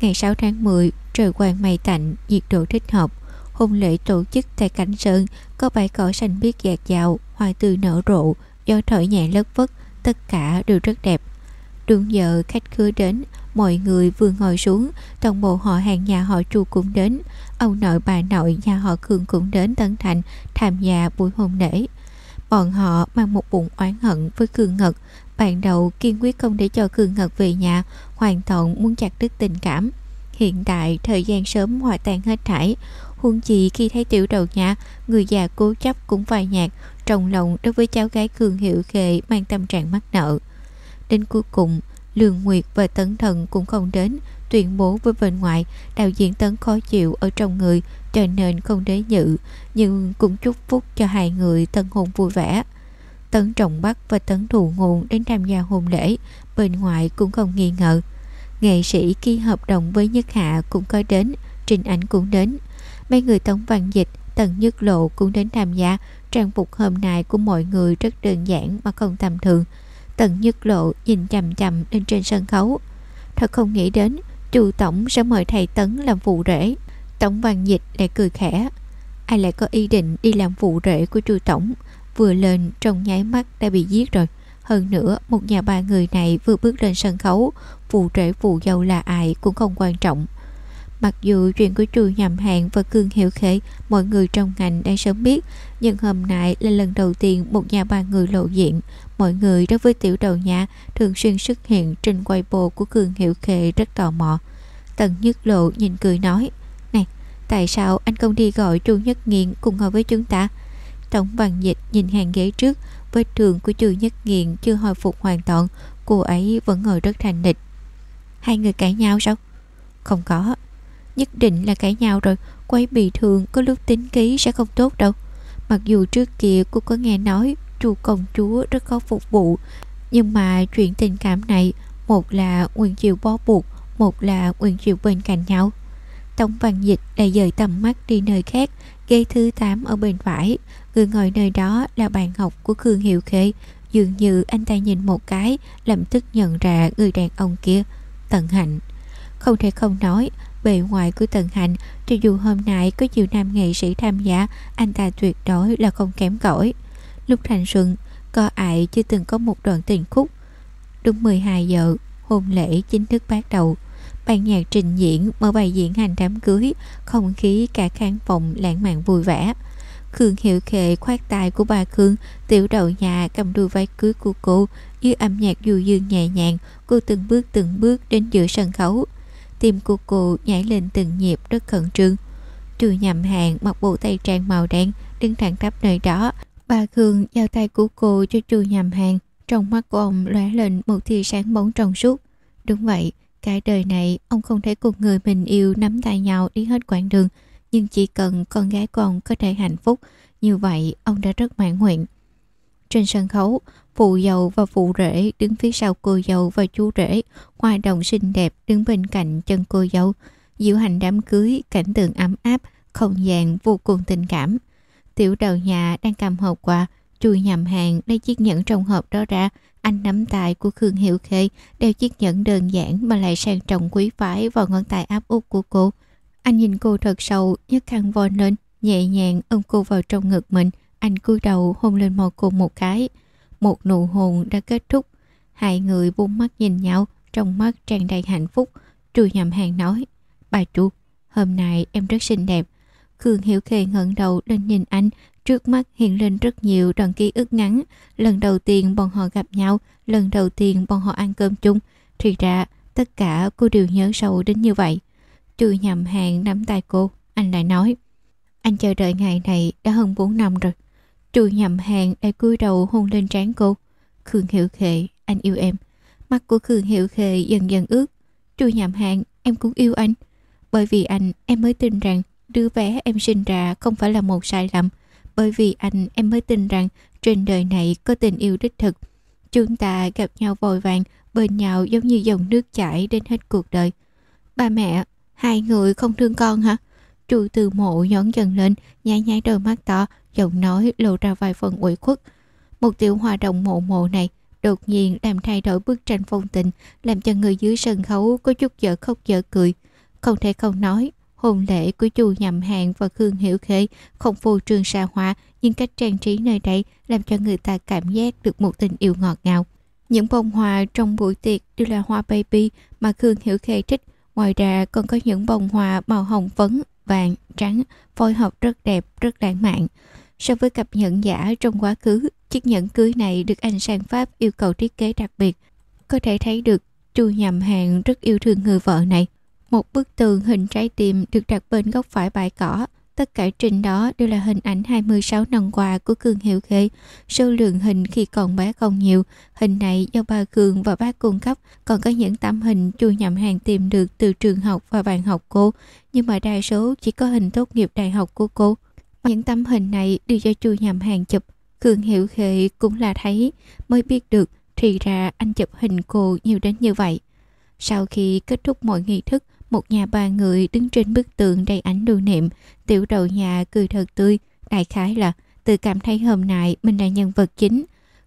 Ngày 6 tháng 10 Trời quang mây tạnh, Nhiệt độ thích hợp. Hôn lễ tổ chức tại Cảnh Sơn, Có bãi cỏ xanh biếc dạt dào, Hoa tươi nở rộ Do thổi nhẹ lất vất Tất cả đều rất đẹp. Đúng giờ khách khứa đến, Mọi người vừa ngồi xuống, Toàn bộ họ hàng nhà họ chu cũng đến. Ông nội bà nội nhà họ cường cũng đến Tân Thành, tham gia buổi hôn lễ. Bọn họ mang một bụng oán hận với cường Ngật. Ban đầu kiên quyết không để cho cường Ngật về nhà, Hoàn toàn muốn chặt đứt tình cảm. Hiện tại thời gian sớm hòa tan hết thảy. Huân chị khi thấy tiểu đầu nhà, Người già cố chấp cũng vài nhạt, Trong lòng đối với cháu gái cường Hiệu Khệ Mang tâm trạng mắc nợ. Đến cuối cùng, Lương Nguyệt và Tấn Thần cũng không đến, tuyên bố với bên ngoài, đạo diễn Tấn khó chịu ở trong người cho nên không đế nhự, nhưng cũng chúc phúc cho hai người tân hôn vui vẻ. Tấn Trọng Bắc và Tấn Thù Nguồn đến tham gia hôn lễ, bên ngoài cũng không nghi ngờ. Nghệ sĩ ký hợp đồng với Nhất Hạ cũng có đến, Trình Ảnh cũng đến. Mấy người Tống Văn Dịch, Tần Nhất Lộ cũng đến tham gia. Trang phục hôm nay của mọi người rất đơn giản mà không tầm thường. Tần Nhất Lộ nhìn chằm chằm lên trên sân khấu. Thật không nghĩ đến, Chu Tổng sẽ mời thầy Tấn làm phụ rể. Tổng Văn Dịch lại cười khẽ Ai lại có ý định đi làm phụ rễ của Chu Tổng Vừa lên trong nháy mắt đã bị giết rồi Hơn nữa một nhà ba người này vừa bước lên sân khấu Phụ rễ phụ dâu là ai cũng không quan trọng Mặc dù chuyện của Chu Nhầm Hạng và Cương Hiệu khệ mọi người trong ngành đang sớm biết, nhưng hôm nay là lần đầu tiên một nhà ba người lộ diện. Mọi người đối với tiểu đầu nhà thường xuyên xuất hiện trên quay bộ của Cương Hiệu khệ rất tò mò. Tần Nhất Lộ nhìn cười nói, tại sao anh không đi gọi Chu Nhất Nghiện cùng ngồi với chúng ta? Tổng bằng dịch nhìn hàng ghế trước, vết trường của Chu Nhất Nghiện chưa hồi phục hoàn toàn, cô ấy vẫn ngồi rất thành địch. Hai người cãi nhau sao? Không có, Nhất định là cãi nhau rồi Quay bị thương có lúc tính ký sẽ không tốt đâu Mặc dù trước kia cô có nghe nói Chu công chúa rất khó phục vụ Nhưng mà chuyện tình cảm này Một là nguyện chịu bó buộc Một là nguyện chịu bên cạnh nhau Tống Văn Dịch đã dời tầm mắt đi nơi khác Ghế thứ 8 ở bên phải. Người ngồi nơi đó là bạn học của Khương Hiệu Khê. Dường như anh ta nhìn một cái, Lập tức nhận ra người đàn ông kia, tần hạnh. Không thể không nói, Bề ngoài của Tần Hạnh, Cho dù hôm nay có nhiều nam nghệ sĩ tham gia, Anh ta tuyệt đối là không kém cỏi. Lúc thành xuân, Có ai chưa từng có một đoạn tình khúc? Đúng 12 giờ, Hôn lễ chính thức bắt đầu. Ban nhạc trình diễn, mở bài diễn hành đám cưới, Không khí cả khán phòng lãng mạn vui vẻ. Khương Hiệu Khệ khoát tay của bà Khương, Tiểu đầu nhà cầm đuôi váy cưới của cô Dưới âm nhạc du dương nhẹ nhàng, Cô từng bước từng bước đến giữa sân khấu. Tim của cô nhảy lên từng nhịp rất khẩn trương. Trừ nhầm hàng, mặc bộ tay trang màu đen, Đứng thẳng tắp nơi đó, Bà Khương giao tay của cô cho trừ nhầm hàng. Trong mắt của ông lóe lên một tia sáng bóng trong suốt. Đúng vậy Cả đời này ông không thể cùng người mình yêu nắm tay nhau đi hết quãng đường nhưng chỉ cần con gái con có thể hạnh phúc, như vậy ông đã rất mãn nguyện. Trên sân khấu, phụ dâu và phụ rể đứng phía sau cô dâu và chú rể, hoa đồng xinh đẹp đứng bên cạnh chân cô dâu. Diệu hành đám cưới, cảnh tượng ấm áp, không gian vô cùng tình cảm. Tiểu đầu nhà đang cầm hộp quà, chui nhầm hàng lấy chiếc nhẫn trong hộp đó ra. Anh nắm tay của Khương Hiệu Khê đeo chiếc nhẫn đơn giản mà lại sang trọng quý phái vào ngón tay áp út của cô. Anh nhìn cô thật sâu, nhấc khăn vo lên, nhẹ nhàng ôm cô vào trong ngực mình. Anh cúi đầu hôn lên môi cô một cái. Một nụ hôn đã kết thúc. Hai người buông mắt nhìn nhau, trong mắt tràn đầy hạnh phúc. Trùi nhầm hàng nói, bà chủ hôm nay em rất xinh đẹp. Khương Hiểu Khê ngẩng đầu lên nhìn anh, trước mắt hiện lên rất nhiều đoạn ký ức ngắn. Lần đầu tiên bọn họ gặp nhau, lần đầu tiên bọn họ ăn cơm chung. Thì ra, tất cả cô đều nhớ sâu đến như vậy. chu nhầm hàng nắm tay cô, anh lại nói. Anh chờ đợi ngày này đã hơn 4 năm rồi. chu nhầm hàng đã cúi đầu hôn lên trán cô. Khương Hiểu khệ anh yêu em. Mắt của Khương Hiểu khệ dần dần ướt. chu nhầm hàng, em cũng yêu anh. Bởi vì anh, em mới tin rằng đứa bé em sinh ra không phải là một sai lầm. Bởi vì anh, em mới tin rằng trên đời này có tình yêu đích thực. Chúng ta gặp nhau vội vàng, bên nhau giống như dòng nước chảy đến hết cuộc đời. Ba mẹ, hai người không thương con hả? chu từ mộ nhón dần lên, nhai nhai đôi mắt to, giọng nói lộ ra vài phần ủy khuất. Một tiểu hòa đồng mộ mộ này đột nhiên làm thay đổi bức tranh phong tình, làm cho người dưới sân khấu có chút dở khóc dở cười. Không thể không nói, hôn lễ của chu nhậm hạng và khương hiểu khê không phô trương xa hoa nhưng cách trang trí nơi đây làm cho người ta cảm giác được một tình yêu ngọt ngào. Những bông hoa trong buổi tiệc đều là hoa baby mà Khương Hiểu Khê thích. Ngoài ra còn có những bông hoa màu hồng phấn, vàng, trắng, phối hợp rất đẹp, rất lãng mạn. So với cặp nhẫn giả trong quá khứ, chiếc nhẫn cưới này được anh sang Pháp yêu cầu thiết kế đặc biệt. Có thể thấy được Chu Nhầm Hàng rất yêu thương người vợ này. Một bức tường hình trái tim được đặt bên góc phải bãi cỏ. Tất cả trên đó đều là hình ảnh 26 năm qua của cường Hiệu Khê. Số lượng hình khi còn bé không nhiều. Hình này do ba cường và bác cung cấp. Còn có những tấm hình Chu Nhậm Hàng tìm được từ trường học và bạn học cô. Nhưng mà đa số chỉ có hình tốt nghiệp đại học của cô. Những tấm hình này đều do Chu Nhậm Hàng chụp. cường hiệu Khê cũng là thấy mới biết được thì ra anh chụp hình cô nhiều đến như vậy. Sau khi kết thúc mọi nghi thức, một nhà ba người đứng trên bức tượng đầy ảnh lưu niệm, tiểu đầu nhà cười thật tươi, đại khái là tự cảm thấy hôm nay mình là nhân vật chính.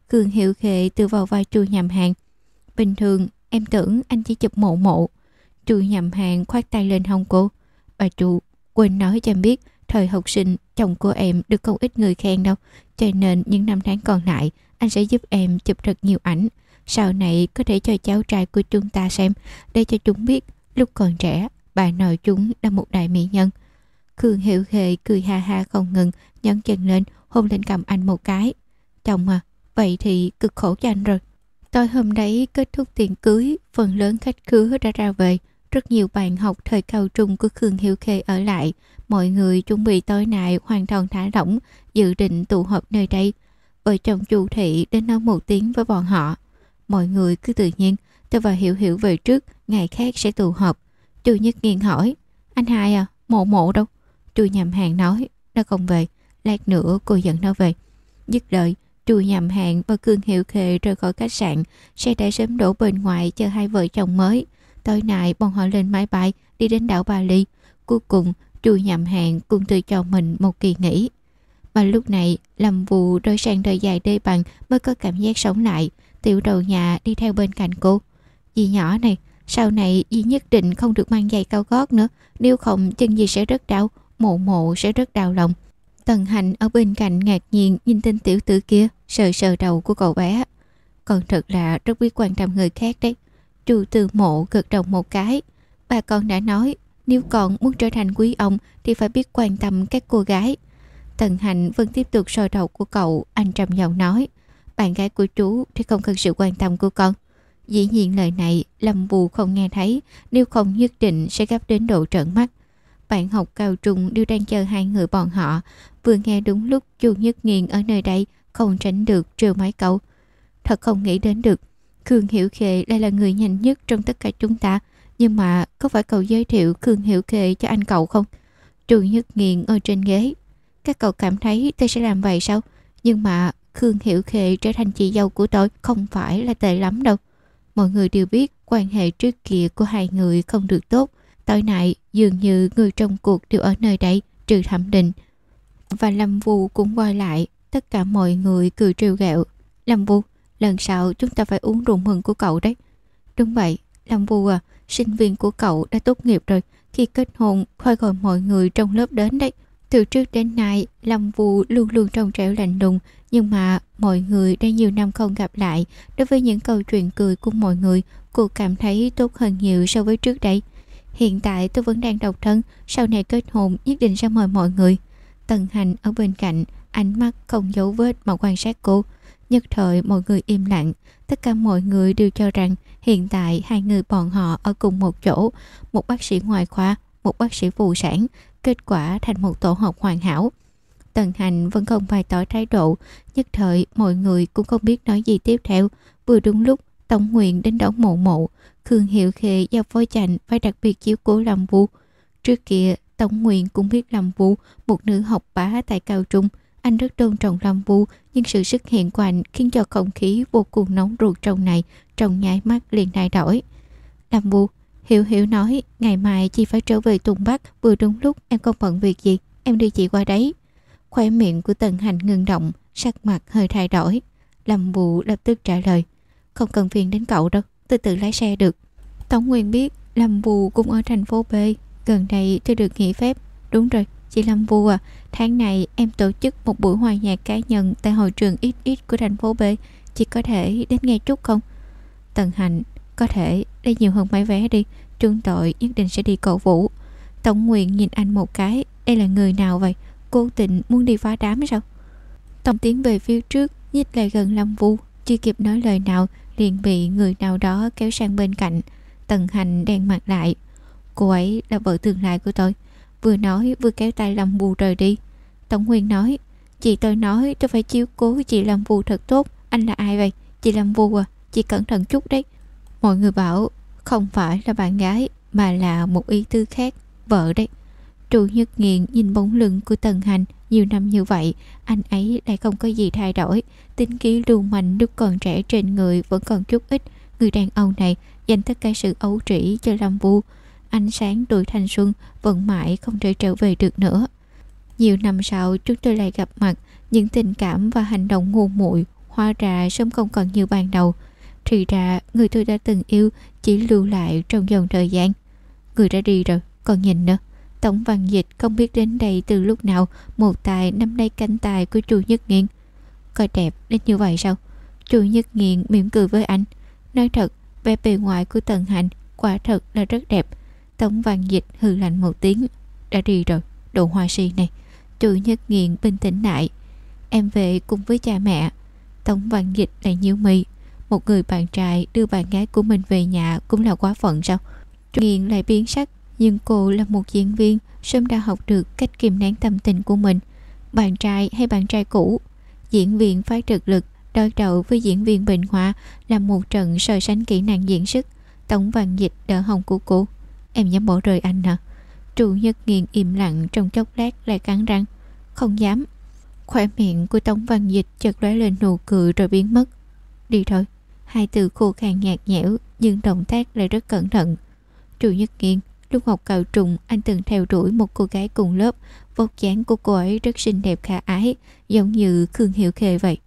Cường Hiệu Khệ từ vào vai chu nhầm hàng. Bình thường em tưởng anh chỉ chụp mộ mộ. Chu nhầm hàng khoát tay lên hông cô. Bà chủ, quên nói cho em biết, thời học sinh chồng của em được không ít người khen đâu. Cho nên những năm tháng còn lại, anh sẽ giúp em chụp thật nhiều ảnh. Sau này có thể cho cháu trai của chúng ta xem, để cho chúng biết Lúc còn trẻ, bà nội chúng là một đại mỹ nhân. Khương Hiểu Khê cười ha ha không ngừng, nhấn chân lên, hôn lên cầm anh một cái. Chồng à, vậy thì cực khổ cho anh rồi. Tối hôm đấy kết thúc tiền cưới, phần lớn khách khứa đã ra về. Rất nhiều bạn học thời cao trung của Khương Hiệu Khê ở lại. Mọi người chuẩn bị tối nay hoàn toàn thả lỏng, dự định tụ họp nơi đây. Vợ chồng chu thị đến nói một tiếng với bọn họ. Mọi người cứ tự nhiên, tôi và Hiểu Hiểu về trước, ngày khác sẽ tụ họp. Chu Nhất Nghiên hỏi, anh hai à, mộ mộ đâu? Chu Nhầm Hàng nói, nó không về, lát nữa cô dẫn nó về. Dứt lời, Chu Nhầm Hàng và Cương Hiệu Khề rời khỏi khách sạn, xe đã sớm đổ bên ngoài chờ hai vợ chồng mới. Tối nay bọn họ lên máy bay đi đến đảo Ba Ly. Cuối cùng, Chu Nhầm Hàng cũng tự cho mình một kỳ nghỉ. Mà lúc này, Lâm Vụ đôi sang đời dài đê bằng mới có cảm giác sống lại. Tiểu đầu nhà đi theo bên cạnh cô. Dì nhỏ này, sau này dì nhất định không được mang giày cao gót nữa, nếu không chân dì sẽ rất đau, mộ mộ sẽ rất đau lòng. Tần hành ở bên cạnh ngạc nhiên nhìn tên tiểu tử kia, sờ sờ đầu của cậu bé. Còn thật là rất biết quan tâm người khác đấy. Chu từ mộ gật đầu một cái. Bà con đã nói, nếu con muốn trở thành quý ông thì phải biết quan tâm các cô gái. Tần hành vẫn tiếp tục sờ đầu của cậu, anh trầm giọng nói. Bạn gái của chú thì không cần sự quan tâm của con. Dĩ nhiên lời này, Lâm Bù không nghe thấy, Nếu không nhất định sẽ gấp đến độ trợn mắt Bạn học cao trung đều đang chờ hai người bọn họ Vừa nghe đúng lúc, chu Nhất Nghiên ở nơi đây, Không tránh được trêu mái cậu Thật không nghĩ đến được, Khương Hiểu Khệ lại là người nhanh nhất trong tất cả chúng ta Nhưng mà có phải cậu giới thiệu Khương Hiểu Khệ cho anh cậu không? Chu Nhất Nghiện ngồi trên ghế. Các cậu cảm thấy tôi sẽ làm vậy sao? Nhưng mà Khương Hiểu Khệ trở thành chị dâu của tôi không phải là tệ lắm đâu. Mọi người đều biết quan hệ trước kia của hai người không được tốt. Tối nay dường như người trong cuộc đều ở nơi đây trừ thẩm định. Và Lâm Vu cũng quay lại. Tất cả mọi người cười trêu ghẹo. Lâm Vu, lần sau chúng ta phải uống rượu mừng của cậu đấy. Đúng vậy, Lâm Vu à, sinh viên của cậu đã tốt nghiệp rồi. Khi kết hôn, khoai gọi mọi người trong lớp đến đấy. Từ trước đến nay, Lâm Vu luôn luôn trong trẻo lạnh lùng, nhưng mà mọi người đã nhiều năm không gặp lại. Đối với những câu chuyện cười của mọi người, cô cảm thấy tốt hơn nhiều so với trước đây. Hiện tại tôi vẫn đang độc thân, sau này kết hôn nhất định sẽ mời mọi người. Tần hành ở bên cạnh, ánh mắt không giấu vết mà quan sát cô. Nhất thời mọi người im lặng, tất cả mọi người đều cho rằng hiện tại hai người bọn họ ở cùng một chỗ, một bác sĩ ngoại khoa, một bác sĩ phụ sản, kết quả thành một tổ hợp hoàn hảo. Tần hành vẫn không bày tỏ thái độ, nhất thời mọi người cũng không biết nói gì tiếp theo. Vừa đúng lúc Tổng nguyện đến đón mộ mộ, Khương Hiệu khệ giao phối chành phải đặc biệt chiếu cố làm vu. Trước kia, Tổng nguyện cũng biết làm vu, một nữ học bá tại cao trung. Anh rất tôn trọng làm vu, nhưng sự xuất hiện của anh khiến cho không khí vô cùng nóng ruột trong này, trong nháy mắt liền thay đổi. Làm vu, Hiểu Hiểu nói, ngày mai chị phải trở về Tùng Bắc, vừa đúng lúc em không bận việc gì, em đưa chị qua đấy. Khỏe miệng của Tần Hành ngừng động, sắc mặt hơi thay đổi. Lâm Vũ lập tức trả lời, không cần phiền đến cậu đâu, tôi tự lái xe được. Tổng Nguyên biết Lâm Vũ cũng ở thành phố B, gần đây tôi được nghỉ phép. Đúng rồi, chị Lâm Vũ à, tháng này em tổ chức một buổi hòa nhạc cá nhân tại hội trường XX của thành phố B, chị có thể đến nghe chút không? Tần Hành, có thể, đây nhiều hơn mấy vé đi, trương tội nhất định sẽ đi cổ vũ. Tổng Nguyên nhìn anh một cái, đây là người nào vậy? Cố tình muốn đi phá đám sao? Tổng tiến về phía trước, nhích lại gần Lâm Vu, chưa kịp nói lời nào, liền bị người nào đó kéo sang bên cạnh. Tần hành đen mặt lại. Cô ấy là vợ tương lai của tôi. Vừa nói vừa kéo tay Lâm Vu rời đi. Tổng Nguyên nói, chị tôi nói tôi phải chiếu cố chị Lâm Vu thật tốt. Anh là ai vậy? Chị Lâm Vu à, chị cẩn thận chút đấy. Mọi người bảo không phải là bạn gái mà là một ý tư khác, vợ đấy. Trụ Nhất Nghiện nhìn bóng lưng của Tần Hành nhiều năm như vậy, anh ấy lại không có gì thay đổi. Tính khí lưu mạnh lúc còn trẻ trên người vẫn còn chút ít. Người đàn ông này dành tất cả sự ấu trĩ cho Lâm Vu. Ánh sáng tuổi thanh xuân vẫn mãi không thể trở về được nữa. Nhiều năm sau chúng tôi lại gặp mặt, những tình cảm và hành động ngu muội hóa ra sớm không còn như ban đầu. Thì ra người tôi đã từng yêu chỉ lưu lại trong dòng thời gian. Người đã đi rồi, còn nhìn nữa. Tổng văn dịch không biết đến đây từ lúc nào một tài năm nay canh tài của chu Nhất Nghiên. Coi đẹp đến như vậy sao? chu Nhất Nghiên mỉm cười với anh. Nói thật, vẻ bề ngoài của Tần Hạnh quả thật là rất đẹp. Tổng văn dịch hừ lạnh một tiếng. Đã đi rồi, đồ hoa si này. chu Nhất Nghiên bình tĩnh lại. Em về cùng với cha mẹ. Tổng văn dịch lại nhiêu mì. Một người bạn trai đưa bạn gái của mình về nhà cũng là quá phận sao? Nghiện lại biến sắc nhưng cô là một diễn viên sớm đã học được cách kiềm nén tâm tình của mình. Bạn trai hay bạn trai cũ, diễn viên phải trực lực đối đầu với diễn viên bệnh họa là một trận so sánh kỹ năng diễn xuất. Tổng vàng dịch đỡ hồng của cô. Em dám bỏ rơi anh hả? Trụ Nhất Nghiền im lặng trong chốc lát lại cắn răng. Không dám. Khỏe miệng của Tống Văn Dịch chợt lóe lên nụ cười rồi biến mất. Đi thôi. Hai từ khô khan nhạt nhẽo nhưng động tác lại rất cẩn thận. Trụ Nhất Nghiên Lúc học cao trùng, anh từng theo đuổi một cô gái cùng lớp. Vóc dáng của cô ấy rất xinh đẹp khả ái, giống như Khương Hiệu Khê vậy.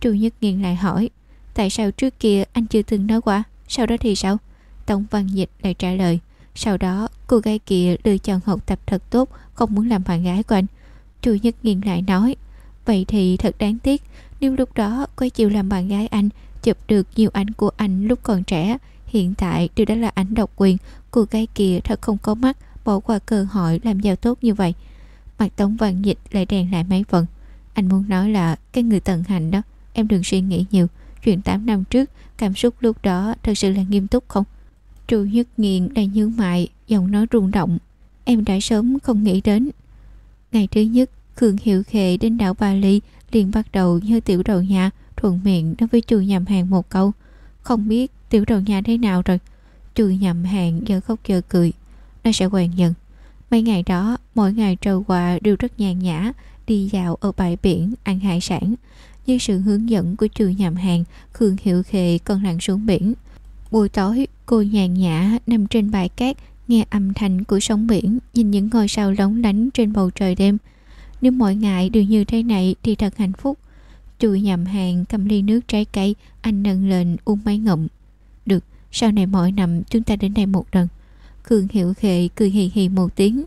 Chu Nhất Nghiên lại hỏi, tại sao trước kia anh chưa từng nói qua, sau đó thì sao? Tổng văn dịch lại trả lời, sau đó cô gái kia lựa chọn học tập thật tốt, không muốn làm bạn gái của anh. Chu Nhất Nghiên lại nói, vậy thì thật đáng tiếc, nếu lúc đó cô chịu làm bạn gái anh, chụp được nhiều ảnh của anh lúc còn trẻ, hiện tại đều đã là ảnh độc quyền. Cô gái kia thật không có mắt, Bỏ qua cơ hội làm giàu tốt như vậy. Mặt Tống Văn Dịch lại đèn lại mấy phần. Anh muốn nói là Cái người tận hành đó, Em đừng suy nghĩ nhiều. Chuyện 8 năm trước, Cảm xúc lúc đó thật sự là nghiêm túc không? Trù Nhất Nghiện đầy nhướng mại Giọng nói rung động. Em đã sớm không nghĩ đến. Ngày thứ nhất, Khương Hiệu Khệ đến đảo Ba Ly liền bắt đầu như tiểu đầu nhà, thuận miệng nói với chu nhầm hàng một câu. Không biết tiểu đầu nhà thế nào rồi chu nhầm hàng giờ khóc giờ cười nó sẽ quen dần Mấy ngày đó, mỗi ngày trôi qua đều rất nhàn nhã, đi dạo ở bãi biển, ăn hải sản. Dưới sự hướng dẫn của trừ nhầm hàng, Khương Hiệu khề còn lặn xuống biển. Buổi tối, cô nhàn nhã nằm trên bãi cát, nghe âm thanh của sóng biển, nhìn những ngôi sao lóng lánh trên bầu trời đêm. Nếu mỗi ngày đều như thế này thì thật hạnh phúc. Chùi nhầm hàng cầm ly nước trái cây, anh nâng lên uống mấy ngụm. Sau này mỗi năm chúng ta đến đây một lần. Khương Hiểu Khệ cười hì hì một tiếng.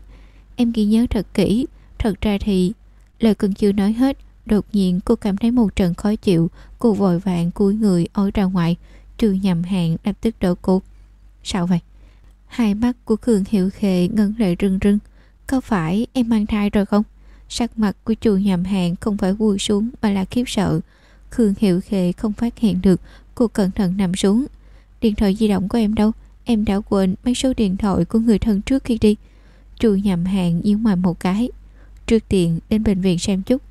Em ghi nhớ thật kỹ, thật ra thì lời cường chưa nói hết, đột nhiên cô cảm thấy một trận khó chịu, cô vội vàng cúi người ối ra ngoài, trừ nhầm hàng lập tức đỡ cô. Sao vậy? Hai mắt của Khương hiệu Khệ ngấn lệ rưng rưng. Có phải em mang thai rồi không? Sắc mặt của chùa nhầm hàng không phải vui xuống mà là khiếp sợ. Khương Hiệu Khệ không phát hiện được, cô cẩn thận nằm xuống. Điện thoại di động của em đâu? Em đã quên mấy số điện thoại của người thân trước khi đi. Chu nhầm hàng nhíu mày một cái. Trước tiện đến bệnh viện xem chút.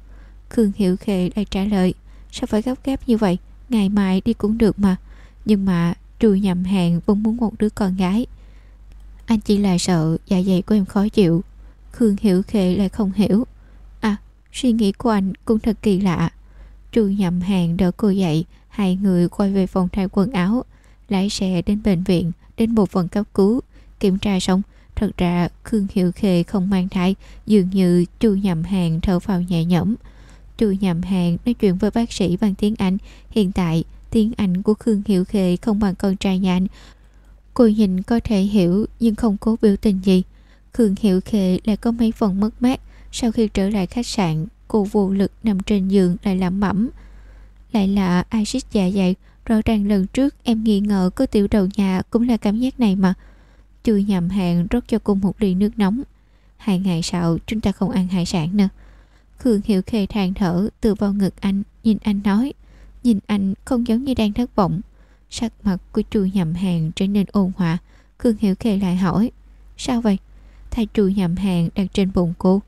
Khương Hiệu Khệ lại trả lời. Sao phải gấp gáp như vậy? Ngày mai đi cũng được mà. Nhưng mà Chu nhầm hàng vẫn muốn một đứa con gái. Anh chỉ là sợ dạ dày của em khó chịu. Khương Hiểu Khệ lại không hiểu. À Suy nghĩ của anh cũng thật kỳ lạ Chu nhầm hàng đỡ cô dậy, Hai người quay về phòng thay quần áo Lái xe đến bệnh viện, Đến một phần cấp cứu. Kiểm tra xong, Thật ra Khương Hiệu Khê không mang thai, Dường như chu nhầm hàng thở vào nhẹ nhõm. Chu nhầm hàng nói chuyện với bác sĩ bằng tiếng Anh. Hiện tại, tiếng Anh của Khương Hiệu Khê không bằng con trai nhà anh. Cô nhìn có thể hiểu, Nhưng không cố biểu tình gì. Khương Hiệu Khê lại có mấy phần mất mát. Sau khi trở lại khách sạn, Cô vô lực nằm trên giường lại lẩm bẩm Lại là axit dạ dày. Rõ ràng lần trước, em nghi ngờ có tiểu đầu nhà cũng là cảm giác này mà. Chui nhầm hàng rót cho cô một ly nước nóng. Hai ngày sau, chúng ta không ăn hải sản nữa. Khương Hiểu Khê than thở, từ vào ngực anh, Nhìn anh nói. Nhìn anh không giống như đang thất vọng. Sắc mặt của chui nhầm hàng trở nên ôn hòa. Khương Hiểu Khê lại hỏi, Sao vậy? Thay chui nhầm hàng đặt trên bụng cô,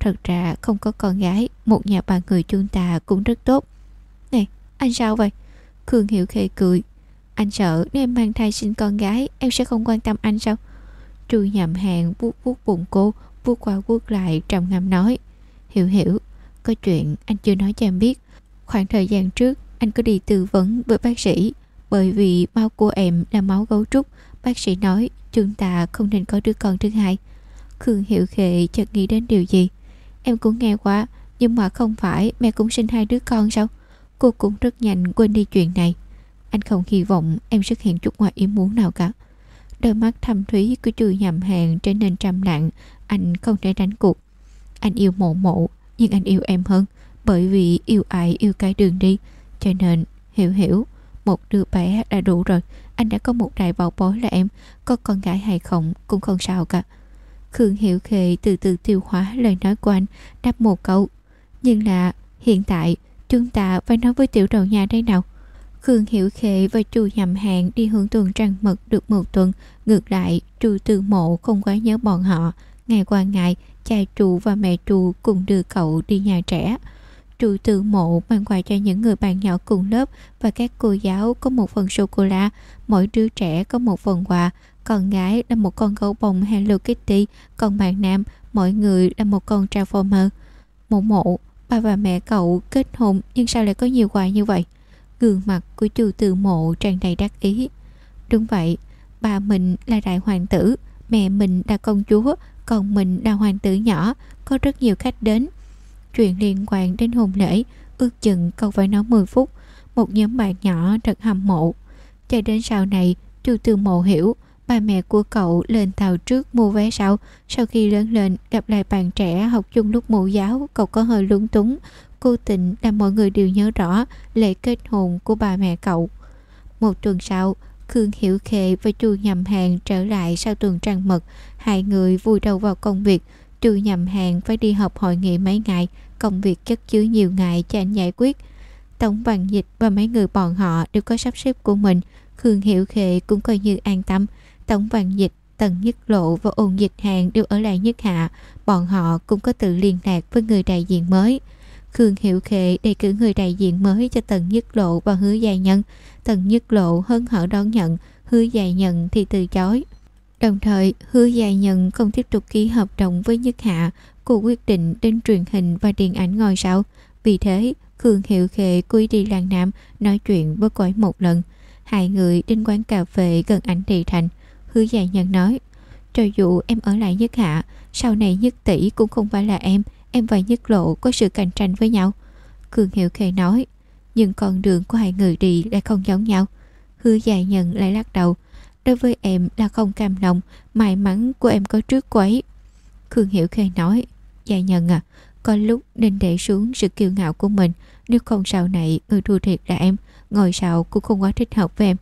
Thật ra không có con gái, Một nhà ba người chúng ta cũng rất tốt. Này, anh sao vậy? Khương Hiểu Khê cười. Anh sợ nếu em mang thai sinh con gái, Em sẽ không quan tâm anh sao? Chu nhậm hàng vuốt vuốt bụng cô, vuốt qua vuốt lại, trầm ngâm nói. Hiểu hiểu, Có chuyện anh chưa nói cho em biết. Khoảng thời gian trước, anh có đi tư vấn với bác sĩ. Bởi vì máu của em là máu gấu trúc, Bác sĩ nói chúng ta không nên có đứa con thứ hai. Khương Hiểu Khệ chợt nghĩ đến điều gì. Em cũng nghe qua, Nhưng mà không phải mẹ cũng sinh hai đứa con sao? Cô cũng rất nhanh quên đi chuyện này. Anh không hy vọng em xuất hiện chút ngoài ý muốn nào cả. Đôi mắt thâm thúy của chùi nhầm hàng trở nên trầm lặng. Anh không thể đánh cuộc. Anh yêu mộ mộ, Nhưng anh yêu em hơn, Bởi vì yêu ai yêu cái đường đi. Cho nên, hiểu hiểu, Một đứa bé đã đủ rồi. Anh đã có một đại bảo bối là em, Có con gái hay không cũng không sao cả. Khương hiểu Khệ từ từ tiêu hóa lời nói của anh, Đáp một câu. Nhưng là hiện tại Chúng ta phải nói với tiểu đầu nhà đây nào. Khương Hiểu Khệ và chu nhầm hạng đi hưởng tuần trăng mật được một tuần. Ngược lại chu tư mộ không quá nhớ bọn họ. Ngày qua ngày cha trụ và mẹ trụ cùng đưa cậu đi nhà trẻ. Trụ tư mộ mang quà cho những người bạn nhỏ cùng lớp Và các cô giáo có một phần sô-cô-la. Mỗi đứa trẻ có một phần quà. Con gái là một con gấu bông Hello Kitty, còn bạn nam, mỗi người là một con Transformer. Mộ mộ, ba và mẹ cậu kết hôn nhưng sao lại có nhiều quà như vậy? Gương mặt của chu từ mộ tràn đầy đắc ý. Đúng vậy, ba mình là đại hoàng tử, mẹ mình là công chúa, còn mình là hoàng tử nhỏ, có rất nhiều khách đến. Chuyện liên quan đến hôn lễ, ước chừng cậu phải nói 10 phút. Một nhóm bạn nhỏ thật hâm mộ. Cho đến sau này, chu từ mộ hiểu Ba mẹ của cậu lên tàu trước mua vé sau. Sau khi lớn lên, gặp lại bạn trẻ học chung lúc mẫu giáo, Cậu có hơi lúng túng. Cô tình làm mọi người đều nhớ rõ Lễ kết hôn của ba mẹ cậu. Một tuần sau, Khương Hiểu Khệ và Chu Nhầm Hàng trở lại sau tuần trăng mật. Hai người vui đầu vào công việc. Chu Nhầm Hàng phải đi họp hội nghị mấy ngày. Công việc chất chứa nhiều ngày cho anh giải quyết. Tổng bằng dịch và mấy người bọn họ đều có sắp xếp của mình. Khương Hiểu Khệ cũng coi như an tâm. Tổng Văn Dịch, Tần Nhất Lộ và Ôn Dịch Hàng đều ở lại Nhất Hạ. Bọn họ cũng có tự liên lạc với người đại diện mới. Khương Hiệu Khệ đề cử người đại diện mới cho Tần Nhất Lộ và Hứa Dài Nhân. Tần Nhất Lộ hân hở đón nhận, Hứa Dài Nhân thì từ chối. Đồng thời, hứa dài nhận không tiếp tục ký hợp đồng với Nhất Hạ, cô quyết định đến truyền hình và điện ảnh ngồi sau. Vì thế, Khương Hiệu Khệ cúi đi làng Nam nói chuyện với cõi một lần. Hai người đến quán cà phê gần ảnh thị thành. Hứa dạ dài nhận nói, cho dù em ở lại Nhất Hạ, sau này Nhất tỷ cũng không phải là em, em và Nhất Lộ có sự cạnh tranh với nhau. cường Hiệu Khê nói, nhưng con đường của hai người đi lại không giống nhau. Hứa dạ dài nhận lại lắc đầu, đối với em là không cam lòng, may mắn của em có trước quấy. Khương Hiểu Khê nói, dạ dài nhận à, có lúc nên để xuống sự kiêu ngạo của mình, nếu không sau này người thua thiệt là em, ngồi sau cũng không quá thích hợp với em.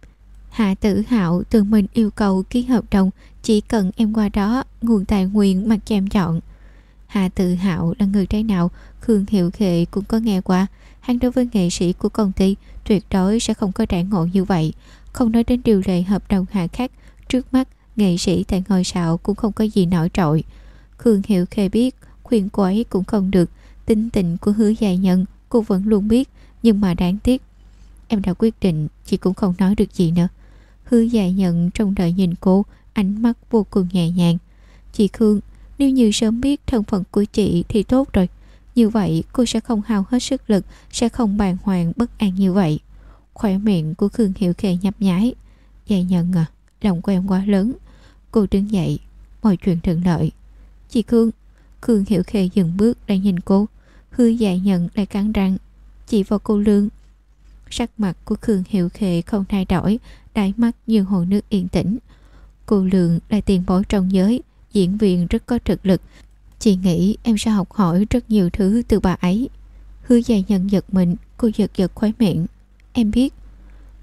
Hạ tử hạo tự mình yêu cầu ký hợp đồng, chỉ cần em qua đó, nguồn tài nguyên mặc cho em chọn. Hạ tự hạo là người thế nào, Khương Hiệu Khệ cũng có nghe qua. Hắn đối với nghệ sĩ của công ty tuyệt đối sẽ không có trải ngộ như vậy. Không nói đến điều lệ hợp đồng hạ khác, trước mắt nghệ sĩ tại ngôi sao cũng không có gì nổi trội. Khương Hiệu Khệ biết, khuyên cô ấy cũng không được, tính tình của hứa dài nhân cô vẫn luôn biết, nhưng mà đáng tiếc. Em đã quyết định, chị cũng không nói được gì nữa. Hứa dài nhận trong đợi nhìn cô, ánh mắt vô cùng nhẹ nhàng. Chị Khương, nếu như sớm biết thân phận của chị thì tốt rồi. Như vậy cô sẽ không hao hết sức lực, sẽ không bàng hoàng bất an như vậy. Khỏe miệng của Khương Hiệu Khề nhấp nhái. Dài nhận à, lòng của em quá lớn. Cô đứng dậy, mọi chuyện thuận lợi. Chị Khương, Khương Hiệu Khề dừng bước đang nhìn cô. Hư dài nhận lại cắn răng. Chị vào cô lương. Sắc mặt của Khương Hiệu Khề không thay đổi, đáy mắt như hồ nước yên tĩnh. Cô lượng là tiền bối trong giới, diễn viên rất có thực lực. Chị nghĩ em sẽ học hỏi rất nhiều thứ từ bà ấy. Hư dài nhận giật mình, cô giật giật khóe miệng. Em biết,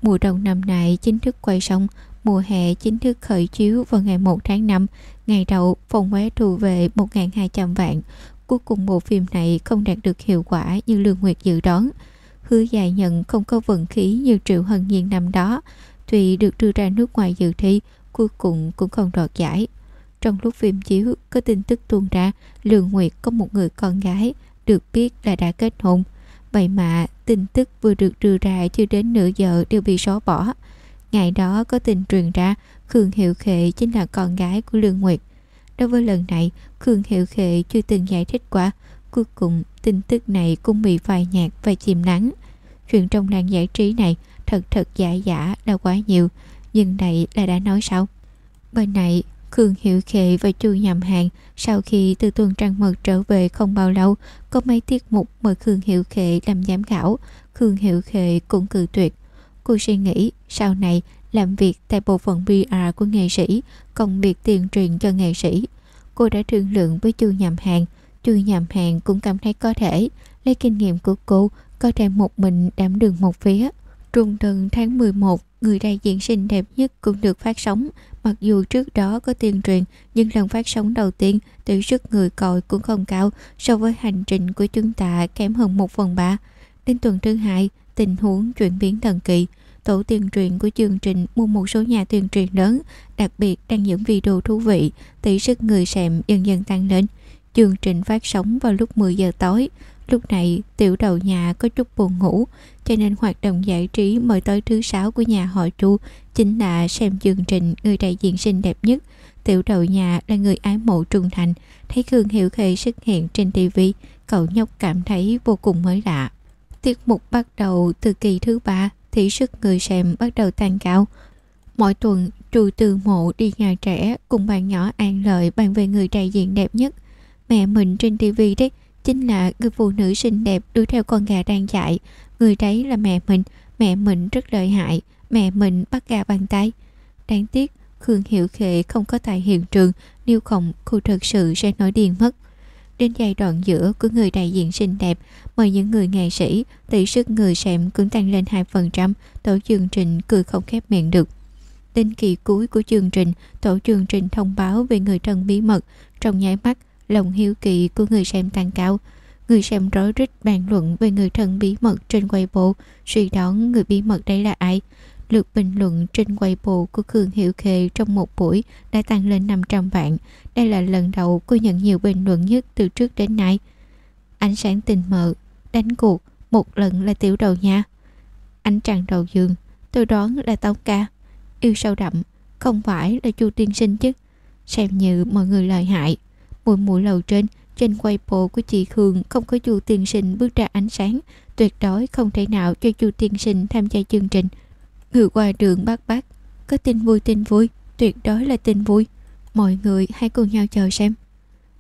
mùa đông năm nay chính thức quay xong, mùa hè chính thức khởi chiếu vào ngày 1 tháng 5, ngày đầu phòng vé thu về 1.200 vạn. Cuối cùng bộ phim này không đạt được hiệu quả như Lương Nguyệt dự đoán. Hứa dài nhận không có vận khí như Triệu Hân Nhiên năm đó, thụy được đưa ra nước ngoài dự thi, cuối cùng cũng không đoạt giải. Trong lúc phim chiếu, có tin tức tuôn ra Lương Nguyệt có một người con gái, được biết là đã kết hôn. Vậy mà tin tức vừa được đưa ra chưa đến nửa giờ đều bị xóa bỏ. Ngày đó có tin truyền ra Khương Hiệu Khệ chính là con gái của Lương Nguyệt. Đối với lần này, Khương Hiệu Khệ chưa từng giải thích qua. Cuối cùng, tin tức này cũng bị phai nhạt và chìm nắng. Chuyện trong làng giải trí này thật thật giả giả là quá nhiều. Nhưng này là đã nói sao? Bên này, Khương Hiệu Khệ và Chu Nhầm Hàng sau khi từ tuần trăng mật trở về không bao lâu có mấy tiết mục mời Khương Hiệu Khệ làm giám khảo. Khương Hiệu Khệ cũng cự tuyệt. Cô suy nghĩ sau này làm việc tại bộ phận PR của nghệ sĩ công việc tiền truyền cho nghệ sĩ. Cô đã thương lượng với Chu Nhầm Hàng. Chu Nhầm Hàng cũng cảm thấy có thể. Lấy kinh nghiệm của cô có thể một mình đảm đường một phía. Trung tuần tháng 11 người đại diện xinh đẹp nhất cũng được phát sóng Mặc dù trước đó có tiền truyền, nhưng lần phát sóng đầu tiên, tỷ suất người coi cũng không cao so với hành trình của chúng ta kém hơn một phần ba. Đến tuần thứ hai, tình huống chuyển biến thần kỳ. Tổ tiền truyền của chương trình mua một số nhà tuyên truyền lớn, đặc biệt đăng những video thú vị, tỷ suất người xem dần dần tăng lên. Chương trình phát sóng vào lúc 10 giờ tối. Lúc này, tiểu đầu nhà có chút buồn ngủ, cho nên hoạt động giải trí mời tới thứ sáu của nhà họ Chu chính là xem chương trình người đại diện xinh đẹp nhất. Tiểu đầu nhà là người ái mộ trung thành, thấy Khương Hiểu Khê xuất hiện trên TV, cậu nhóc cảm thấy vô cùng mới lạ. Tiết mục bắt đầu từ kỳ thứ ba, thì sức người xem bắt đầu tăng cao. Mỗi tuần, trù từ mộ đi nhà trẻ cùng bạn nhỏ an lợi bàn về người đại diện đẹp nhất. Mẹ mình trên TV đấy, chính là người phụ nữ xinh đẹp đuổi theo con gà đang chạy. Người đấy là mẹ mình, mẹ mình rất lợi hại, mẹ mình bắt gà bằng tay. Đáng tiếc, Khương Hiệu Khệ không có tại hiện trường, nếu không cô thật sự sẽ nổi điên mất. Đến giai đoạn giữa của người đại diện xinh đẹp, mời những người nghệ sĩ, tỷ sức người xem cũng tăng lên 2%, tổ chương trình cười không khép miệng được. Đến kỳ cuối của chương trình, tổ chương trình thông báo về người thân bí mật, trong nháy mắt, lòng hiếu kỳ của người xem tăng cao. Người xem rối rít bàn luận về người thân bí mật trên Weibo, suy đoán người bí mật đây là ai. Lượt bình luận trên Weibo của Khương Hiệu Khê trong một buổi đã tăng lên 500 vạn. Đây là lần đầu cô nhận nhiều bình luận nhất từ trước đến nay. Ánh sáng tình mờ, đánh cuộc, một lần là tiểu đầu nha. Ánh trăng đầu giường, tôi đoán là tống ca. Yêu sâu đậm, không phải là chu tiên sinh chứ xem như mọi người lợi hại Mỗi mũi lầu trên. Trên quay bộ của chị Khương không có chu tiên sinh bước ra ánh sáng. Tuyệt đối không thể nào cho chu tiên sinh tham gia chương trình. Người qua đường bác bác, có tin vui tin vui, tuyệt đối là tin vui. Mọi người hãy cùng nhau chờ xem.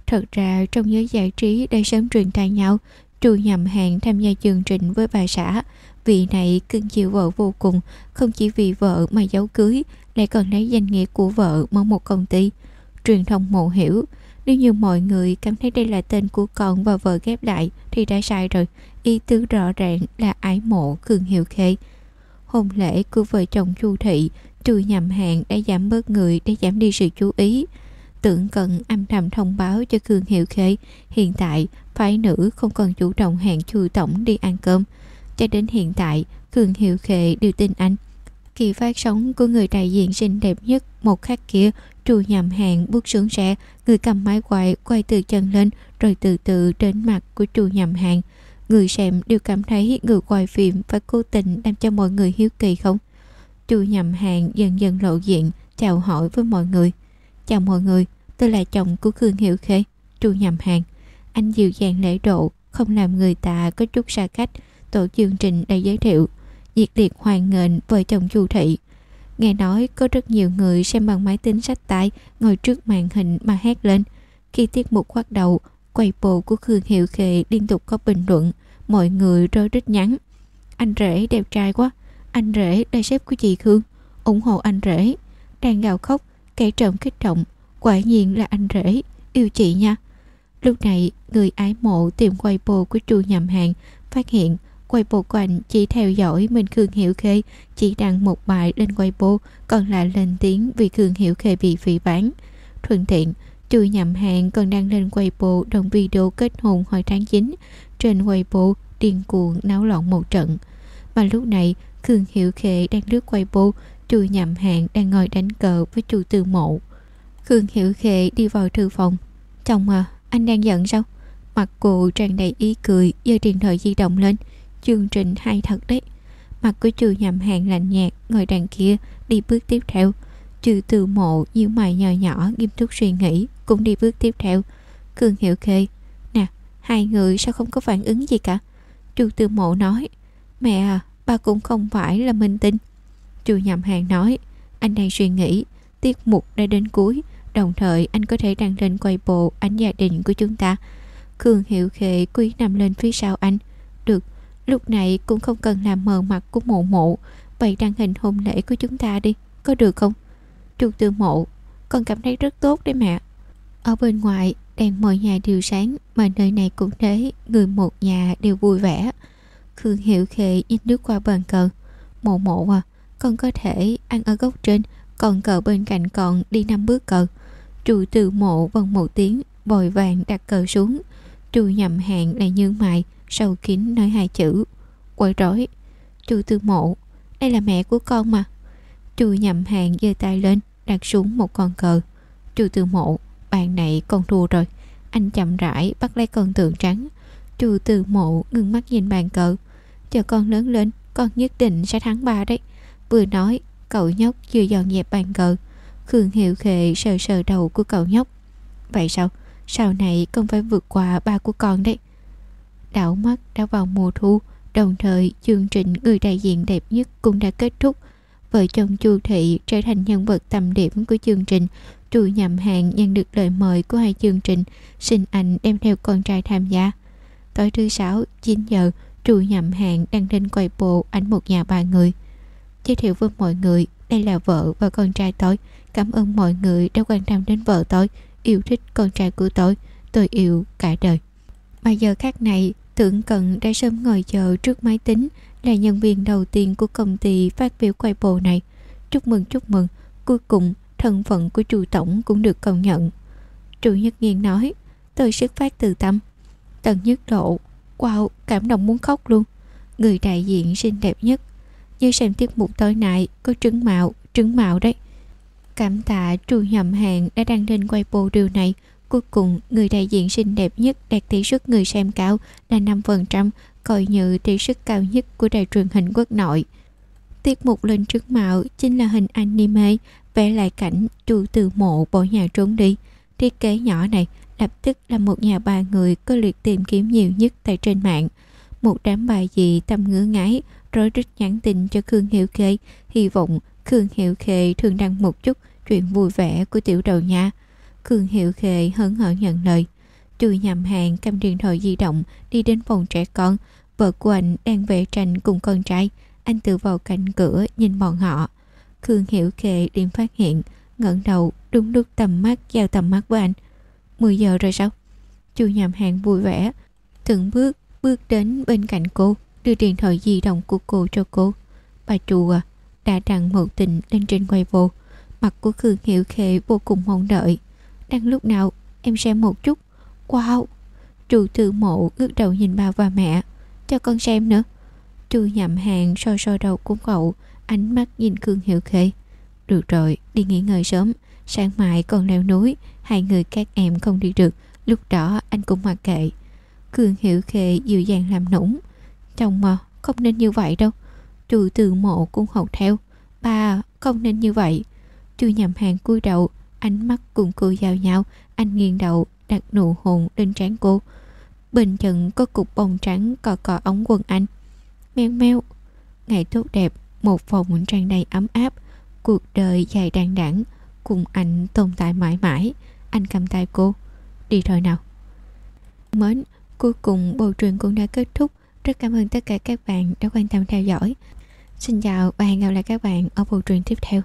Thật ra trong giới giải trí đã sớm truyền tai nhau, Chu nhầm hàng tham gia chương trình với bà xã. Vị này cưng chiều vợ vô cùng, Không chỉ vì vợ mà giấu cưới, Lại còn lấy danh nghĩa của vợ mở một công ty. Truyền thông mộ hiểu nếu như mọi người cảm thấy đây là tên của con và vợ ghép lại, Thì đã sai rồi. Ý tứ rõ ràng là ái mộ, Cường Hiệu Khê Hôn lễ của vợ chồng Chu Thị, trừ nhầm hàng đã giảm bớt người để giảm đi sự chú ý. Tưởng cần âm thầm thông báo cho Cường Hiệu Khê Hiện tại phái nữ không còn chủ động hẹn Chu Tổng đi ăn cơm. Cho đến hiện tại, Cường Hiệu Khê đều tin anh. Kỳ phát sóng của người đại diện xinh đẹp nhất Một khắc kia Trù nhầm hàng bước xuống xe Người cầm máy quay quay từ chân lên Rồi từ từ đến mặt của trù nhầm hàng Người xem đều cảm thấy người quay phim Phải cố tình làm cho mọi người hiếu kỳ không Trù nhầm hàng dần dần lộ diện Chào hỏi với mọi người Chào mọi người, tôi là chồng của Khương Hiệu Khê, trù Nhầm Hàng. Anh dịu dàng lễ độ, không làm người ta có chút xa cách, tổ chương trình đã giới thiệu. Nhiệt liệt hoan nghênh vợ chồng Chu Thị. Nghe nói có rất nhiều người xem bằng máy tính sách tay ngồi trước màn hình mà hét lên. Khi tiết mục bắt đầu, quay bộ của Khương Hiệu Khệ liên tục có bình luận, mọi người rơi rít nhắn. Anh rể đẹp trai quá, anh rể là sếp của chị Khương, ủng hộ anh rể. Đang gào khóc, kẻ trộm kích động quả nhiên là anh rể yêu chị nha lúc này người ái mộ tìm quay bộ của chu nhầm hàng phát hiện quay bộ của anh chỉ theo dõi mình Khương Hiểu Khê chỉ đăng một bài lên quay bộ còn lại lên tiếng vì Khương Hiểu Khê bị phỉ bán thuận tiện Chui nhầm hàng còn đăng lên quay bộ đồng video kết hôn hồi tháng 9 trên quay bộ điên cuồng náo loạn một trận. Mà lúc này Khương Hiểu Khê đang lướt quay bộ Chu nhầm hàng đang ngồi đánh cờ với chu tư mộ. Khương Hiểu khê đi vào thư phòng. Chồng à, anh đang giận sao? Mặt cụ tràn đầy ý cười giơ điện thoại di động lên. Chương trình hay thật đấy. Mặt của chu nhầm hàng lạnh nhạt Ngồi đằng kia đi bước tiếp theo. Trừ từ mộ như mày nhỏ nhỏ Nghiêm túc suy nghĩ, Cũng đi bước tiếp theo. Cường Hiểu Khê, Nè, hai người sao không có phản ứng gì cả? Chu từ mộ nói, Mẹ à ba cũng không phải là minh tinh. Chu nhầm hàng nói, Anh đang suy nghĩ, Tiết mục đã đến cuối, Đồng thời anh có thể đăng lên quay bộ ảnh gia đình của chúng ta. Cường Hiệu Khệ quý nằm lên phía sau anh. Lúc này cũng không cần làm mờ mặt của mộ mộ Vậy đăng hình hôn lễ của chúng ta đi, Có được không? Chu tư mộ, Con cảm thấy rất tốt đấy mẹ. Ở bên ngoài, đèn mọi nhà đều sáng, Mà nơi này cũng thế, Người một nhà đều vui vẻ. Khương Hiệu Khệ nhìn nước qua bàn cờ. Mộ mộ à con có thể ăn ở góc trên, còn cờ bên cạnh còn đi năm bước cờ. Trù từ mộ vần một tiếng bồi vàng đặt cờ xuống. Trù nhầm hẹn lại như mày sâu kín nói hai chữ. Quậy rối. Chu từ mộ, đây là mẹ của con mà. Chu nhậm hàng giơ tay lên, đặt xuống một con cờ. Chu từ mộ, bàn này con thua rồi. Anh chậm rãi bắt lấy con tượng trắng. Chu từ mộ ngưng mắt nhìn bàn cờ. Chờ con lớn lên, con nhất định sẽ thắng ba đấy. Vừa nói, Cậu nhóc vừa dọn dẹp bàn cờ. Khương Hiệu Khệ sờ sờ đầu của cậu nhóc. Vậy sao? Sau này con phải vượt qua ba của con đấy. Đảo mắt đã vào mùa thu. Đồng thời, chương trình người đại diện đẹp nhất cũng đã kết thúc. Vợ chồng Chu Thị trở thành nhân vật tầm điểm của chương trình. Chu nhậm hạng nhận được lời mời của hai chương trình. Xin anh đem theo con trai tham gia. Tối thứ sáu 9 giờ, Chu nhậm hạng đăng lên quay bộ ảnh một nhà ba người. Giới thiệu với mọi người, đây là vợ và con trai tôi. Cảm ơn mọi người đã quan tâm đến vợ tôi. Yêu thích con trai của tôi. Tôi yêu cả đời mà giờ khác này, tưởng cận đã sớm ngồi chờ trước máy tính là nhân viên đầu tiên của công ty phát biểu quay bộ này. Chúc mừng chúc mừng. Cuối cùng, thân phận của chủ tổng cũng được công nhận. Trụ nhất nghiên nói tôi xuất phát từ tâm. Tần nhất độ. Wow, cảm động muốn khóc luôn. Người đại diện xinh đẹp nhất. Như xem tiết mục tối nay, có trứng mạo trứng mạo đấy. Cảm tạ Chu nhậm hàng đã đăng lên quay bộ điều này cuối cùng người đại diện xinh đẹp nhất đạt tỷ suất người xem cao là 5% coi như tỷ suất cao nhất của đài truyền hình quốc nội Tiết mục lên trước mạo chính là hình anime vẽ lại cảnh trụ từ mộ bỏ nhà trốn đi. Thiết kế nhỏ này lập tức là một nhà ba người có lượt tìm kiếm nhiều nhất tại trên mạng. Một đám bài dị tâm ngứa ngái, rối rít nhắn tin cho Khương Hiệu Khê, hy vọng Khương Hiệu Khê thường đăng một chút chuyện vui vẻ của tiểu đầu nha. Khương Hiệu Khê hớn hở nhận lời. Trừ nhầm hàng cầm điện thoại di động đi đến phòng trẻ con, vợ của anh đang vẽ tranh cùng con trai. Anh tự vào cạnh cửa nhìn bọn họ. Khương hiệu Khê liền phát hiện, ngẩng đầu đúng lúc tầm mắt giao tầm mắt với anh. 10 giờ rồi sao? Chu nhầm hàng vui vẻ, từng bước bước đến bên cạnh cô, đưa điện thoại di động của cô cho cô. Bà chủ à, đã đăng một tình lên trên quay vô. Mặt của Khương hiệu Khê vô cùng mong đợi. Đang lúc nào em xem một chút. Wow! Trụ tự mộ ngước đầu nhìn ba và mẹ. Cho con xem nữa. Chu nhậm hàng soi soi đầu của cậu, ánh mắt nhìn Khương hiệu Khê. Được rồi, đi nghỉ ngơi sớm. Sáng mai còn leo núi, hai người các em không đi được. Lúc đó anh cũng mặc kệ. Khương hiệu Khê dịu dàng làm nũng. Chồng mà, không nên như vậy đâu. Chu từ mộ cũng hậu theo. Ba, không nên như vậy. Chu nhầm hàng cúi đầu, ánh mắt cùng cô giao nhau. Anh nghiêng đầu, đặt nụ hôn lên trán cô. Bên chân có cục bông trắng cò cò ống quần anh. Meo meo. Ngày tốt đẹp, một phòng tràn đầy ấm áp. Cuộc đời dài đằng đẳng, cùng anh tồn tại mãi mãi. Anh cầm tay cô. Đi thôi nào. Mến, cuối cùng bộ truyền cũng đã kết thúc. Rất cảm ơn tất cả các bạn đã quan tâm theo dõi. Xin chào và hẹn gặp lại các bạn ở bộ truyền tiếp theo.